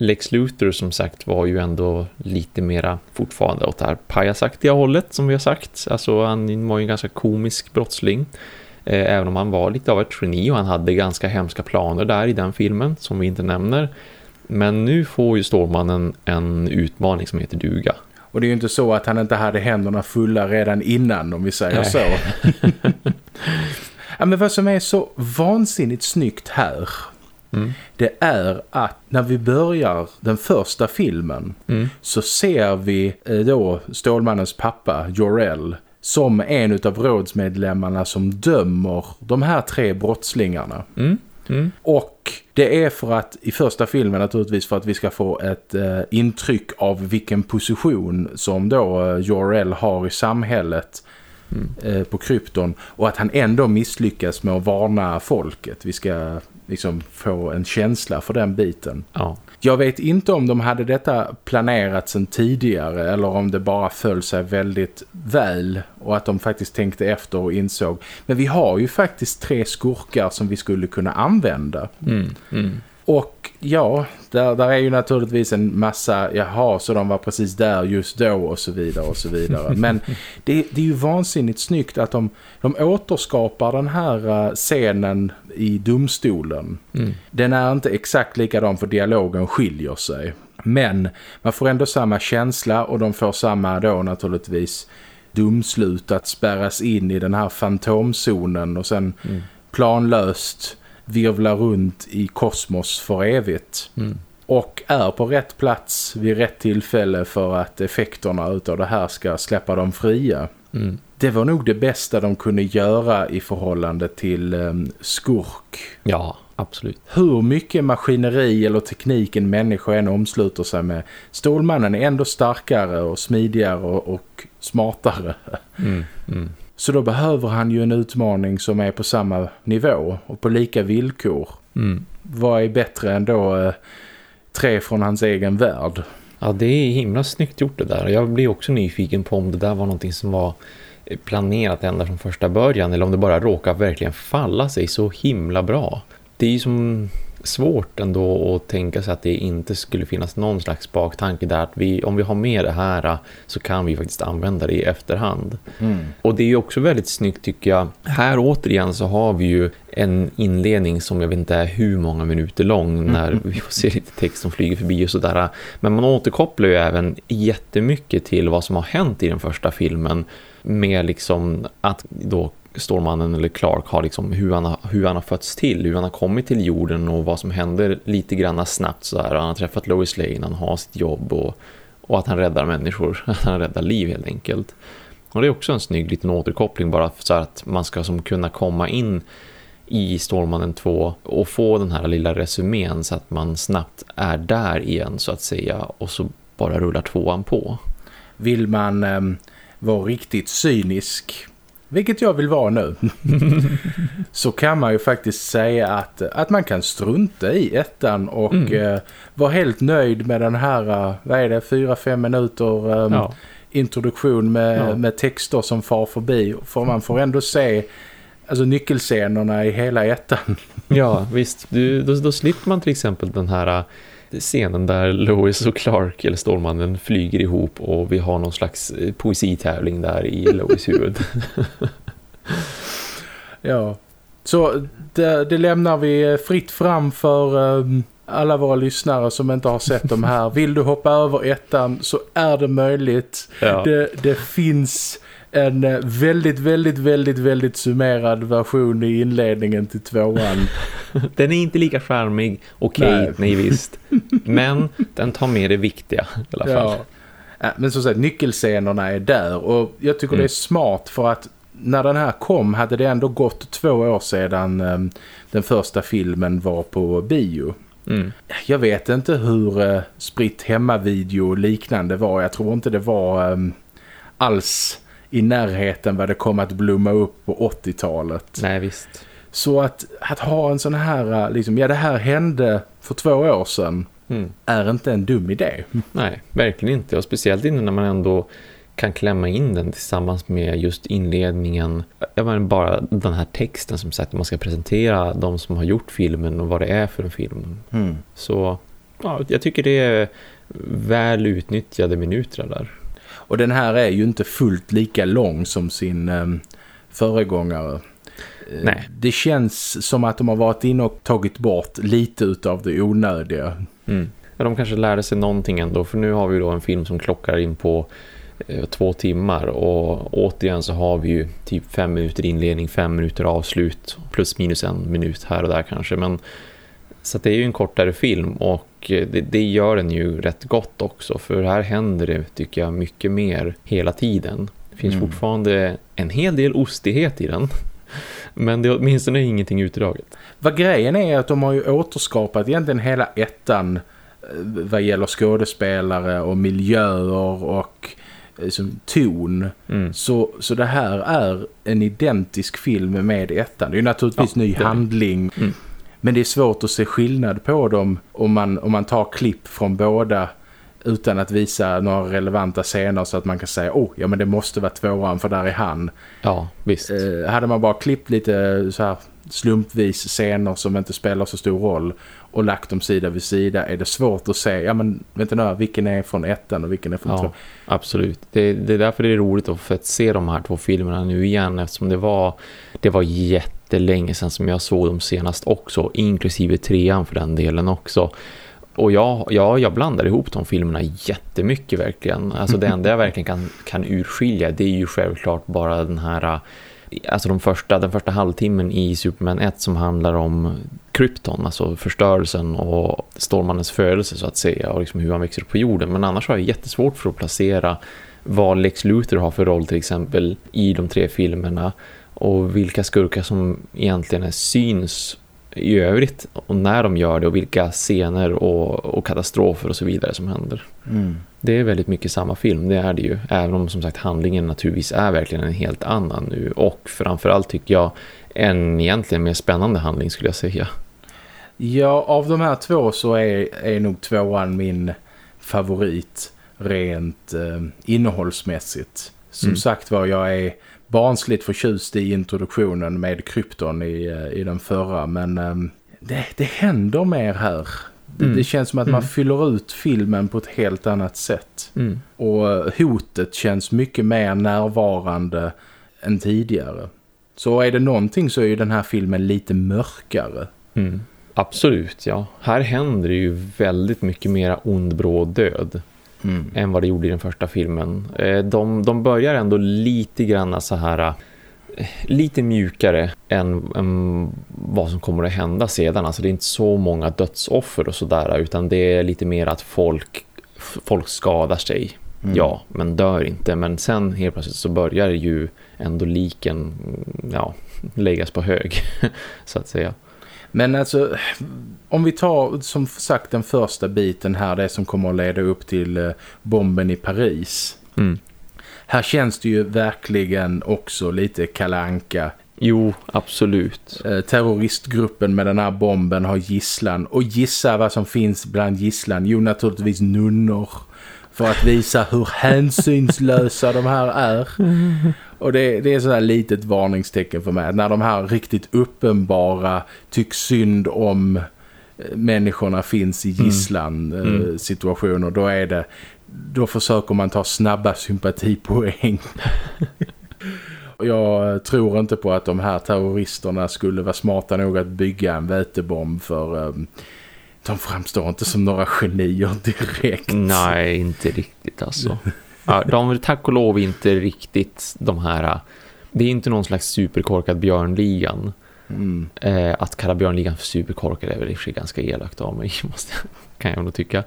Lex Luthor som sagt var ju ändå lite mera fortfarande åt det här pajasaktiga hållet som vi har sagt. Alltså han var ju en ganska komisk brottsling. Eh, även om han var lite av ett geni och han hade ganska hemska planer där i den filmen som vi inte nämner. Men nu får ju Stålmannen en utmaning som heter duga. Och det är ju inte så att han inte hade händerna fulla redan innan om vi säger Nej. så. ja, men vad som är så vansinnigt snyggt här Mm. Det är att när vi börjar den första filmen mm. så ser vi eh, då Stålmannens pappa Jorell som en av rådsmedlemmarna som dömer de här tre brottslingarna. Mm. Mm. Och det är för att i första filmen naturligtvis för att vi ska få ett eh, intryck av vilken position som då eh, Jorel har i samhället mm. eh, på krypton och att han ändå misslyckas med att varna folket. Vi ska liksom få en känsla för den biten. Ja. Jag vet inte om de hade detta planerat sedan tidigare eller om det bara föll sig väldigt väl och att de faktiskt tänkte efter och insåg. Men vi har ju faktiskt tre skurkar som vi skulle kunna använda. Mm, mm. Och ja, där, där är ju naturligtvis en massa, jaha, så de var precis där just då och så vidare och så vidare. Men det, det är ju vansinnigt snyggt att de, de återskapar den här uh, scenen i domstolen. Mm. Den är inte exakt likadan för dialogen skiljer sig. Men man får ändå samma känsla och de får samma då naturligtvis domslut att spärras in i den här fantomzonen och sen mm. planlöst virvlar runt i kosmos för evigt. Mm. Och är på rätt plats vid rätt tillfälle för att effekterna utav det här ska släppa dem fria. Mm. Det var nog det bästa de kunde göra i förhållande till um, skurk. Ja, absolut. Hur mycket maskineri eller teknik en människa än omsluter sig med. Stålmannen är ändå starkare och smidigare och, och smartare. Mm, mm. Så då behöver han ju en utmaning som är på samma nivå och på lika villkor. Mm. Vad är bättre än då eh, tre från hans egen värld? Ja, det är himla snyggt gjort det där. Jag blir också nyfiken på om det där var någonting som var planerat ända från första början eller om det bara råkar verkligen falla sig så himla bra. Det är ju som svårt ändå att tänka sig att det inte skulle finnas någon slags baktanke där att vi, om vi har med det här så kan vi faktiskt använda det i efterhand. Mm. Och det är ju också väldigt snyggt tycker jag. Här återigen så har vi ju en inledning som jag vet inte är hur många minuter lång när vi får se lite text som flyger förbi och sådär. Men man återkopplar ju även jättemycket till vad som har hänt i den första filmen med liksom att då Stålmannen eller Clark har liksom hur han har, hur han har fötts till, hur han har kommit till jorden och vad som händer lite grann snabbt så här. Han har träffat Lois Lane, han har sitt jobb och, och att han räddar människor, att han räddar liv helt enkelt. Och det är också en snygg liten återkoppling bara så att man ska som kunna komma in i Stålmannen 2 och få den här lilla resumén så att man snabbt är där igen så att säga och så bara rullar tvåan på. Vill man eh, vara riktigt cynisk vilket jag vill vara nu, så kan man ju faktiskt säga att, att man kan strunta i ettan och mm. eh, vara helt nöjd med den här, uh, vad är det, fyra, fem minuter um, ja. introduktion med, ja. med texter som far förbi. För man får ändå se alltså nyckelscenerna i hela ettan. ja, visst. Du, då, då slipper man till exempel den här scenen där Lois och Clark eller Stålmannen flyger ihop och vi har någon slags eh, poesitävling där i Lois huvud. ja, Så det, det, lämnar vi fritt fram för um, alla våra lyssnare som inte har sett de här. Vill du hoppa över ettan så är det möjligt. Ja. Det, det finns en eh, väldigt, väldigt, väldigt, väldigt summerad version i inledningen till tvåan. Den är inte lika charmig, okej, okay, nej. nej visst. Men den tar med det viktiga i alla fall. Ja. Men som sagt, nyckelscenerna är där och jag tycker mm. det är smart för att när den här kom hade det ändå gått två år sedan um, den första filmen var på bio. Mm. Jag vet inte hur uh, spritt hemmavideo och liknande var. Jag tror inte det var um, alls i närheten vad det kom att blomma upp på 80-talet. Nej, visst. Så att, att ha en sån här, uh, liksom, ja det här hände för två år sedan mm. är inte en dum idé. Nej, verkligen inte. Och speciellt inte när man ändå kan klämma in den tillsammans med just inledningen. Jag menar bara den här texten som sagt man ska presentera de som har gjort filmen och vad det är för en film. Mm. Så ja, jag tycker det är väl utnyttjade minuter där. Och den här är ju inte fullt lika lång som sin föregångare. Eh, Nej. Det känns som att de har varit inne och tagit bort lite av det onödiga. Mm. Men de kanske lärde sig någonting ändå för nu har vi då en film som klockar in på Eh, två timmar och återigen så har vi ju typ fem minuter inledning, fem minuter avslut plus minus en minut här och där kanske men så det är ju en kortare film och eh, det, det, gör den ju rätt gott också för här händer det tycker jag mycket mer hela tiden. Det finns mm. fortfarande en hel del ostighet i den men det är åtminstone ingenting utdraget. Vad grejen är att de har ju återskapat egentligen hela ettan eh, vad gäller skådespelare och miljöer och liksom, ton. Mm. Så, så det här är en identisk film med ettan. Det är naturligtvis ja, ny handling. Mm. Men det är svårt att se skillnad på dem om man, om man tar klipp från båda utan att visa några relevanta scener så att man kan säga, oh, ja men det måste vara tvåan för där är han. Ja, visst. Eh, hade man bara klippt lite så här slumpvis scener som inte spelar så stor roll och lagt dem sida vid sida är det svårt att se, ja men vänta nu, vilken är från ettan och vilken är från ja, två? Absolut, det, det är därför det är roligt att få se de här två filmerna nu igen eftersom det var, det var jättelänge sedan som jag såg dem senast också, inklusive trean för den delen också. Och ja, ja, jag blandar ihop de filmerna jättemycket verkligen. Alltså det enda jag verkligen kan, kan urskilja det är ju självklart bara den här alltså de första, den första halvtimmen i Superman 1 som handlar om krypton, alltså förstörelsen och Stålmannens födelse så att säga och liksom hur han växer upp på jorden. Men annars har jag jättesvårt för att placera vad Lex Luthor har för roll till exempel i de tre filmerna och vilka skurkar som egentligen är syns i övrigt och när de gör det och vilka scener och, och katastrofer och så vidare som händer. Mm. Det är väldigt mycket samma film, det är det ju. Även om som sagt handlingen naturligtvis är verkligen en helt annan nu. Och framförallt tycker jag en egentligen mer spännande handling skulle jag säga. Ja, av de här två så är, är nog tvåan min favorit rent eh, innehållsmässigt. Som mm. sagt var, jag är barnsligt förtjust i introduktionen med krypton i, eh, i den förra. Men eh, det, det händer mer här. Mm. Det känns som att man mm. fyller ut filmen på ett helt annat sätt. Mm. Och hotet känns mycket mer närvarande än tidigare. Så är det någonting så är ju den här filmen lite mörkare. Mm. Absolut, ja. Här händer det ju väldigt mycket mera ond bråd död mm. än vad det gjorde i den första filmen. Eh, de, de börjar ändå lite grann så här eh, lite mjukare än, än, vad som kommer att hända sedan. Alltså det är inte så många dödsoffer och sådär utan det är lite mer att folk, folk skadar sig. Mm. Ja, men dör inte. Men sen helt plötsligt så börjar ju ändå liken ja, läggas på hög så att säga. Men alltså, om vi tar som sagt den första biten här, det som kommer att leda upp till eh, bomben i Paris. Mm. Här känns det ju verkligen också lite kalanka. Jo, absolut. Eh, terroristgruppen med den här bomben har gisslan. Och gissa vad som finns bland gisslan. Jo, naturligtvis nunnor. För att visa hur hänsynslösa de här är. Och det, det är sådär litet varningstecken för mig. När de här riktigt uppenbara tycks synd om eh, människorna finns i mm. gisslan mm. Mm. situationer. Då är det då försöker man ta snabba sympatipoäng. Jag tror inte på att de här terroristerna skulle vara smarta nog att bygga en vätebomb för um, de framstår inte som några genier direkt. Nej, inte riktigt alltså. Ja, de är tack och lov inte riktigt de här... Det är inte någon slags superkorkad björnligan. Mm. Eh, att kalla björnligan för superkorkad är väl i sig ganska elakt av mig, måste, kan jag nog tycka.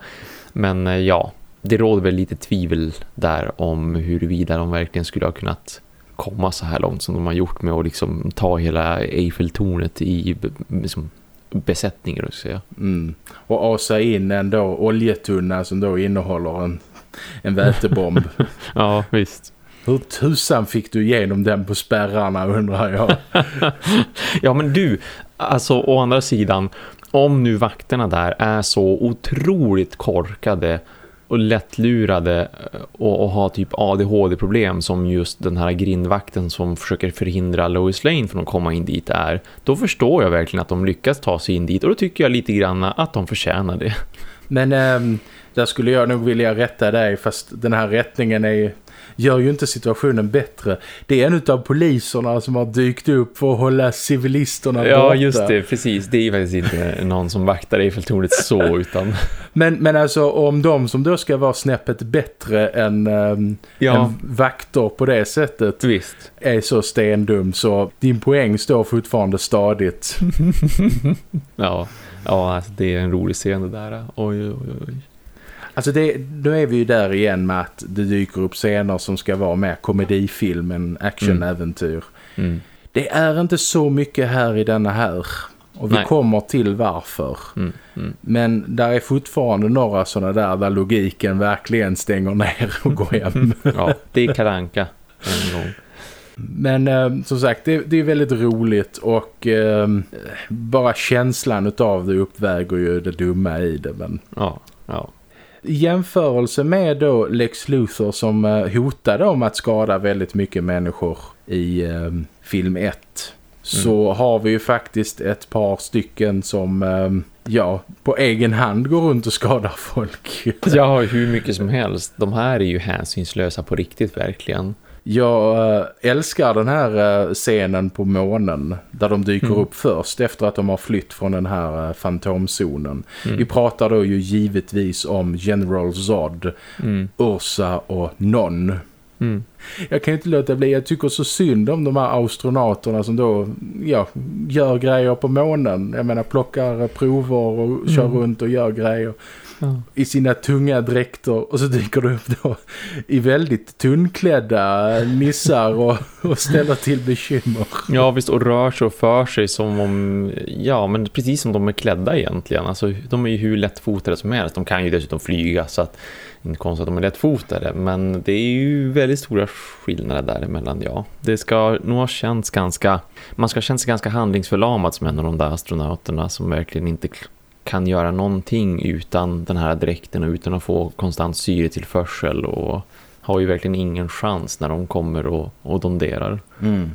Men eh, ja, det råder väl lite tvivel där om huruvida de verkligen skulle ha kunnat komma så här långt som de har gjort med att liksom ta hela Eiffeltornet i liksom, besättningar så. Mm. Och asa in en då oljetunna som då innehåller en, en vätebomb. ja, visst. Hur tusan fick du igenom den på spärrarna undrar jag. ja men du, alltså å andra sidan, om nu vakterna där är så otroligt korkade och lättlurade eh, och, och ha typ ADHD-problem som just den här grindvakten som försöker förhindra Lois Lane från att komma in dit är, då förstår jag verkligen att de lyckas ta sig in dit och då tycker jag lite grann att de förtjänar det. Men ähm, där skulle jag nog vilja rätta dig fast den här rättningen är gör ju inte situationen bättre. Det är en av poliserna som har dykt upp för att hålla civilisterna ja, borta. Ja, just det. Precis. Det är faktiskt inte någon som vaktar Eiffeltornet så, utan... Men, men alltså, om de som då ska vara snäppet bättre än, ähm, ja. än vakter på det sättet Visst. är så stendum så din poäng står fortfarande stadigt. ja, ja alltså, det är en rolig scen det där. Oj, oj, oj. Alltså det, då är vi ju där igen med att det dyker upp scener som ska vara mer komedifilm än actionäventyr. Mm. Mm. Det är inte så mycket här i denna här. Och vi Nej. kommer till varför. Mm. Mm. Men där är fortfarande några sådana där där logiken verkligen stänger ner och går hem. ja, det är karanka en gång. Men eh, som sagt, det, det, är väldigt roligt och eh, bara känslan av det uppväger ju det dumma i det. Men... Ja, ja i jämförelse med då Lex Luthor som eh, hotade om att skada väldigt mycket människor i eh, film 1 så mm. har vi ju faktiskt ett par stycken som eh, ja, på egen hand går runt och skadar folk. ja, hur mycket som helst. De här är ju hänsynslösa på riktigt verkligen. Jag äh, älskar den här äh, scenen på månen där de dyker mm. upp först efter att de har flytt från den här äh, fantomzonen. Mm. Vi pratar då ju givetvis om General Zod, mm. Ursa och Non. Mm. Jag kan inte låta bli, jag tycker så synd om de här astronauterna som då ja, gör grejer på månen. Jag menar plockar prover och kör mm. runt och gör grejer i sina tunga dräkter och så dyker det upp då i väldigt tunnklädda nissar och, och ställer till bekymmer. Ja visst och rör sig och för sig som om, ja men precis som de är klädda egentligen. Alltså de är ju hur lättfotade som helst. De kan ju dessutom flyga så att inte konstigt att de är lättfotade men det är ju väldigt stora skillnader däremellan, ja. Det ska nog ha känts ganska, man ska ha känt sig ganska handlingsförlamad som en av de där astronauterna som verkligen inte kan göra någonting utan den här dräkten och utan att få konstant syretillförsel och har ju verkligen ingen chans när de kommer och, och donderar. Mm.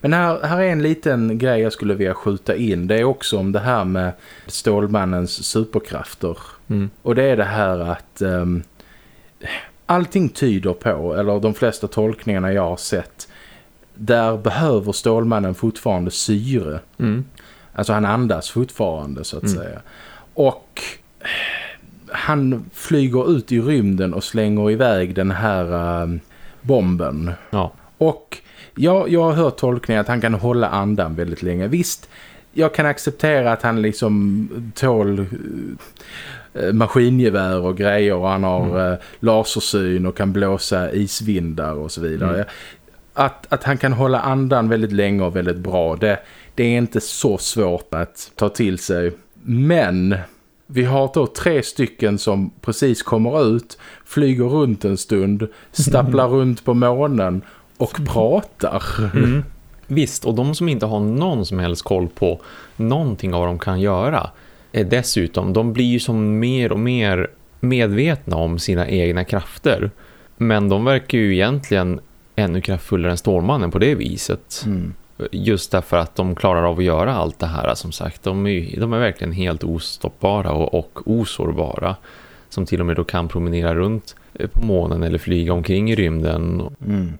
Men här, här är en liten grej jag skulle vilja skjuta in. Det är också om det här med Stålmannens superkrafter. Mm. Och det är det här att um, allting tyder på, eller de flesta tolkningarna jag har sett, där behöver Stålmannen fortfarande syre. Mm. Alltså han andas fortfarande så att mm. säga. Och han flyger ut i rymden och slänger iväg den här uh, bomben. Ja. Och ja, jag har hört tolkningen att han kan hålla andan väldigt länge. Visst, jag kan acceptera att han liksom tål uh, maskingevär och grejer och han har mm. uh, lasersyn och kan blåsa isvindar och så vidare. Mm. Att, att han kan hålla andan väldigt länge och väldigt bra, det, det är inte så svårt att ta till sig. Men vi har då tre stycken som precis kommer ut, flyger runt en stund, stapplar runt på månen och pratar. Mm. Visst, och de som inte har någon som helst koll på någonting av vad de kan göra är dessutom, de blir ju som mer och mer medvetna om sina egna krafter. Men de verkar ju egentligen ännu kraftfullare än Stålmannen på det viset. Mm. Just därför att de klarar av att göra allt det här som sagt. De är, de är verkligen helt ostoppbara och, och osårbara. Som till och med då kan promenera runt på månen eller flyga omkring i rymden. Mm.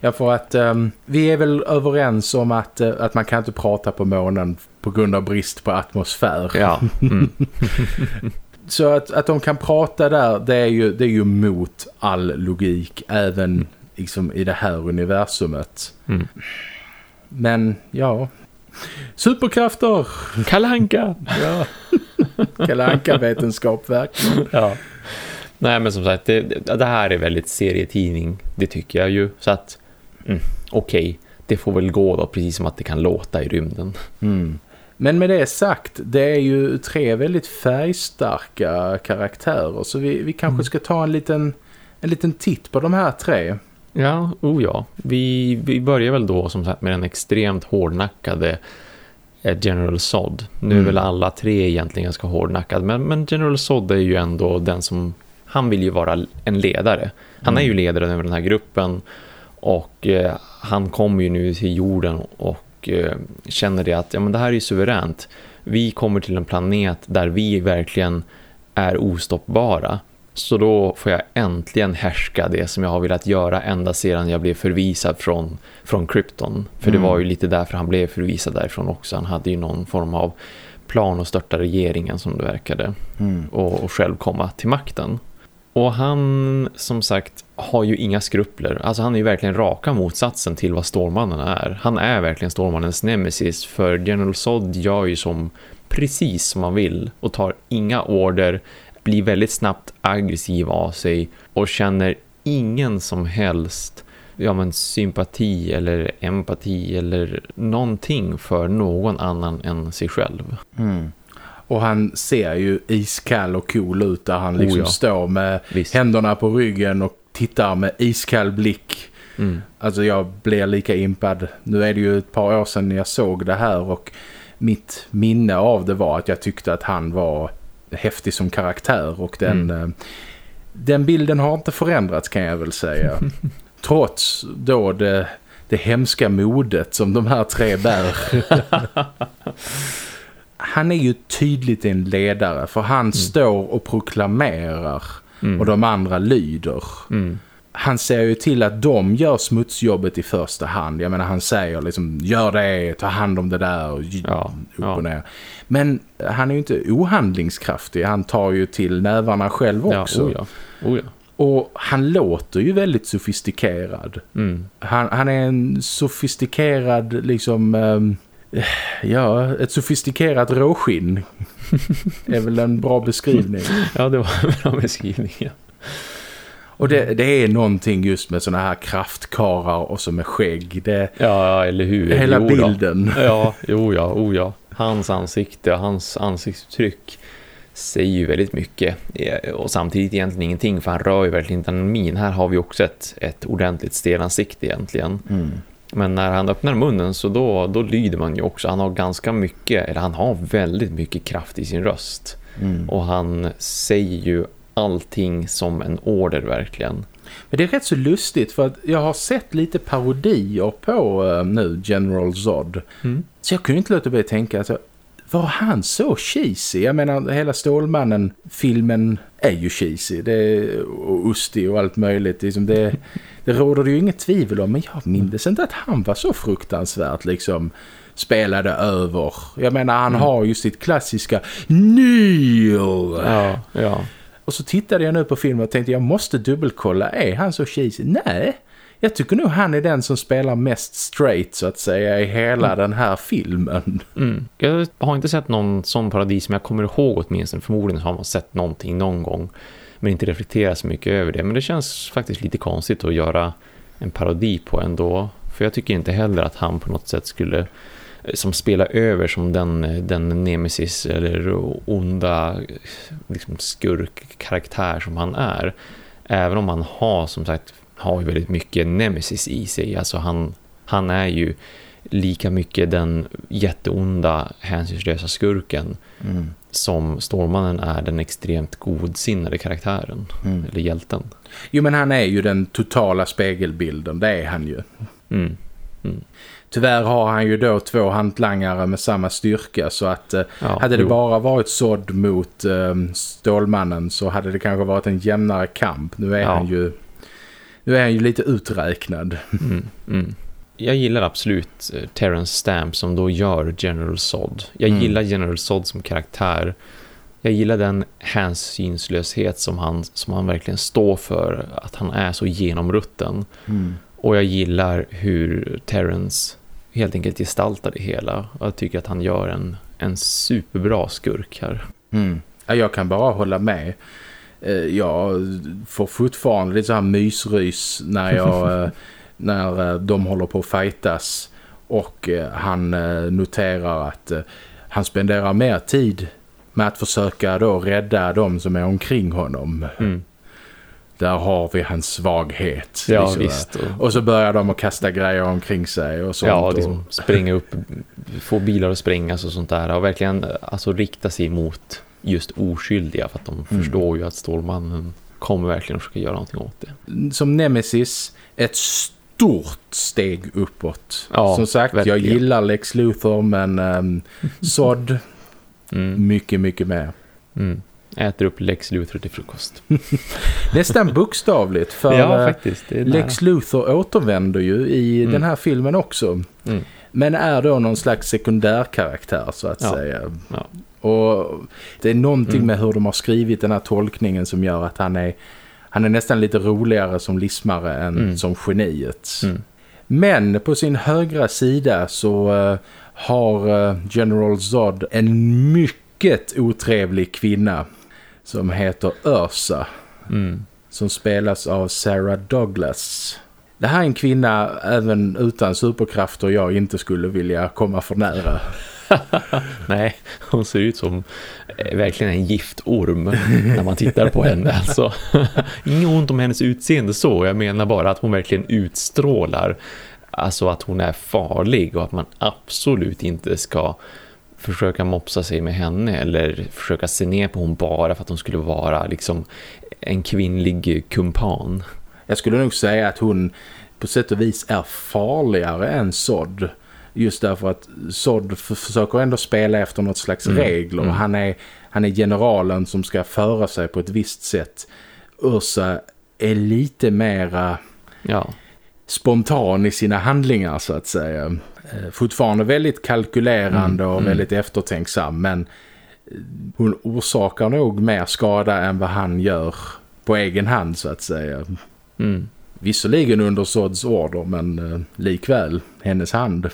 Ja, för att um, vi är väl överens om att, uh, att man kan inte prata på månen på grund av brist på atmosfär. Ja. Mm. Så att, att de kan prata där, det är ju, det är ju mot all logik, även liksom, i det här universumet. Mm. Men ja, superkrafter! Kalanka! Ja, Kalanka-vetenskap verkligen. Ja. Nej men som sagt, det, det, här är väldigt serietidning, det tycker jag ju. Så att, mm, okej, okay, det får väl gå då, precis som att det kan låta i rymden. Mm. Men med det sagt, det är ju tre väldigt färgstarka karaktärer. Så vi, vi kanske mm. ska ta en liten, en liten titt på de här tre. Ja, oh ja. Vi, vi börjar väl då som sagt med den extremt hårdnackade eh, General Sod. Nu är mm. väl alla tre egentligen ganska hårdnackade. Men, men General Sod är ju ändå den som... Han vill ju vara en ledare. Han är ju mm. ledare över den här gruppen. Och eh, han kommer ju nu till jorden och eh, känner det att ja, men det här är suveränt. Vi kommer till en planet där vi verkligen är ostoppbara. Så då får jag äntligen härska det som jag har velat göra ända sedan jag blev förvisad från, från Krypton. För mm. det var ju lite därför han blev förvisad därifrån också. Han hade ju någon form av plan att störta regeringen som det verkade. Mm. Och, och själv komma till makten. Och han, som sagt, har ju inga skrupler. Alltså han är ju verkligen raka motsatsen till vad Stålmannen är. Han är verkligen Stålmannens nemesis. För General Zod gör ju som precis som man vill. Och tar inga order. Blir väldigt snabbt aggressiv av sig. Och känner ingen som helst ja, men sympati eller empati eller någonting för någon annan än sig själv. Mm. Och han ser ju iskall och cool ut där han liksom oh ja. står med Visst. händerna på ryggen och tittar med iskall blick. Mm. Alltså jag blir lika impad. Nu är det ju ett par år sedan jag såg det här och mitt minne av det var att jag tyckte att han var häftig som karaktär och den, mm. Eh, den bilden har inte förändrats kan jag väl säga. Trots då det, det hemska modet som de här tre bär. han är ju tydligt en ledare för han mm. står och proklamerar mm. och de andra lyder. Mm. Han ser ju till att de gör smutsjobbet i första hand. Jag menar han säger liksom gör det, ta hand om det där och ja, upp och ner. Men han är ju inte ohandlingskraftig. Han tar ju till nävarna själv också. Ja, oh ja. Oh ja. Och han låter ju väldigt sofistikerad. Mm. Han, han, är en sofistikerad liksom... Um, Ja, ett sofistikerat råskinn är väl en bra beskrivning. ja, det var en bra beskrivning, ja. Och det, det, är någonting just med såna här kraftkarar och så med skägg. Det, ja, eller hur? Hela jo, bilden. Ja, jo ja, oh ja. Hans ansikte och hans ansiktsuttryck säger ju väldigt mycket. Och samtidigt egentligen ingenting för han rör ju verkligen inte en min. Här har vi också ett, ett ordentligt stelansikte egentligen. Mm. Men när han öppnar munnen så då, då lyder man ju också. Han har ganska mycket, eller han har väldigt mycket kraft i sin röst. Mm. Och han säger ju allting som en order verkligen. Men det är rätt så lustigt för att jag har sett lite parodier på uh, nu General Zod. Mm. Så jag kunde inte låta bli att tänka att var han så cheesy? Jag menar, hela Stålmannen-filmen är ju cheesy. Det är och ustig och allt möjligt. Liksom det, det råder det ju inget tvivel om. Men jag minns inte att han var så fruktansvärt liksom spelade över. Jag menar, han mm. har ju sitt klassiska Neil! Ja, ja. Och så tittade jag nu på filmen och tänkte jag måste dubbelkolla. Är han så cheesy? Nej, jag tycker nog han är den som spelar mest straight så att säga i hela mm. den här filmen. Mm. Jag har inte sett någon sån paradis men jag kommer ihåg åtminstone. Förmodligen har man sett någonting någon gång men inte reflekterat så mycket över det. Men det känns faktiskt lite konstigt att göra en parodi på ändå. För jag tycker inte heller att han på något sätt skulle som spela över som den, den nemesis eller onda liksom skurkkaraktär som han är. Även om han har som sagt har ju väldigt mycket nemesis i sig. Alltså han, han är ju lika mycket den jätteonda hänsynslösa skurken mm. som Stormannen är den extremt godsinnade karaktären mm. eller hjälten. Jo men han är ju den totala spegelbilden, det är han ju. Mm. Tyvärr har han ju då två hantlangare med samma styrka så att eh, ja, hade det jo. bara varit sådd mot eh, Stålmannen så hade det kanske varit en jämnare kamp. Nu är ja. han ju Nu är han ju lite uträknad. Mm, mm. Jag gillar absolut eh, Terrence Stamp som då gör General Zod. Jag Mm. gillar General Zod som karaktär. Jag gillar den hänsynslöshet som han, som han verkligen står för. Att han är så genomrutten. Mm. Och jag gillar hur Terrence helt enkelt gestaltar det hela. Och jag tycker att han gör en, en superbra skurk här. Mm. Ja, jag kan bara hålla med. Eh, Jag får fortfarande lite så här mysrys när, jag, eh, när eh, de håller på att fightas och han noterar att han spenderar mer tid med att försöka då rädda de som är omkring honom. Mm. Där har vi hans svaghet. Ja, liksom. visst. Och, Och så börjar de att kasta grejer omkring sig och sånt. ja, och- liksom springa upp, få bilar att sprängas och sånt där. Och verkligen alltså, rikta sig mot just oskyldiga. För att de Mm. förstår ju att Stålmannen kommer verkligen att försöka göra någonting åt det. som Nemesis ett stort steg uppåt. Ja, Som sagt, jag verkligen. gillar Lex Luthor men um, Sod Mm. mycket, mycket mer. Mm. Äter upp Lex Luthor till frukost. Nästan bokstavligt för ja, eh, faktiskt. Lex Luthor återvänder ju i Mm. den här filmen också. Mm. Men är då någon slags sekundärkaraktär så att Ja. säga. Ja. Och det är någonting Mm. med hur de har skrivit den här tolkningen som gör att han är, han är nästan lite roligare som lismare än Mm. som geniet. Mm. Men på sin högra sida så eh, har eh, General Zod en mycket otrevlig kvinna som heter Ursa Mm. som spelas av Sarah Douglas. Det här är en kvinna även utan superkrafter jag inte skulle vilja komma för nära. Nej, hon ser ut som eh, verkligen en giftorm när man tittar på henne. Alltså, inget ont om hennes utseende så. Jag menar bara att hon verkligen utstrålar alltså att hon är farlig och att man absolut inte ska försöka mopsa sig med henne eller försöka se ner på hon bara för att hon skulle vara liksom en kvinnlig kumpan. Jag skulle nog säga att hon på sätt och vis är farligare än Sod. Just därför att Sod försöker ändå spela efter något slags Mm, regler. mm. Han, är, han är generalen som ska föra sig på ett visst sätt. Ursa är lite mera Ja, spontan i sina handlingar så att säga. Eh, Fortfarande väldigt kalkylerande Mm, och mm. väldigt eftertänksam men eh, hon orsakar nog mer skada än vad han gör på egen hand så att säga. mm. Visserligen under Sods order men eh, likväl hennes hand.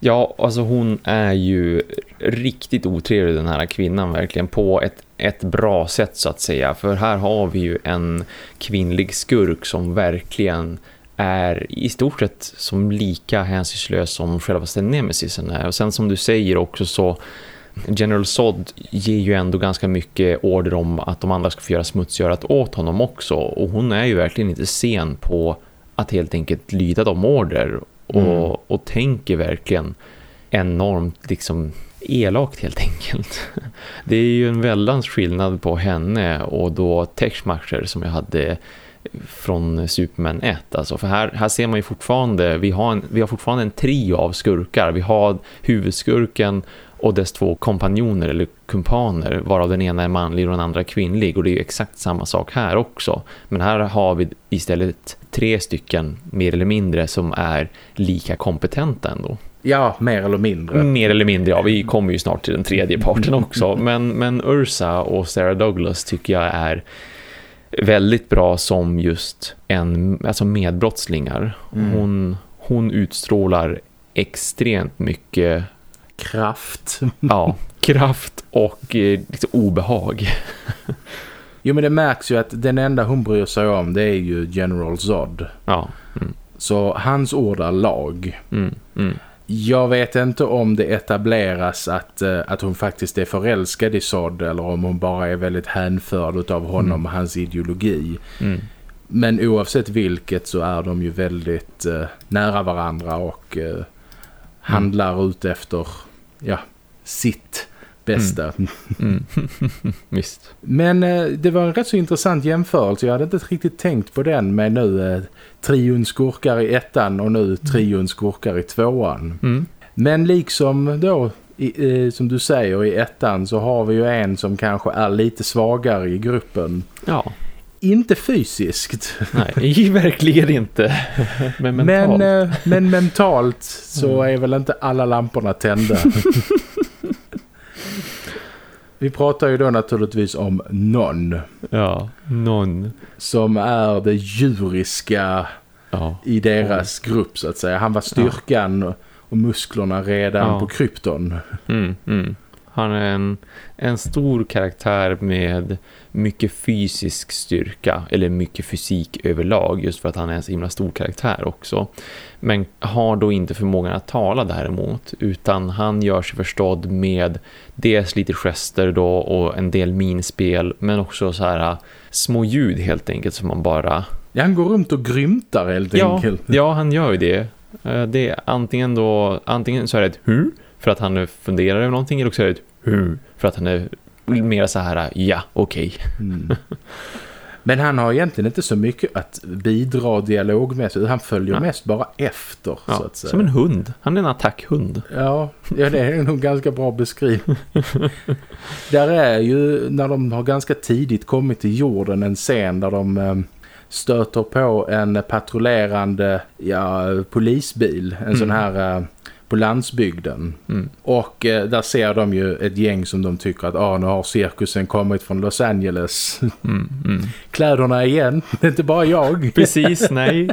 Ja, alltså hon är ju riktigt otrevlig den här kvinnan verkligen på ett, ett bra sätt så att säga. För här har vi ju en kvinnlig skurk som verkligen är i stort sett som lika hänsynslös som självaste Nemesisen är. Och sen som du säger också så General Zod ger ju ändå ganska mycket order om att de andra ska få göra smutsgörat åt honom också. Och hon är ju verkligen inte sen på att helt enkelt lyda de order och, Mm. och tänker verkligen enormt liksom elakt helt enkelt. Det är ju en väldans skillnad på henne och då Techsmacher som jag hade från Superman 1 alltså. För här, här ser man ju fortfarande vi har, en, vi har fortfarande en trio av skurkar. Vi har huvudskurken och dess två kompanjoner eller kumpaner varav den ena är manlig och den andra kvinnlig och det är ju exakt samma sak här också. Men här har vi istället tre stycken mer eller mindre som är lika kompetenta ändå. Ja, mer eller mindre. Mer eller mindre, ja vi kommer ju snart till den tredje parten också. Men, men Ursa och Sarah Douglas tycker jag är väldigt bra som just en, alltså medbrottslingar Mm. hon, hon utstrålar extremt mycket Kraft. ja, kraft och liksom obehag Jo men det märks ju att den enda hon bryr sig om det är ju General Zod. ja, mm, Så hans ord är lag. mm, mm, Jag vet inte om det etableras att, eh, att hon faktiskt är förälskad i Sod eller om hon bara är väldigt hänförd av honom Mm. och hans ideologi. mm. Men oavsett vilket så är de ju väldigt eh, nära varandra och eh, handlar ut efter ja, sitt bästa. Mm. Visst. Men eh, det var en rätt så intressant jämförelse. Jag hade inte riktigt tänkt på den med nu eh, trion skurkar i ettan och nu trion skurkar i tvåan. Mm. Men liksom då, i, eh, som du säger, i ettan så har vi ju en som kanske är lite svagare i gruppen. Ja, Inte fysiskt. Nej, verkligen inte. Men mentalt. Men, eh, men mentalt så är väl inte alla lamporna tända. Vi pratar ju då naturligtvis om någon. Ja, någon. Som är det djuriska Ja. i deras grupp så att säga. Han var styrkan och musklerna redan Ja. på krypton. Mm, mm. Han är en, en stor karaktär med mycket fysisk styrka eller mycket fysik överlag just för att han är en så himla stor karaktär också. Men har då inte förmågan att tala däremot utan han gör sig förstådd med dels lite gester då och en del minspel men också så här små ljud helt enkelt som man bara Ja, han går runt och grymtar helt Ja, enkelt. ja, han gör ju det. Eh, Det är antingen då, antingen så är det ett hu för att han funderar över någonting eller också är det ett hu för att han är mer så här, ja, okej. Mm. Men han har egentligen inte så mycket att bidra dialogmässigt. Han följer Nej. mest bara efter så Ja, att säga. som en hund. Han är en attackhund. Ja, ja, det är nog ganska bra beskrivning. där är ju, när de har ganska tidigt kommit till jorden, en scen där de eh, stöter på en patrullerande ja, polisbil. En sån här eh, på landsbygden. Mm. Och eh, där ser de ju ett gäng som de tycker att ah, nu har cirkusen kommit från Los Angeles. Mm, mm. Kläderna igen, det är inte bara jag. Precis, nej.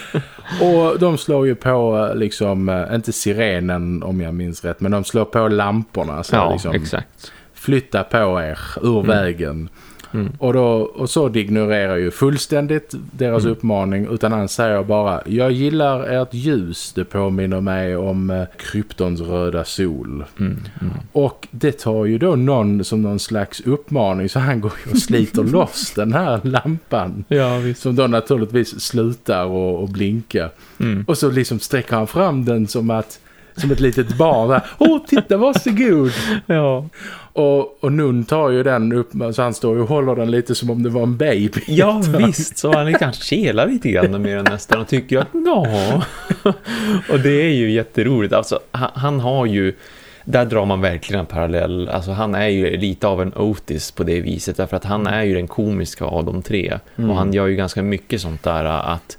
Och de slår ju på eh, liksom, eh, inte sirenen om jag minns rätt, men de slår på lamporna. Så ja, liksom, exakt. flytta på er ur vägen. Mm. Och, då, och så ignorerar ju fullständigt deras Mm. uppmaning utan han säger bara Jag gillar ert ljus, det påminner mig om eh, kryptons röda sol. Mm, mm. Och det tar ju då någon som någon slags uppmaning så han går ju och sliter loss den här lampan. Ja. Som då naturligtvis slutar och, och blinka. Mm. Och så liksom sträcker han fram den som att som ett litet barn. Åh, titta, varsågod! Ja. Och, och Nun tar ju den upp, så han står och håller den lite som om det var en baby. Ja, visst. Så han kan kela lite grann med den nästan och tycker att ja. Och det är ju jätteroligt. Alltså, han, han har ju där drar man verkligen en parallell. Alltså han är ju lite av en Otis på det viset. Därför att han är ju den komiska av de tre. Mm. Och han gör ju ganska mycket sånt där att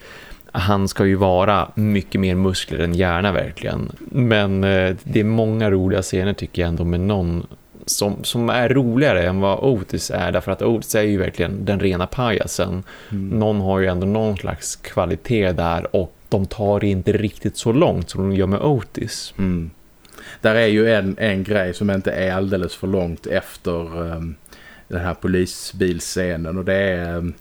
han ska ju vara mycket mer muskler än hjärna verkligen. Men eh, det är många roliga scener tycker jag ändå med någon som, som är roligare än vad Otis är. Därför att Otis är ju verkligen den rena pajasen. Mm. Någon har ju ändå någon slags kvalitet där och de tar det inte riktigt så långt som de gör med Otis. Mm. Där är ju en, en grej som inte är alldeles för långt efter um, den här polisbilscenen och det är um,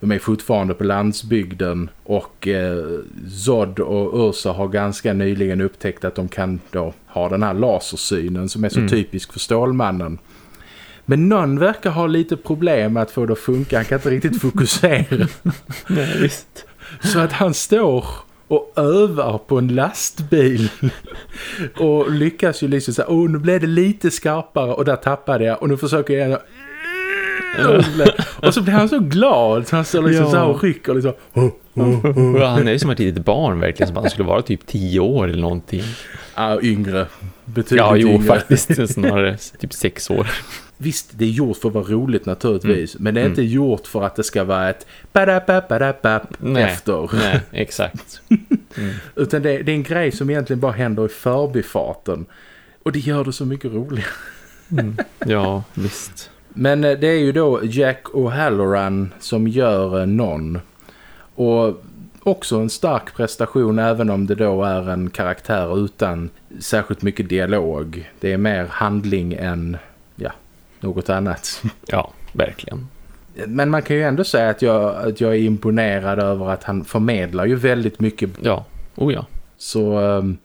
de är fortfarande på landsbygden och eh, Zod och Ursa har ganska nyligen upptäckt att de kan då ha den här lasersynen som är så Mm. typisk för Stålmannen. Men någon verkar ha lite problem med att få det att funka. Han kan inte riktigt fokusera. Nej, visst. Så att han står och övar på en lastbil och lyckas ju liksom säga, åh nu blev det lite skarpare och där tappade jag och nu försöker jag och så blir han så glad så han står liksom Ja. så här och rycker liksom. Och han är ju som ett litet barn verkligen som han skulle vara typ tio år eller någonting. Ja, yngre. Betydligt Ja, jo yngre. faktiskt snarare typ sex år. Visst, det är gjort för att vara roligt naturligtvis. Men det är Mm. inte gjort för att det ska vara ett Nej. efter. Nej, exakt. Mm. Utan det, det är en grej som egentligen bara händer i förbifarten. Och det gör det så mycket roligare. Mm. Ja, visst. Men eh, det är ju då Jack O'Halloran som gör eh, någon. Och också en stark prestation även om det då är en karaktär utan särskilt mycket dialog. Det är mer handling än ja, något annat. Ja, verkligen. Men man kan ju ändå säga att jag, att jag är imponerad över att han förmedlar ju väldigt mycket. Ja, oh ja. Så ehm,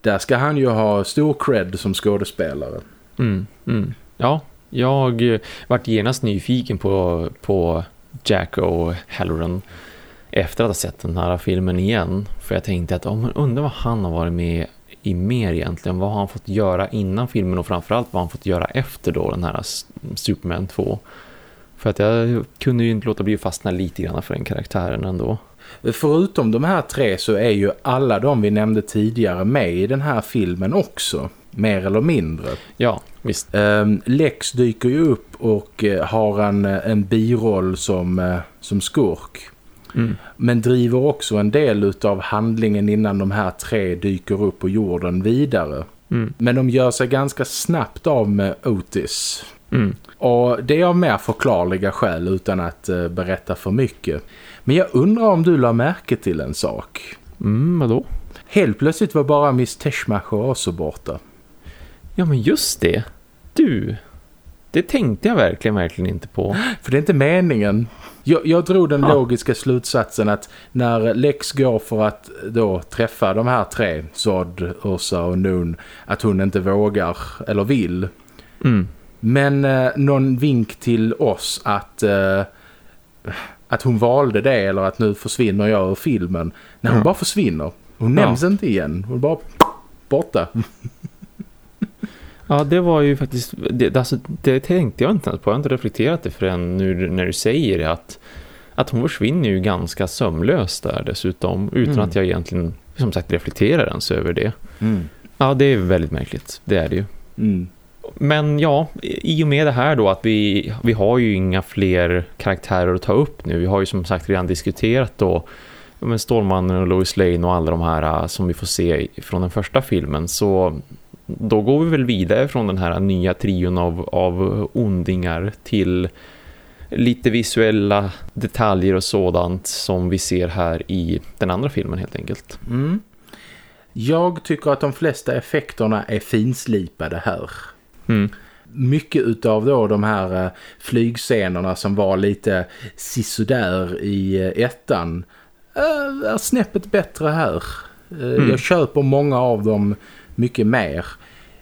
där ska han ju ha stor cred som skådespelare. Mm, mm. Ja, jag eh, vart genast nyfiken på, på Jack och Halloran efter att ha sett den här filmen igen. För jag tänkte att oh, men undrar vad han har varit med i mer egentligen. Vad har han fått göra innan filmen och framförallt vad har han fått göra efter då den här Superman 2. För att jag kunde ju inte låta bli att fastna lite grann för den karaktären ändå. Förutom de här tre så är ju alla de vi nämnde tidigare med i den här filmen också. Mer eller mindre. Ja, visst. Um, Lex dyker ju upp och uh, har en, en biroll som, uh, som skurk. Mm. Men driver också en del av handlingen innan de här tre dyker upp på jorden vidare. Mm. Men de gör sig ganska snabbt av med Otis. Mm. Och det är av mer förklarliga skäl utan att berätta för mycket. Men jag undrar om du la märke till en sak. Mm, vadå? Helt plötsligt var bara Miss Teschmacher också borta. Ja, men just det. Du, det tänkte jag verkligen, verkligen inte på. För det är inte meningen. Jag, jag drog den ja. logiska slutsatsen att när Lex går för att då träffa de här tre, Zod, Ursa och Noon, att hon inte vågar eller vill. Mm. Men eh, någon vink till oss att... Eh, att hon valde det eller att nu försvinner jag ur filmen. När hon mm. bara försvinner. Hon ja. nämns inte igen. Hon bara borta. Ja, det var ju faktiskt... Det, alltså, det tänkte jag inte på. Jag har inte reflekterat det förrän nu när du säger det. Att, att hon försvinner ju ganska sömlöst där dessutom. Utan mm. att jag egentligen, som sagt, reflekterar ens över det. Mm. Ja, det är väldigt märkligt. Det är det ju. Mm. Men ja, i och med det här då att vi, vi har ju inga fler karaktärer att ta upp nu. Vi har ju som sagt redan diskuterat då med Stålmannen och Lois Lane och alla de här äh, som vi får se från den första filmen. Så då går vi väl vidare från den här nya trion av, av ondingar till lite visuella detaljer och sådant som vi ser här i den andra filmen helt enkelt. Mm. Jag tycker att de flesta effekterna är finslipade här. Mm. Mycket utav då de här uh, flygscenerna som var lite sisådär i uh, ettan uh, är snäppet bättre här. Mm. Jag köper många av dem mycket mer.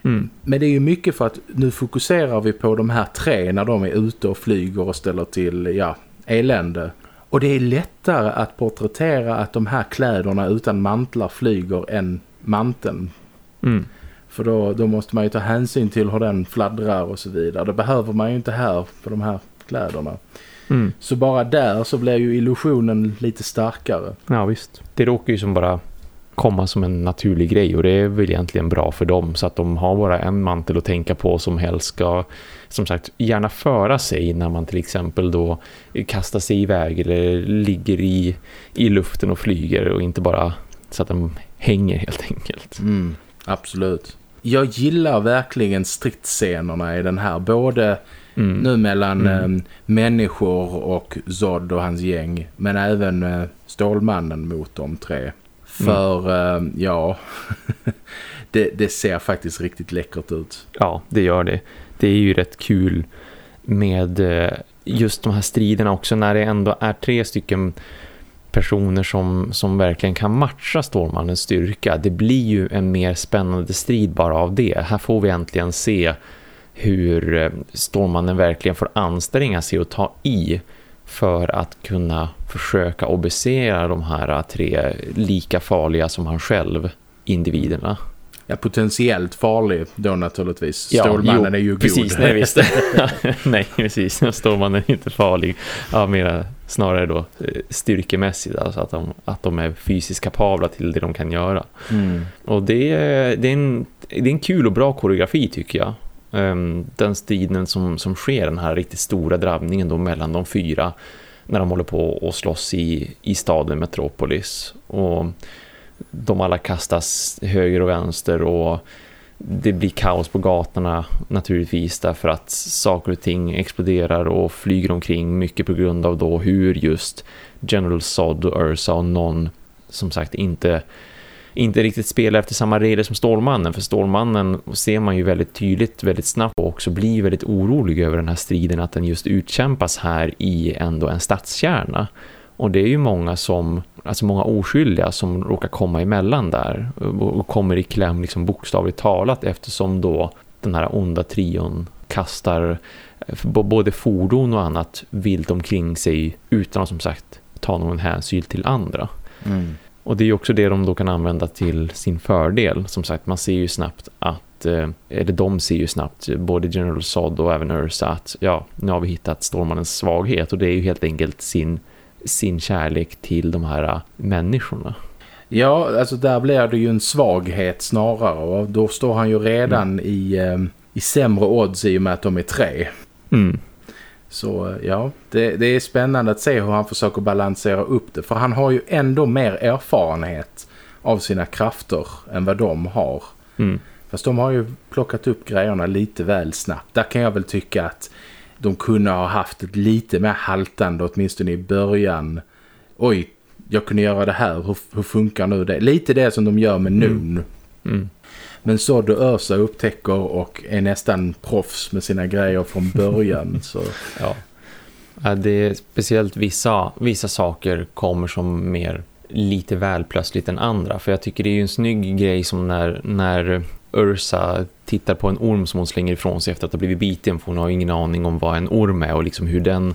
Mm. Men det är ju mycket för att nu fokuserar vi på de här tre när de är ute och flyger och ställer till ja, elände. Och det är lättare att porträttera att de här kläderna utan mantlar flyger än manteln. Mm. För då, då måste man ju ta hänsyn till hur den fladdrar och så vidare. Det behöver man ju inte här för de här kläderna. Mm. Så bara där så blir ju illusionen lite starkare. Ja visst. Det råkar ju som bara komma som en naturlig grej och det är väl egentligen bra för dem så att de har bara en mantel att tänka på som helst ska som sagt gärna föra sig när man till exempel då kastar sig iväg eller ligger i, i luften och flyger och inte bara så att de hänger helt enkelt. Mm, absolut jag gillar verkligen stridsscenerna i den här. Både mm. nu mellan mm. eh, människor och Zod och hans gäng. Men även eh, Stålmannen mot de tre. För mm. eh, ja, det, det, ser faktiskt riktigt läckert ut. Ja, det gör det. Det är ju rätt kul med eh, just de här striderna också när det ändå är tre stycken personer som, som verkligen kan matcha Stålmannens styrka. Det blir ju en mer spännande strid bara av det. Här får vi äntligen se hur eh, Stålmannen verkligen får anstränga sig och ta i för att kunna försöka obesera de här tre lika farliga som han själv individerna. Ja, potentiellt farlig då naturligtvis. Ja, Stålmannen jo, är ju precis, god. Nej, visst. nej, precis. Stålmannen är inte farlig. Ja, mera, snarare då eh, styrkemässigt. Alltså att de, att de är fysiskt kapabla till det de kan göra. Mm. Och det, det, är en, det är en kul och bra koreografi tycker jag. Ehm, den striden som, som sker, den här riktigt stora drabbningen då mellan de fyra när de håller på och slåss i, i staden Metropolis. Och de alla kastas höger och vänster och det blir kaos på gatorna naturligtvis därför att saker och ting exploderar och flyger omkring mycket på grund av då hur just General Sod och Ursa och någon som sagt inte inte riktigt spelar efter samma regler som Stålmannen för Stålmannen ser man ju väldigt tydligt väldigt snabbt och också blir väldigt orolig över den här striden att den just utkämpas här i ändå en stadskärna och det är ju många som, alltså många oskyldiga som råkar komma emellan där och kommer i kläm liksom bokstavligt talat eftersom då den här onda trion kastar eh, både fordon och annat vilt omkring sig utan att som sagt ta någon hänsyn till andra. Mm. Och det är också det de då kan använda till sin fördel. Som sagt, man ser ju snabbt att, eh, eller de ser ju snabbt, både General Sod och även Ursa att ja, nu har vi hittat Stormannens svaghet och det är ju helt enkelt sin sin kärlek till de här äh, människorna. Ja, alltså där blir det ju en svaghet snarare och då står han ju redan mm. i, äh, i sämre odds i och med att de är tre. Mm. Så ja, det, det är spännande att se hur han försöker balansera upp det. För han har ju ändå mer erfarenhet av sina krafter än vad de har. Mm. Fast de har ju plockat upp grejerna lite väl snabbt. Där kan jag väl tycka att de kunde ha haft ett lite mer haltande åtminstone i början. Oj, jag kunde göra det här. Hur, hur funkar nu det? Lite det som de gör med Mm. Noon. Mm. Men Sod och Ursa upptäcker och är nästan proffs med sina grejer från början. så Ja. Ja, Det är speciellt vissa, vissa saker kommer som mer lite väl plötsligt än andra. För jag tycker det är ju en snygg grej som när, när Ursa tittar på en orm som hon slänger ifrån sig efter att ha blivit biten. För hon har ingen aning om vad en orm är och liksom hur den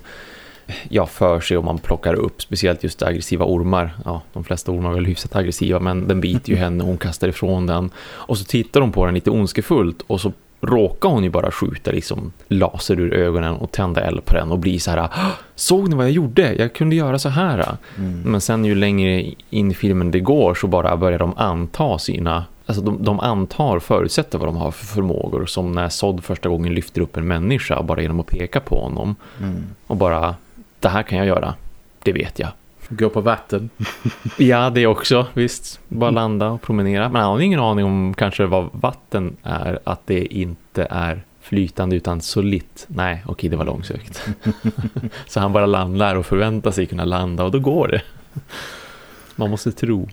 ja, för sig om man plockar upp. Speciellt just aggressiva ormar. Ja, de flesta ormar är väl hyfsat aggressiva men den biter ju henne och hon kastar ifrån den. Och så tittar hon på den lite ondskefullt och så råkar hon ju bara skjuta liksom laser ur ögonen och tända eld på den och bli så här "Ah, såg ni vad jag gjorde? Jag kunde göra så här. Men sen ju längre in i filmen det går så bara börjar de anta sina alltså de, de antar förutsätter vad de har för förmågor som när Sod första gången lyfter upp en människa bara genom att peka på honom och bara det här kan jag göra. Det vet jag. Gå på vatten. Ja, det också, visst. Bara landa och promenera. Men han har ingen aning om kanske vad vatten är, att det inte är flytande utan solitt. Nej, okej, det var långsökt. Så han bara landar och förväntar sig kunna landa och då går det. Man måste tro.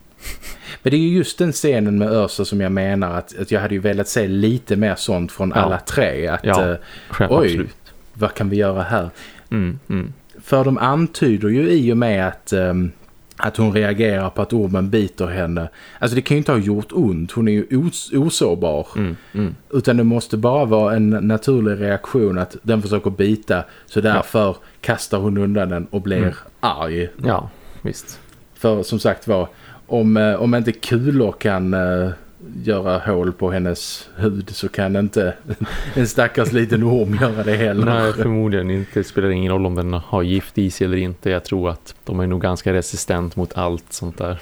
Men det är ju just den scenen med Ursa som jag menar att, att jag hade ju velat se lite mer sånt från Ja. alla tre. Att, Ja. eh, Själv, Oj. absolut. vad kan vi göra här? Mm, mm. För de antyder ju i och med att, ehm, att hon reagerar på att ormen biter henne. Alltså det kan ju inte ha gjort ont. Hon är ju os osårbar. Mm, mm. Utan det måste bara vara en naturlig reaktion att den försöker bita. Så därför kastar hon undan den och blir Mm. arg. Ja, visst. För som sagt var, om, eh, om inte kulor kan eh, göra hål på hennes hud så kan inte en stackars liten orm göra det heller. Nej, förmodligen inte. Det spelar ingen roll om den har gift i sig eller inte. Jag tror att de är nog ganska resistent mot allt sånt där.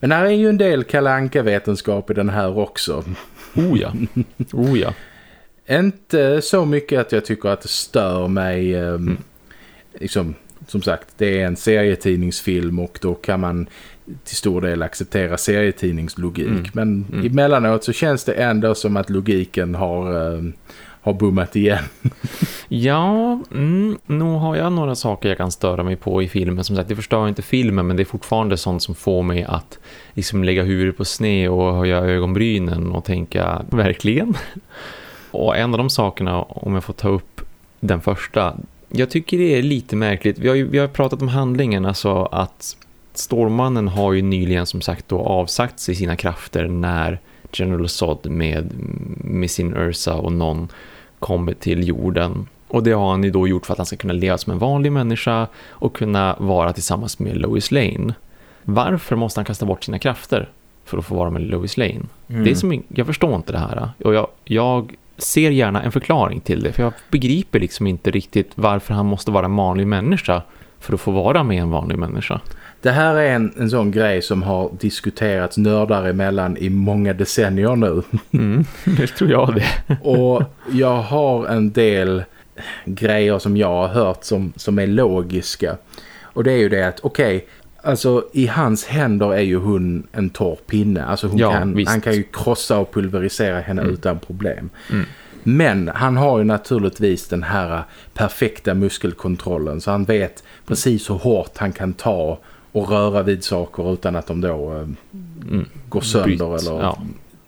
Men här är ju en del kalanka vetenskap i den här också. Oh ja. Oh ja. Inte så mycket att jag tycker att det stör mig. Eh, Mm. liksom, som sagt, det är en serietidningsfilm och då kan man till stor del acceptera serietidningslogik. Mm. Men Mm. emellanåt så känns det ändå som att logiken har, eh, har bommat igen. Ja, mm, nog har jag några saker jag kan störa mig på i filmen. Som sagt, det förstör inte filmen men det är fortfarande sånt som får mig att liksom lägga huvudet på sne och höja ögonbrynen och tänka, verkligen? Och en av de sakerna, om jag får ta upp den första, jag tycker det är lite märkligt. Vi har ju vi har pratat om handlingen, alltså att Stormannen har ju nyligen som sagt då avsagt sig sina krafter när General Zod med, med sin Ursa och någon kommer till jorden. Och det har han ju då gjort för att han ska kunna leva som en vanlig människa och kunna vara tillsammans med Lois Lane. Varför måste han kasta bort sina krafter för att få vara med Lois Lane? Det är som, jag förstår inte det här. Och jag, jag ser gärna en förklaring till det. För jag begriper liksom inte riktigt varför han måste vara en vanlig människa för att få vara med en vanlig människa. Det här är en, en sån grej som har diskuterats nördar emellan i många decennier nu. Mm, det tror jag det. Och jag har en del grejer som jag har hört som, som är logiska. Och det är ju det att, okej, alltså i hans händer är ju hon en torr pinne. Alltså hon Ja, kan, han kan ju krossa och pulverisera henne Mm. utan problem. Mm. Men han har ju naturligtvis den här perfekta muskelkontrollen. Så han vet precis hur hårt han kan ta och röra vid saker utan att de då eh, Mm. går sönder. Eller... ja.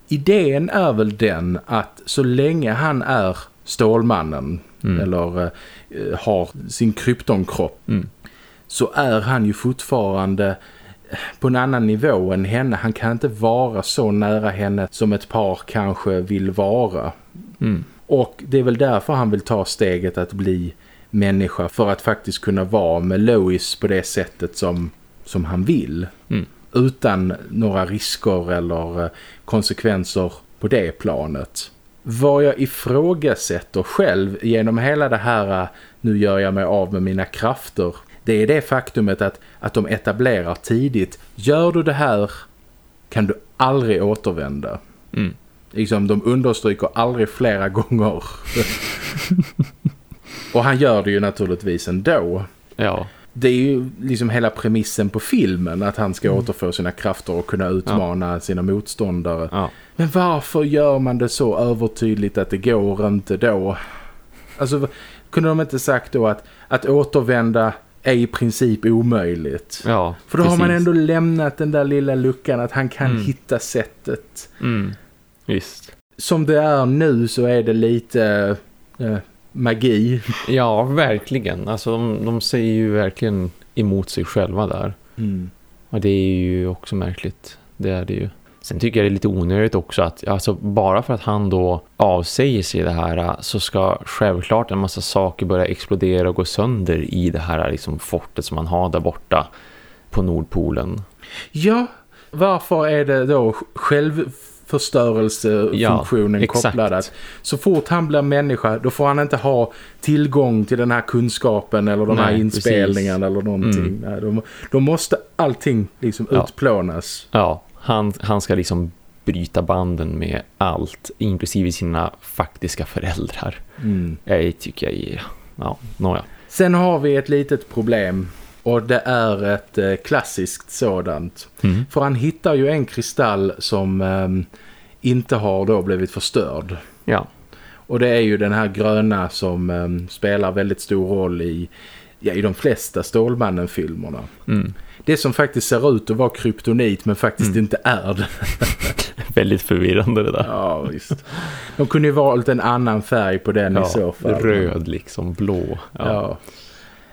Idén är väl den att så länge han är Stålmannen Mm. eller eh, har sin kryptonkropp Mm. så är han ju fortfarande eh, på en annan nivå än henne. Han kan inte vara så nära henne som ett par kanske vill vara. Mm. Och det är väl därför han vill ta steget att bli människa för att faktiskt kunna vara med Lois på det sättet som, som han vill. Mm. Utan några risker eller eh, konsekvenser på det planet. Vad jag ifrågasätter själv genom hela det här eh, nu gör jag mig av med mina krafter. Det är det faktumet att, att de etablerar tidigt. Gör du det här kan du aldrig återvända. Mm. liksom, de understryker aldrig flera gånger. och han gör det ju naturligtvis ändå. Ja. Det är ju liksom hela premissen på filmen att han ska mm. återfå sina krafter och kunna utmana ja. sina motståndare. Ja. Men varför gör man det så övertydligt att det går inte då? Alltså, kunde de inte sagt då att, att återvända är i princip omöjligt. Ja, För då precis. har man ändå lämnat den där lilla luckan att han kan mm. hitta sättet. Mm. Visst. Som det är nu så är det lite eh, magi. Ja, verkligen. Alltså de, de säger ju verkligen emot sig själva där. Mm. Och det är ju också märkligt. Det är det ju. Sen tycker jag det är lite onödigt också att alltså bara för att han då avsäger sig det här så ska självklart en massa saker börja explodera och gå sönder i det här liksom fortet som man har där borta på Nordpolen. Ja, varför är det då självförstörelsefunktionen ja, kopplad att så fort han blir människa då får han inte ha tillgång till den här kunskapen eller de Nej, här inspelningarna precis. eller någonting. Mm. Då, då måste allting liksom ja. utplånas. Ja, han, han ska liksom bryta banden med allt, inklusive sina faktiska föräldrar. Mm. Jag tycker jag är, ja, nåja. Sen har vi ett litet problem och det är ett eh, klassiskt sådant. Mm. För han hittar ju en kristall som eh, inte har då blivit förstörd. Ja. Och det är ju den här gröna som eh, spelar väldigt stor roll i, ja, i de flesta Stålmannen-filmerna. Mm. Det som faktiskt ser ut att vara kryptonit men faktiskt mm. inte är det. Väldigt förvirrande det där. Ja, visst. De kunde ju valt en annan färg på den ja, i så fall. Röd liksom, blå. Ja. ja.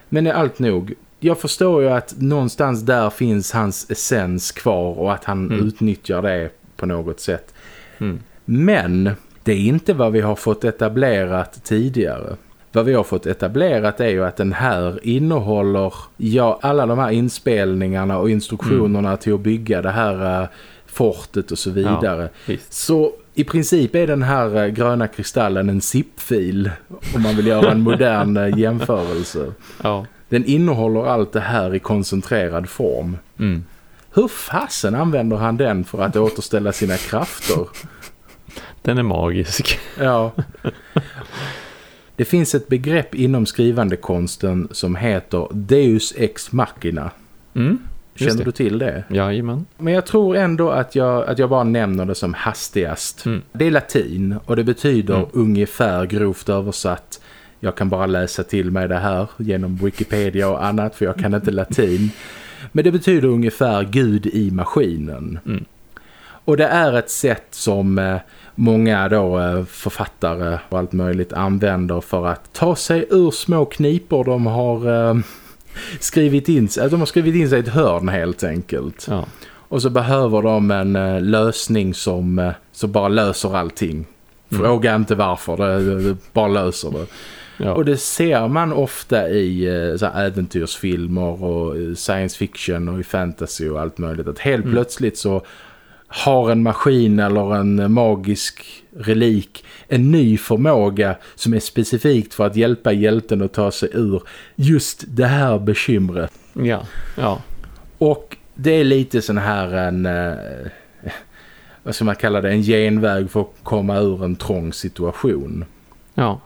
Men är allt nog. Jag förstår ju att någonstans där finns hans essens kvar och att han mm. utnyttjar det på något sätt. Mm. Men det är inte vad vi har fått etablerat tidigare vad vi har fått etablerat är ju att den här innehåller ja, alla de här inspelningarna och instruktionerna mm. till att bygga det här uh, fortet och så vidare. Ja, så i princip är den här uh, gröna kristallen en zip-fil om man vill göra en modern uh, jämförelse. Ja. Den innehåller allt det här i koncentrerad form. Mm. Hur fasen använder han den för att återställa sina krafter? Den är magisk. Ja. Det finns ett begrepp inom skrivandekonsten som heter Deus ex machina. Mm, Känner du till det? Jajamän. Men jag tror ändå att jag, att jag bara nämner det som hastigast. Mm. Det är latin och det betyder mm. ungefär grovt översatt. Jag kan bara läsa till mig det här genom Wikipedia och annat för jag kan inte latin. Men det betyder ungefär Gud i maskinen. Mm. Och det är ett sätt som eh, många då eh, författare och allt möjligt använder för att ta sig ur små knipor de har eh, skrivit in sig. De har skrivit in sig i ett hörn helt enkelt. Ja. Och så behöver de en lösning som, som bara löser allting. Mm. Fråga inte varför, det, det bara löser det. Ja. Och det ser man ofta i uh, så äventyrsfilmer och science fiction och i fantasy och allt möjligt. Att helt mm. plötsligt så har en maskin eller en magisk relik en ny förmåga som är specifikt för att hjälpa hjälten att ta sig ur just det här bekymret. Ja, ja. Och det är lite sån här en... Eh, vad ska man kalla det? En genväg för att komma ur en trång situation. Ja.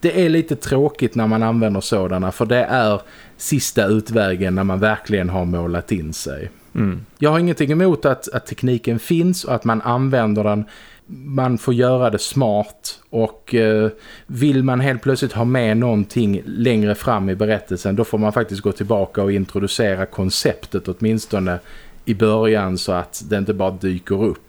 Det är lite tråkigt när man använder sådana för det är sista utvägen när man verkligen har målat in sig. Mm. Jag har ingenting emot att, att tekniken finns och att man använder den. Man får göra det smart och eh, vill man helt plötsligt ha med någonting längre fram i berättelsen då får man faktiskt gå tillbaka och introducera konceptet åtminstone i början så att det inte bara dyker upp.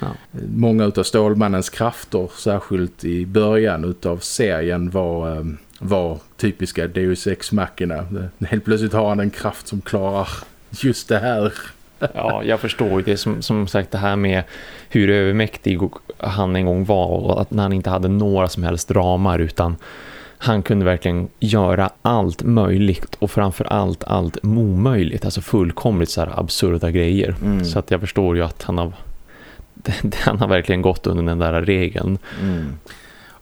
Ja. Många av Stålmannens krafter, särskilt i början av serien, var, eh, var typiska Deus Ex-mackorna. Helt plötsligt har han en kraft som klarar just det här. ja, jag förstår det som, som sagt det här med hur övermäktig han en gång var och att när han inte hade några som helst ramar utan han kunde verkligen göra allt möjligt och framför allt allt omöjligt, alltså fullkomligt så här absurda grejer. Mm. Så att jag förstår ju att han har han har verkligen gått under den där regeln. Mm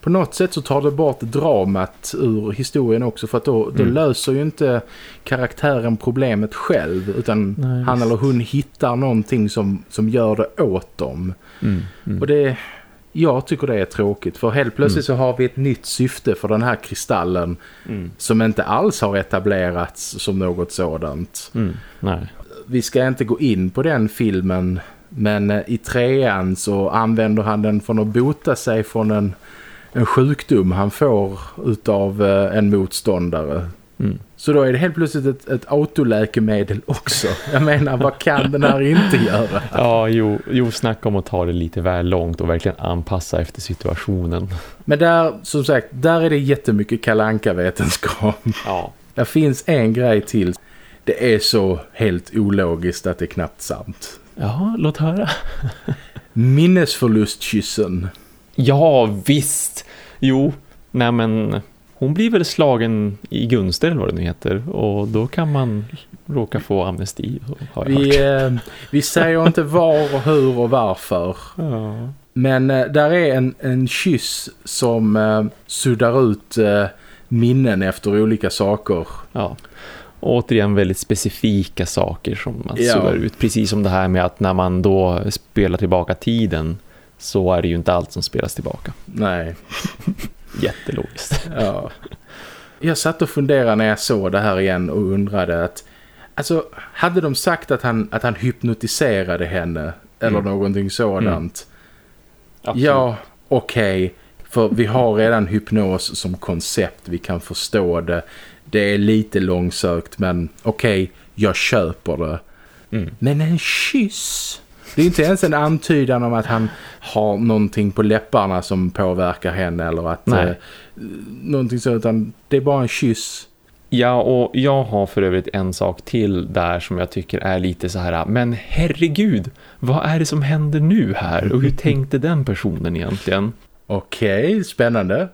på något sätt så tar det bort dramat ur historien också för att då, då mm. löser ju inte karaktären problemet själv utan Nej, han eller hon hittar någonting som, som gör det åt dem. Mm, mm. Och det, Jag tycker det är tråkigt för helt plötsligt mm. så har vi ett nytt syfte för den här kristallen mm. som inte alls har etablerats som något sådant. Mm. Nej. Vi ska inte gå in på den filmen men eh, i trean så använder han den för att bota sig från en, en sjukdom han får utav eh, en motståndare. Mm. Så då är det helt plötsligt ett, ett autoläkemedel också. Jag menar, vad kan den här inte göra? Ja, jo, jo, snacka om att ta det lite väl långt och verkligen anpassa efter situationen. Men där, som sagt, där är det jättemycket kalanka-vetenskap. Ja. Det finns en grej till. Det är så helt ologiskt att det är knappt sant. Ja, låt höra. Minnesförlustkyssen. Ja, visst. Jo, nej men hon blir väl slagen i gunster eller vad det nu heter. Och då kan man råka få amnesti. Vi, eh, vi säger inte var och hur och varför. Ja. Men eh, där är en, en kyss som eh, suddar ut eh, minnen efter olika saker. Ja återigen väldigt specifika saker som man ja. suddar ut. Precis som det här med att när man då spelar tillbaka tiden så är det ju inte allt som spelas tillbaka. Nej. Jättelogiskt. Ja. Jag satt och funderade när jag såg det här igen och undrade att alltså, hade de sagt att han, att han hypnotiserade henne eller mm. någonting sådant? Mm. Ja, okej. Okay. För vi har redan hypnos som koncept. Vi kan förstå det. Det är lite långsökt men okej, okay, jag köper det. Mm. Men en kyss... Det är inte ens en antydan om att han har någonting på läpparna som påverkar henne eller att Nej. Eh, någonting så utan det är bara en kyss. Ja, och jag har för övrigt en sak till där som jag tycker är lite så här, men herregud, vad är det som händer nu här? Och hur tänkte den personen egentligen? Okej, okay, spännande.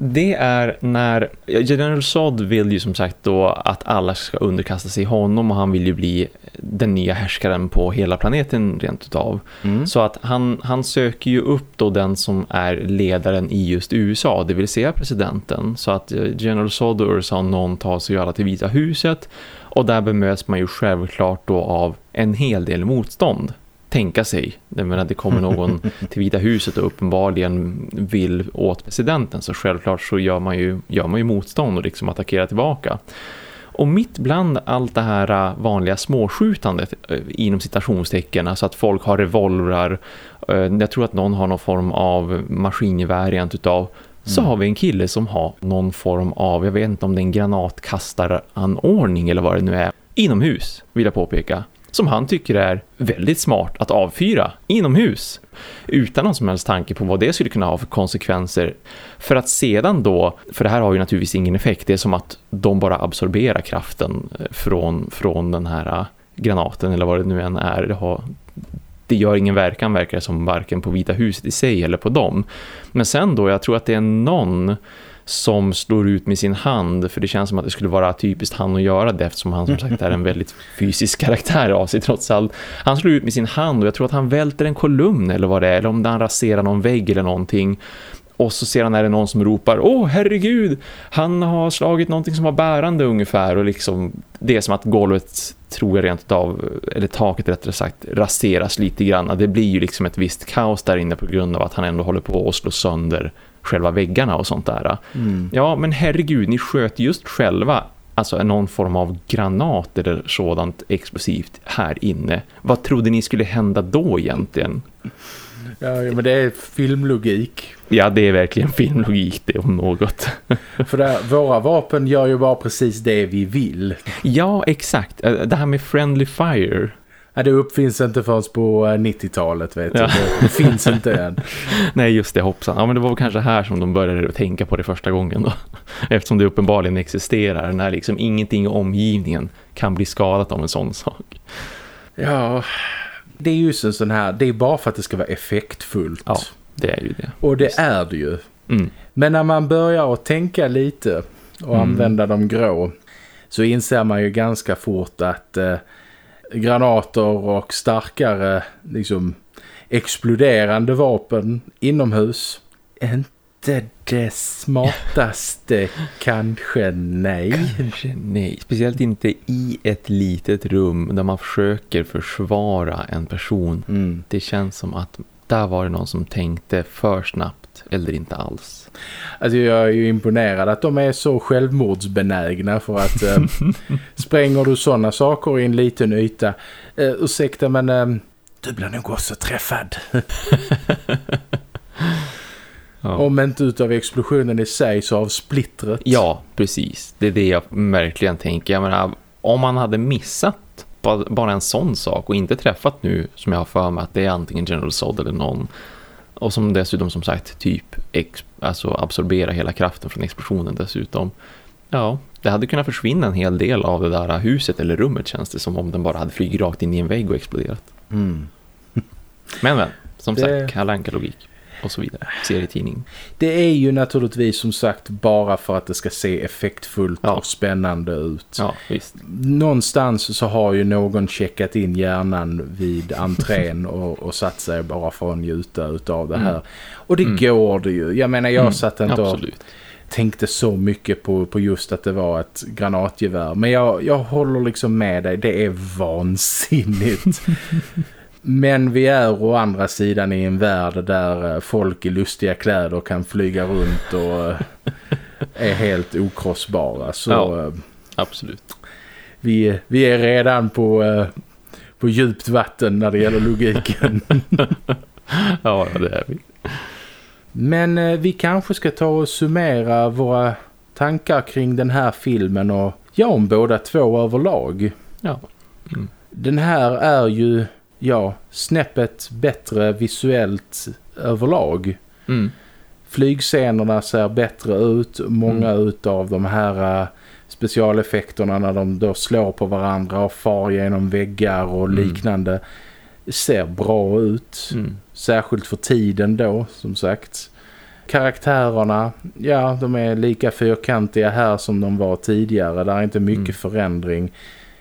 Det är när General Zod vill ju som sagt då att alla ska underkasta sig honom och han vill ju bli den nya härskaren på hela planeten rent utav. Mm. Så att han, han söker ju upp då den som är ledaren i just USA, det vill säga presidenten. Så att eh, General Zod och Ursa någon tar sig alla till Vita huset och där bemöts man ju självklart då av en hel del motstånd tänka sig. Jag menar, det kommer någon till Vita huset och uppenbarligen vill åt presidenten så självklart så gör man ju, gör man ju motstånd och liksom attackerar tillbaka. Och mitt bland allt det här vanliga småskjutandet eh, inom citationstecken, alltså att folk har revolvrar, eh, jag tror att någon har någon form av maskingevär utav så mm. har vi en kille som har någon form av, jag vet inte om det är en granatkastaranordning eller vad det nu är, inomhus vill jag påpeka som han tycker är väldigt smart att avfyra inomhus utan någon som helst tanke på vad det skulle kunna ha för konsekvenser. För att sedan då, för det här har ju naturligtvis ingen effekt, det är som att de bara absorberar kraften eh, från, från den här eh, granaten eller vad det nu än är. Det, har, det gör ingen verkan verkar det som varken på Vita huset i sig eller på dem. Men sen då, jag tror att det är någon som slår ut med sin hand för det känns som att det skulle vara typiskt han att göra det eftersom han som sagt är en väldigt fysisk karaktär av sig trots allt. Han slår ut med sin hand och jag tror att han välter en kolumn eller vad det är eller om han raserar någon vägg eller någonting och så ser han är det någon som ropar Åh herregud, han har slagit någonting som var bärande ungefär och liksom det är som att golvet tror jag rent av, eller taket rättare sagt raseras lite grann. Det blir ju liksom ett visst kaos där inne på grund av att han ändå håller på att slå sönder själva väggarna och sånt där. Mm. Ja, men herregud, ni sköt just själva alltså någon form av granat eller sådant explosivt här inne. Vad trodde ni skulle hända då egentligen? Ja, men det är filmlogik. Ja, det är verkligen filmlogik det om något. För det, våra vapen gör ju bara precis det vi vill. Ja, exakt. Det här med friendly fire Ja, det uppfinns inte förrän på 90-talet vet ja. Det, det, finns inte än. Nej, just det, hoppsan. Ja, men det var kanske här som de började tänka på det första gången då. Eftersom det uppenbarligen existerar när liksom ingenting i omgivningen kan bli skadat av en sån sak. Ja, det är ju en sån här, det är bara för att det ska vara effektfullt. Ja, det är ju det. Och det just. är det ju. Mm. Men när man börjar att tänka lite och mm. använda de grå så inser man ju ganska fort att... Eh, granater och starkare liksom exploderande vapen inomhus. Inte det smartaste kanske nej. Kanske nej. Speciellt inte i ett litet rum där man försöker försvara en person. Mm. Det känns som att där var det någon som tänkte för snabbt eller inte alls. Alltså jag är ju imponerad att de är så självmordsbenägna för att eh, spränger du sådana saker i en liten yta. Eh, ursäkta men eh, du blir nog också träffad. ja. Om inte utav explosionen i sig så av splittret. Ja, precis. Det är det jag verkligen tänker. Jag menar, om man hade missat bara en sån sak och inte träffat nu som jag har för mig att det är antingen General Sod eller någon och som dessutom som sagt typ alltså absorbera hela kraften från explosionen dessutom. Ja, det hade kunnat försvinna en hel del av det där huset eller rummet känns det som om den bara hade flygit rakt in i en vägg och exploderat. Mm. men men, som det... sagt, kalanka logik och så vidare. Serietidning. Det är ju naturligtvis som sagt bara för att det ska se effektfullt ja. och spännande ut. Ja, visst. Någonstans så har ju någon checkat in hjärnan vid entrén och, och satt sig bara för att njuta av det här. Mm. Och det mm. går det ju. Jag menar, jag mm. satt inte Absolut. och tänkte så mycket på, på just att det var ett granatgevär. Men jag, jag håller liksom med dig. Det är vansinnigt. Men vi är å andra sidan i en värld där eh, folk i lustiga kläder kan flyga runt och eh, är helt okrossbara. Så, ja, eh, absolut. Vi, vi är redan på, på djupt vatten när det gäller logiken. ja, det är vi. Men vi kanske ska ta och summera våra tankar kring den här filmen och ja, om båda två överlag. Ja. Mm. Den här är ju ja, snäppet bättre visuellt överlag. Mm. Flygscenerna ser bättre ut. Många mm. av de här uh, specialeffekterna när de då slår på varandra och far genom väggar och mm. liknande ser bra ut. Mm. Särskilt för tiden då, som sagt. Karaktärerna, ja, de är lika fyrkantiga här som de var tidigare. Det är inte mycket mm. förändring.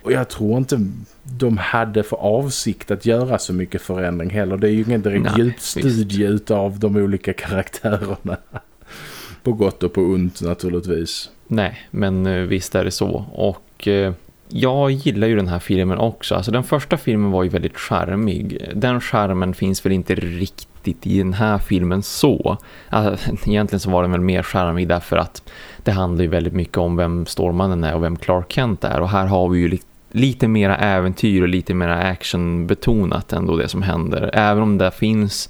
Och jag tror inte de hade för avsikt att göra så mycket förändring heller. Det är ju ingen direkt djupstudie av de olika karaktärerna. på gott och på ont naturligtvis. Nej, men eh, visst är det så. Och eh, jag gillar ju den här filmen också. Alltså den första filmen var ju väldigt charmig. Den charmen finns väl inte riktigt i den här filmen så. Alltså, egentligen så var den väl mer charmig därför att det handlar ju väldigt mycket om vem Stålmannen är och vem Clark Kent är. Och här har vi ju lite mera äventyr och lite mera actionbetonat ändå det som händer. Även om det finns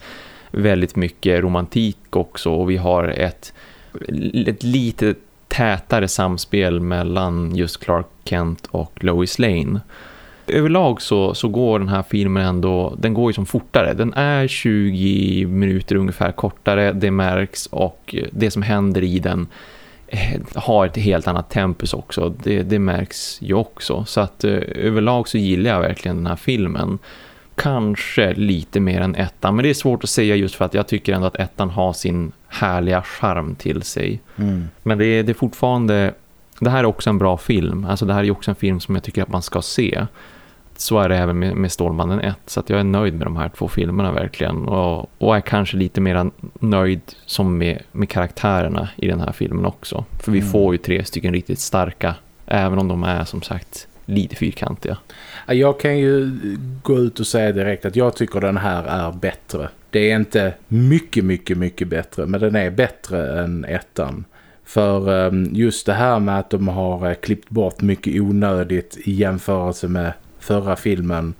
väldigt mycket romantik också och vi har ett, ett lite tätare samspel mellan just Clark Kent och Lois Lane. Överlag så, så går den här filmen ändå, den går ju som fortare. Den är 20 minuter ungefär kortare, det märks och det som händer i den har ett helt annat tempus också. Det, det märks ju också. Så att eh, överlag så gillar jag verkligen den här filmen. Kanske lite mer än ettan. Men det är svårt att säga just för att jag tycker ändå att ettan har sin härliga charm till sig. Mm. Men det är, det är fortfarande... Det här är också en bra film. Alltså det här är också en film som jag tycker att man ska se så är det även med, med Stålmannen 1 så jag är nöjd med de här två filmerna verkligen och, och är kanske lite mer nöjd som med, med karaktärerna i den här filmen också för vi mm. får ju tre stycken riktigt starka även om de är som sagt lite fyrkantiga. Jag kan ju gå ut och säga direkt att jag tycker den här är bättre. Det är inte mycket, mycket, mycket bättre men den är bättre än ettan. För ehm, just det här med att de har eh, klippt bort mycket onödigt i jämförelse med förra filmen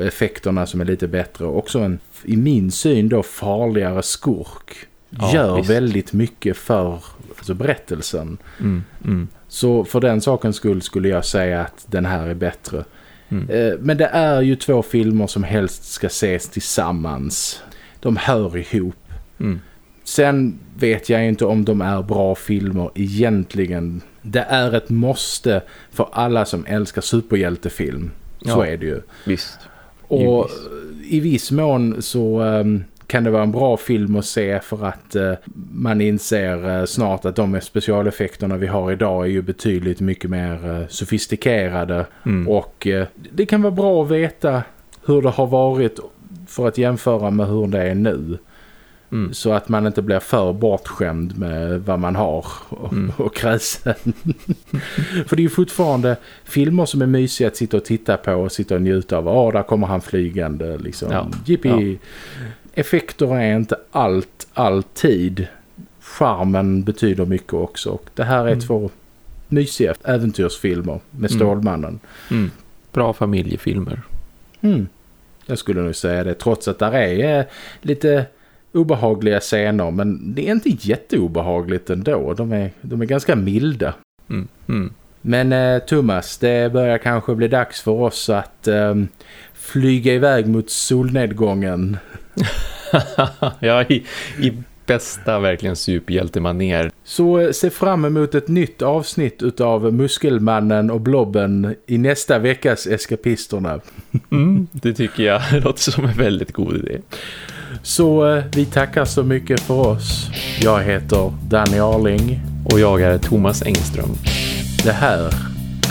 effekterna som är lite bättre och också en, i min syn då, farligare skurk ja, gör visst. väldigt mycket för alltså, berättelsen. Mm, mm. Så för den sakens skull skulle jag säga att den här är bättre. Mm. Eh, men det är ju två filmer som helst ska ses tillsammans. De hör ihop. Mm. Sen vet jag inte om de är bra filmer egentligen. Det är ett måste för alla som älskar superhjältefilm. Så ja, är det ju. Visst. Och i viss mån så um, kan det vara en bra film att se för att uh, man inser uh, snart att de specialeffekterna vi har idag är ju betydligt mycket mer uh, sofistikerade. Mm. Och det kan vara bra att veta hur det har varit för att jämföra med hur det är nu. Mm. Så att man inte blir för bortskämd med vad man har och, mm. och kräsen. för det är ju fortfarande filmer som är mysiga att sitta och titta på och sitta och njuta av. Ja, där kommer han flygande. Liksom. Ja. Ja. Effekter är inte allt, alltid. Charmen betyder mycket också. Och det här är mm. två mysiga äventyrsfilmer med mm. Stålmannen. Mm. Bra familjefilmer. Mm. Jag skulle nog säga det. Trots att där är eh, lite obehagliga scener. Men det är inte jätteobehagligt ändå. De är, de är ganska milda. Mm. Mm. Men eh, Thomas, det börjar kanske bli dags för oss att eh, flyga iväg mot solnedgången. ja, i, i bästa verkligen superhjältemaner. Så eh, se fram emot ett nytt avsnitt utav Muskelmannen och Blobben i nästa veckas Eskapisterna. Mm, det tycker jag låter som en väldigt god idé. Så eh, vi tackar så mycket för oss. Jag heter Danny Arling. Och jag är Thomas Engström. Det här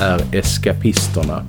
är Eskapisterna.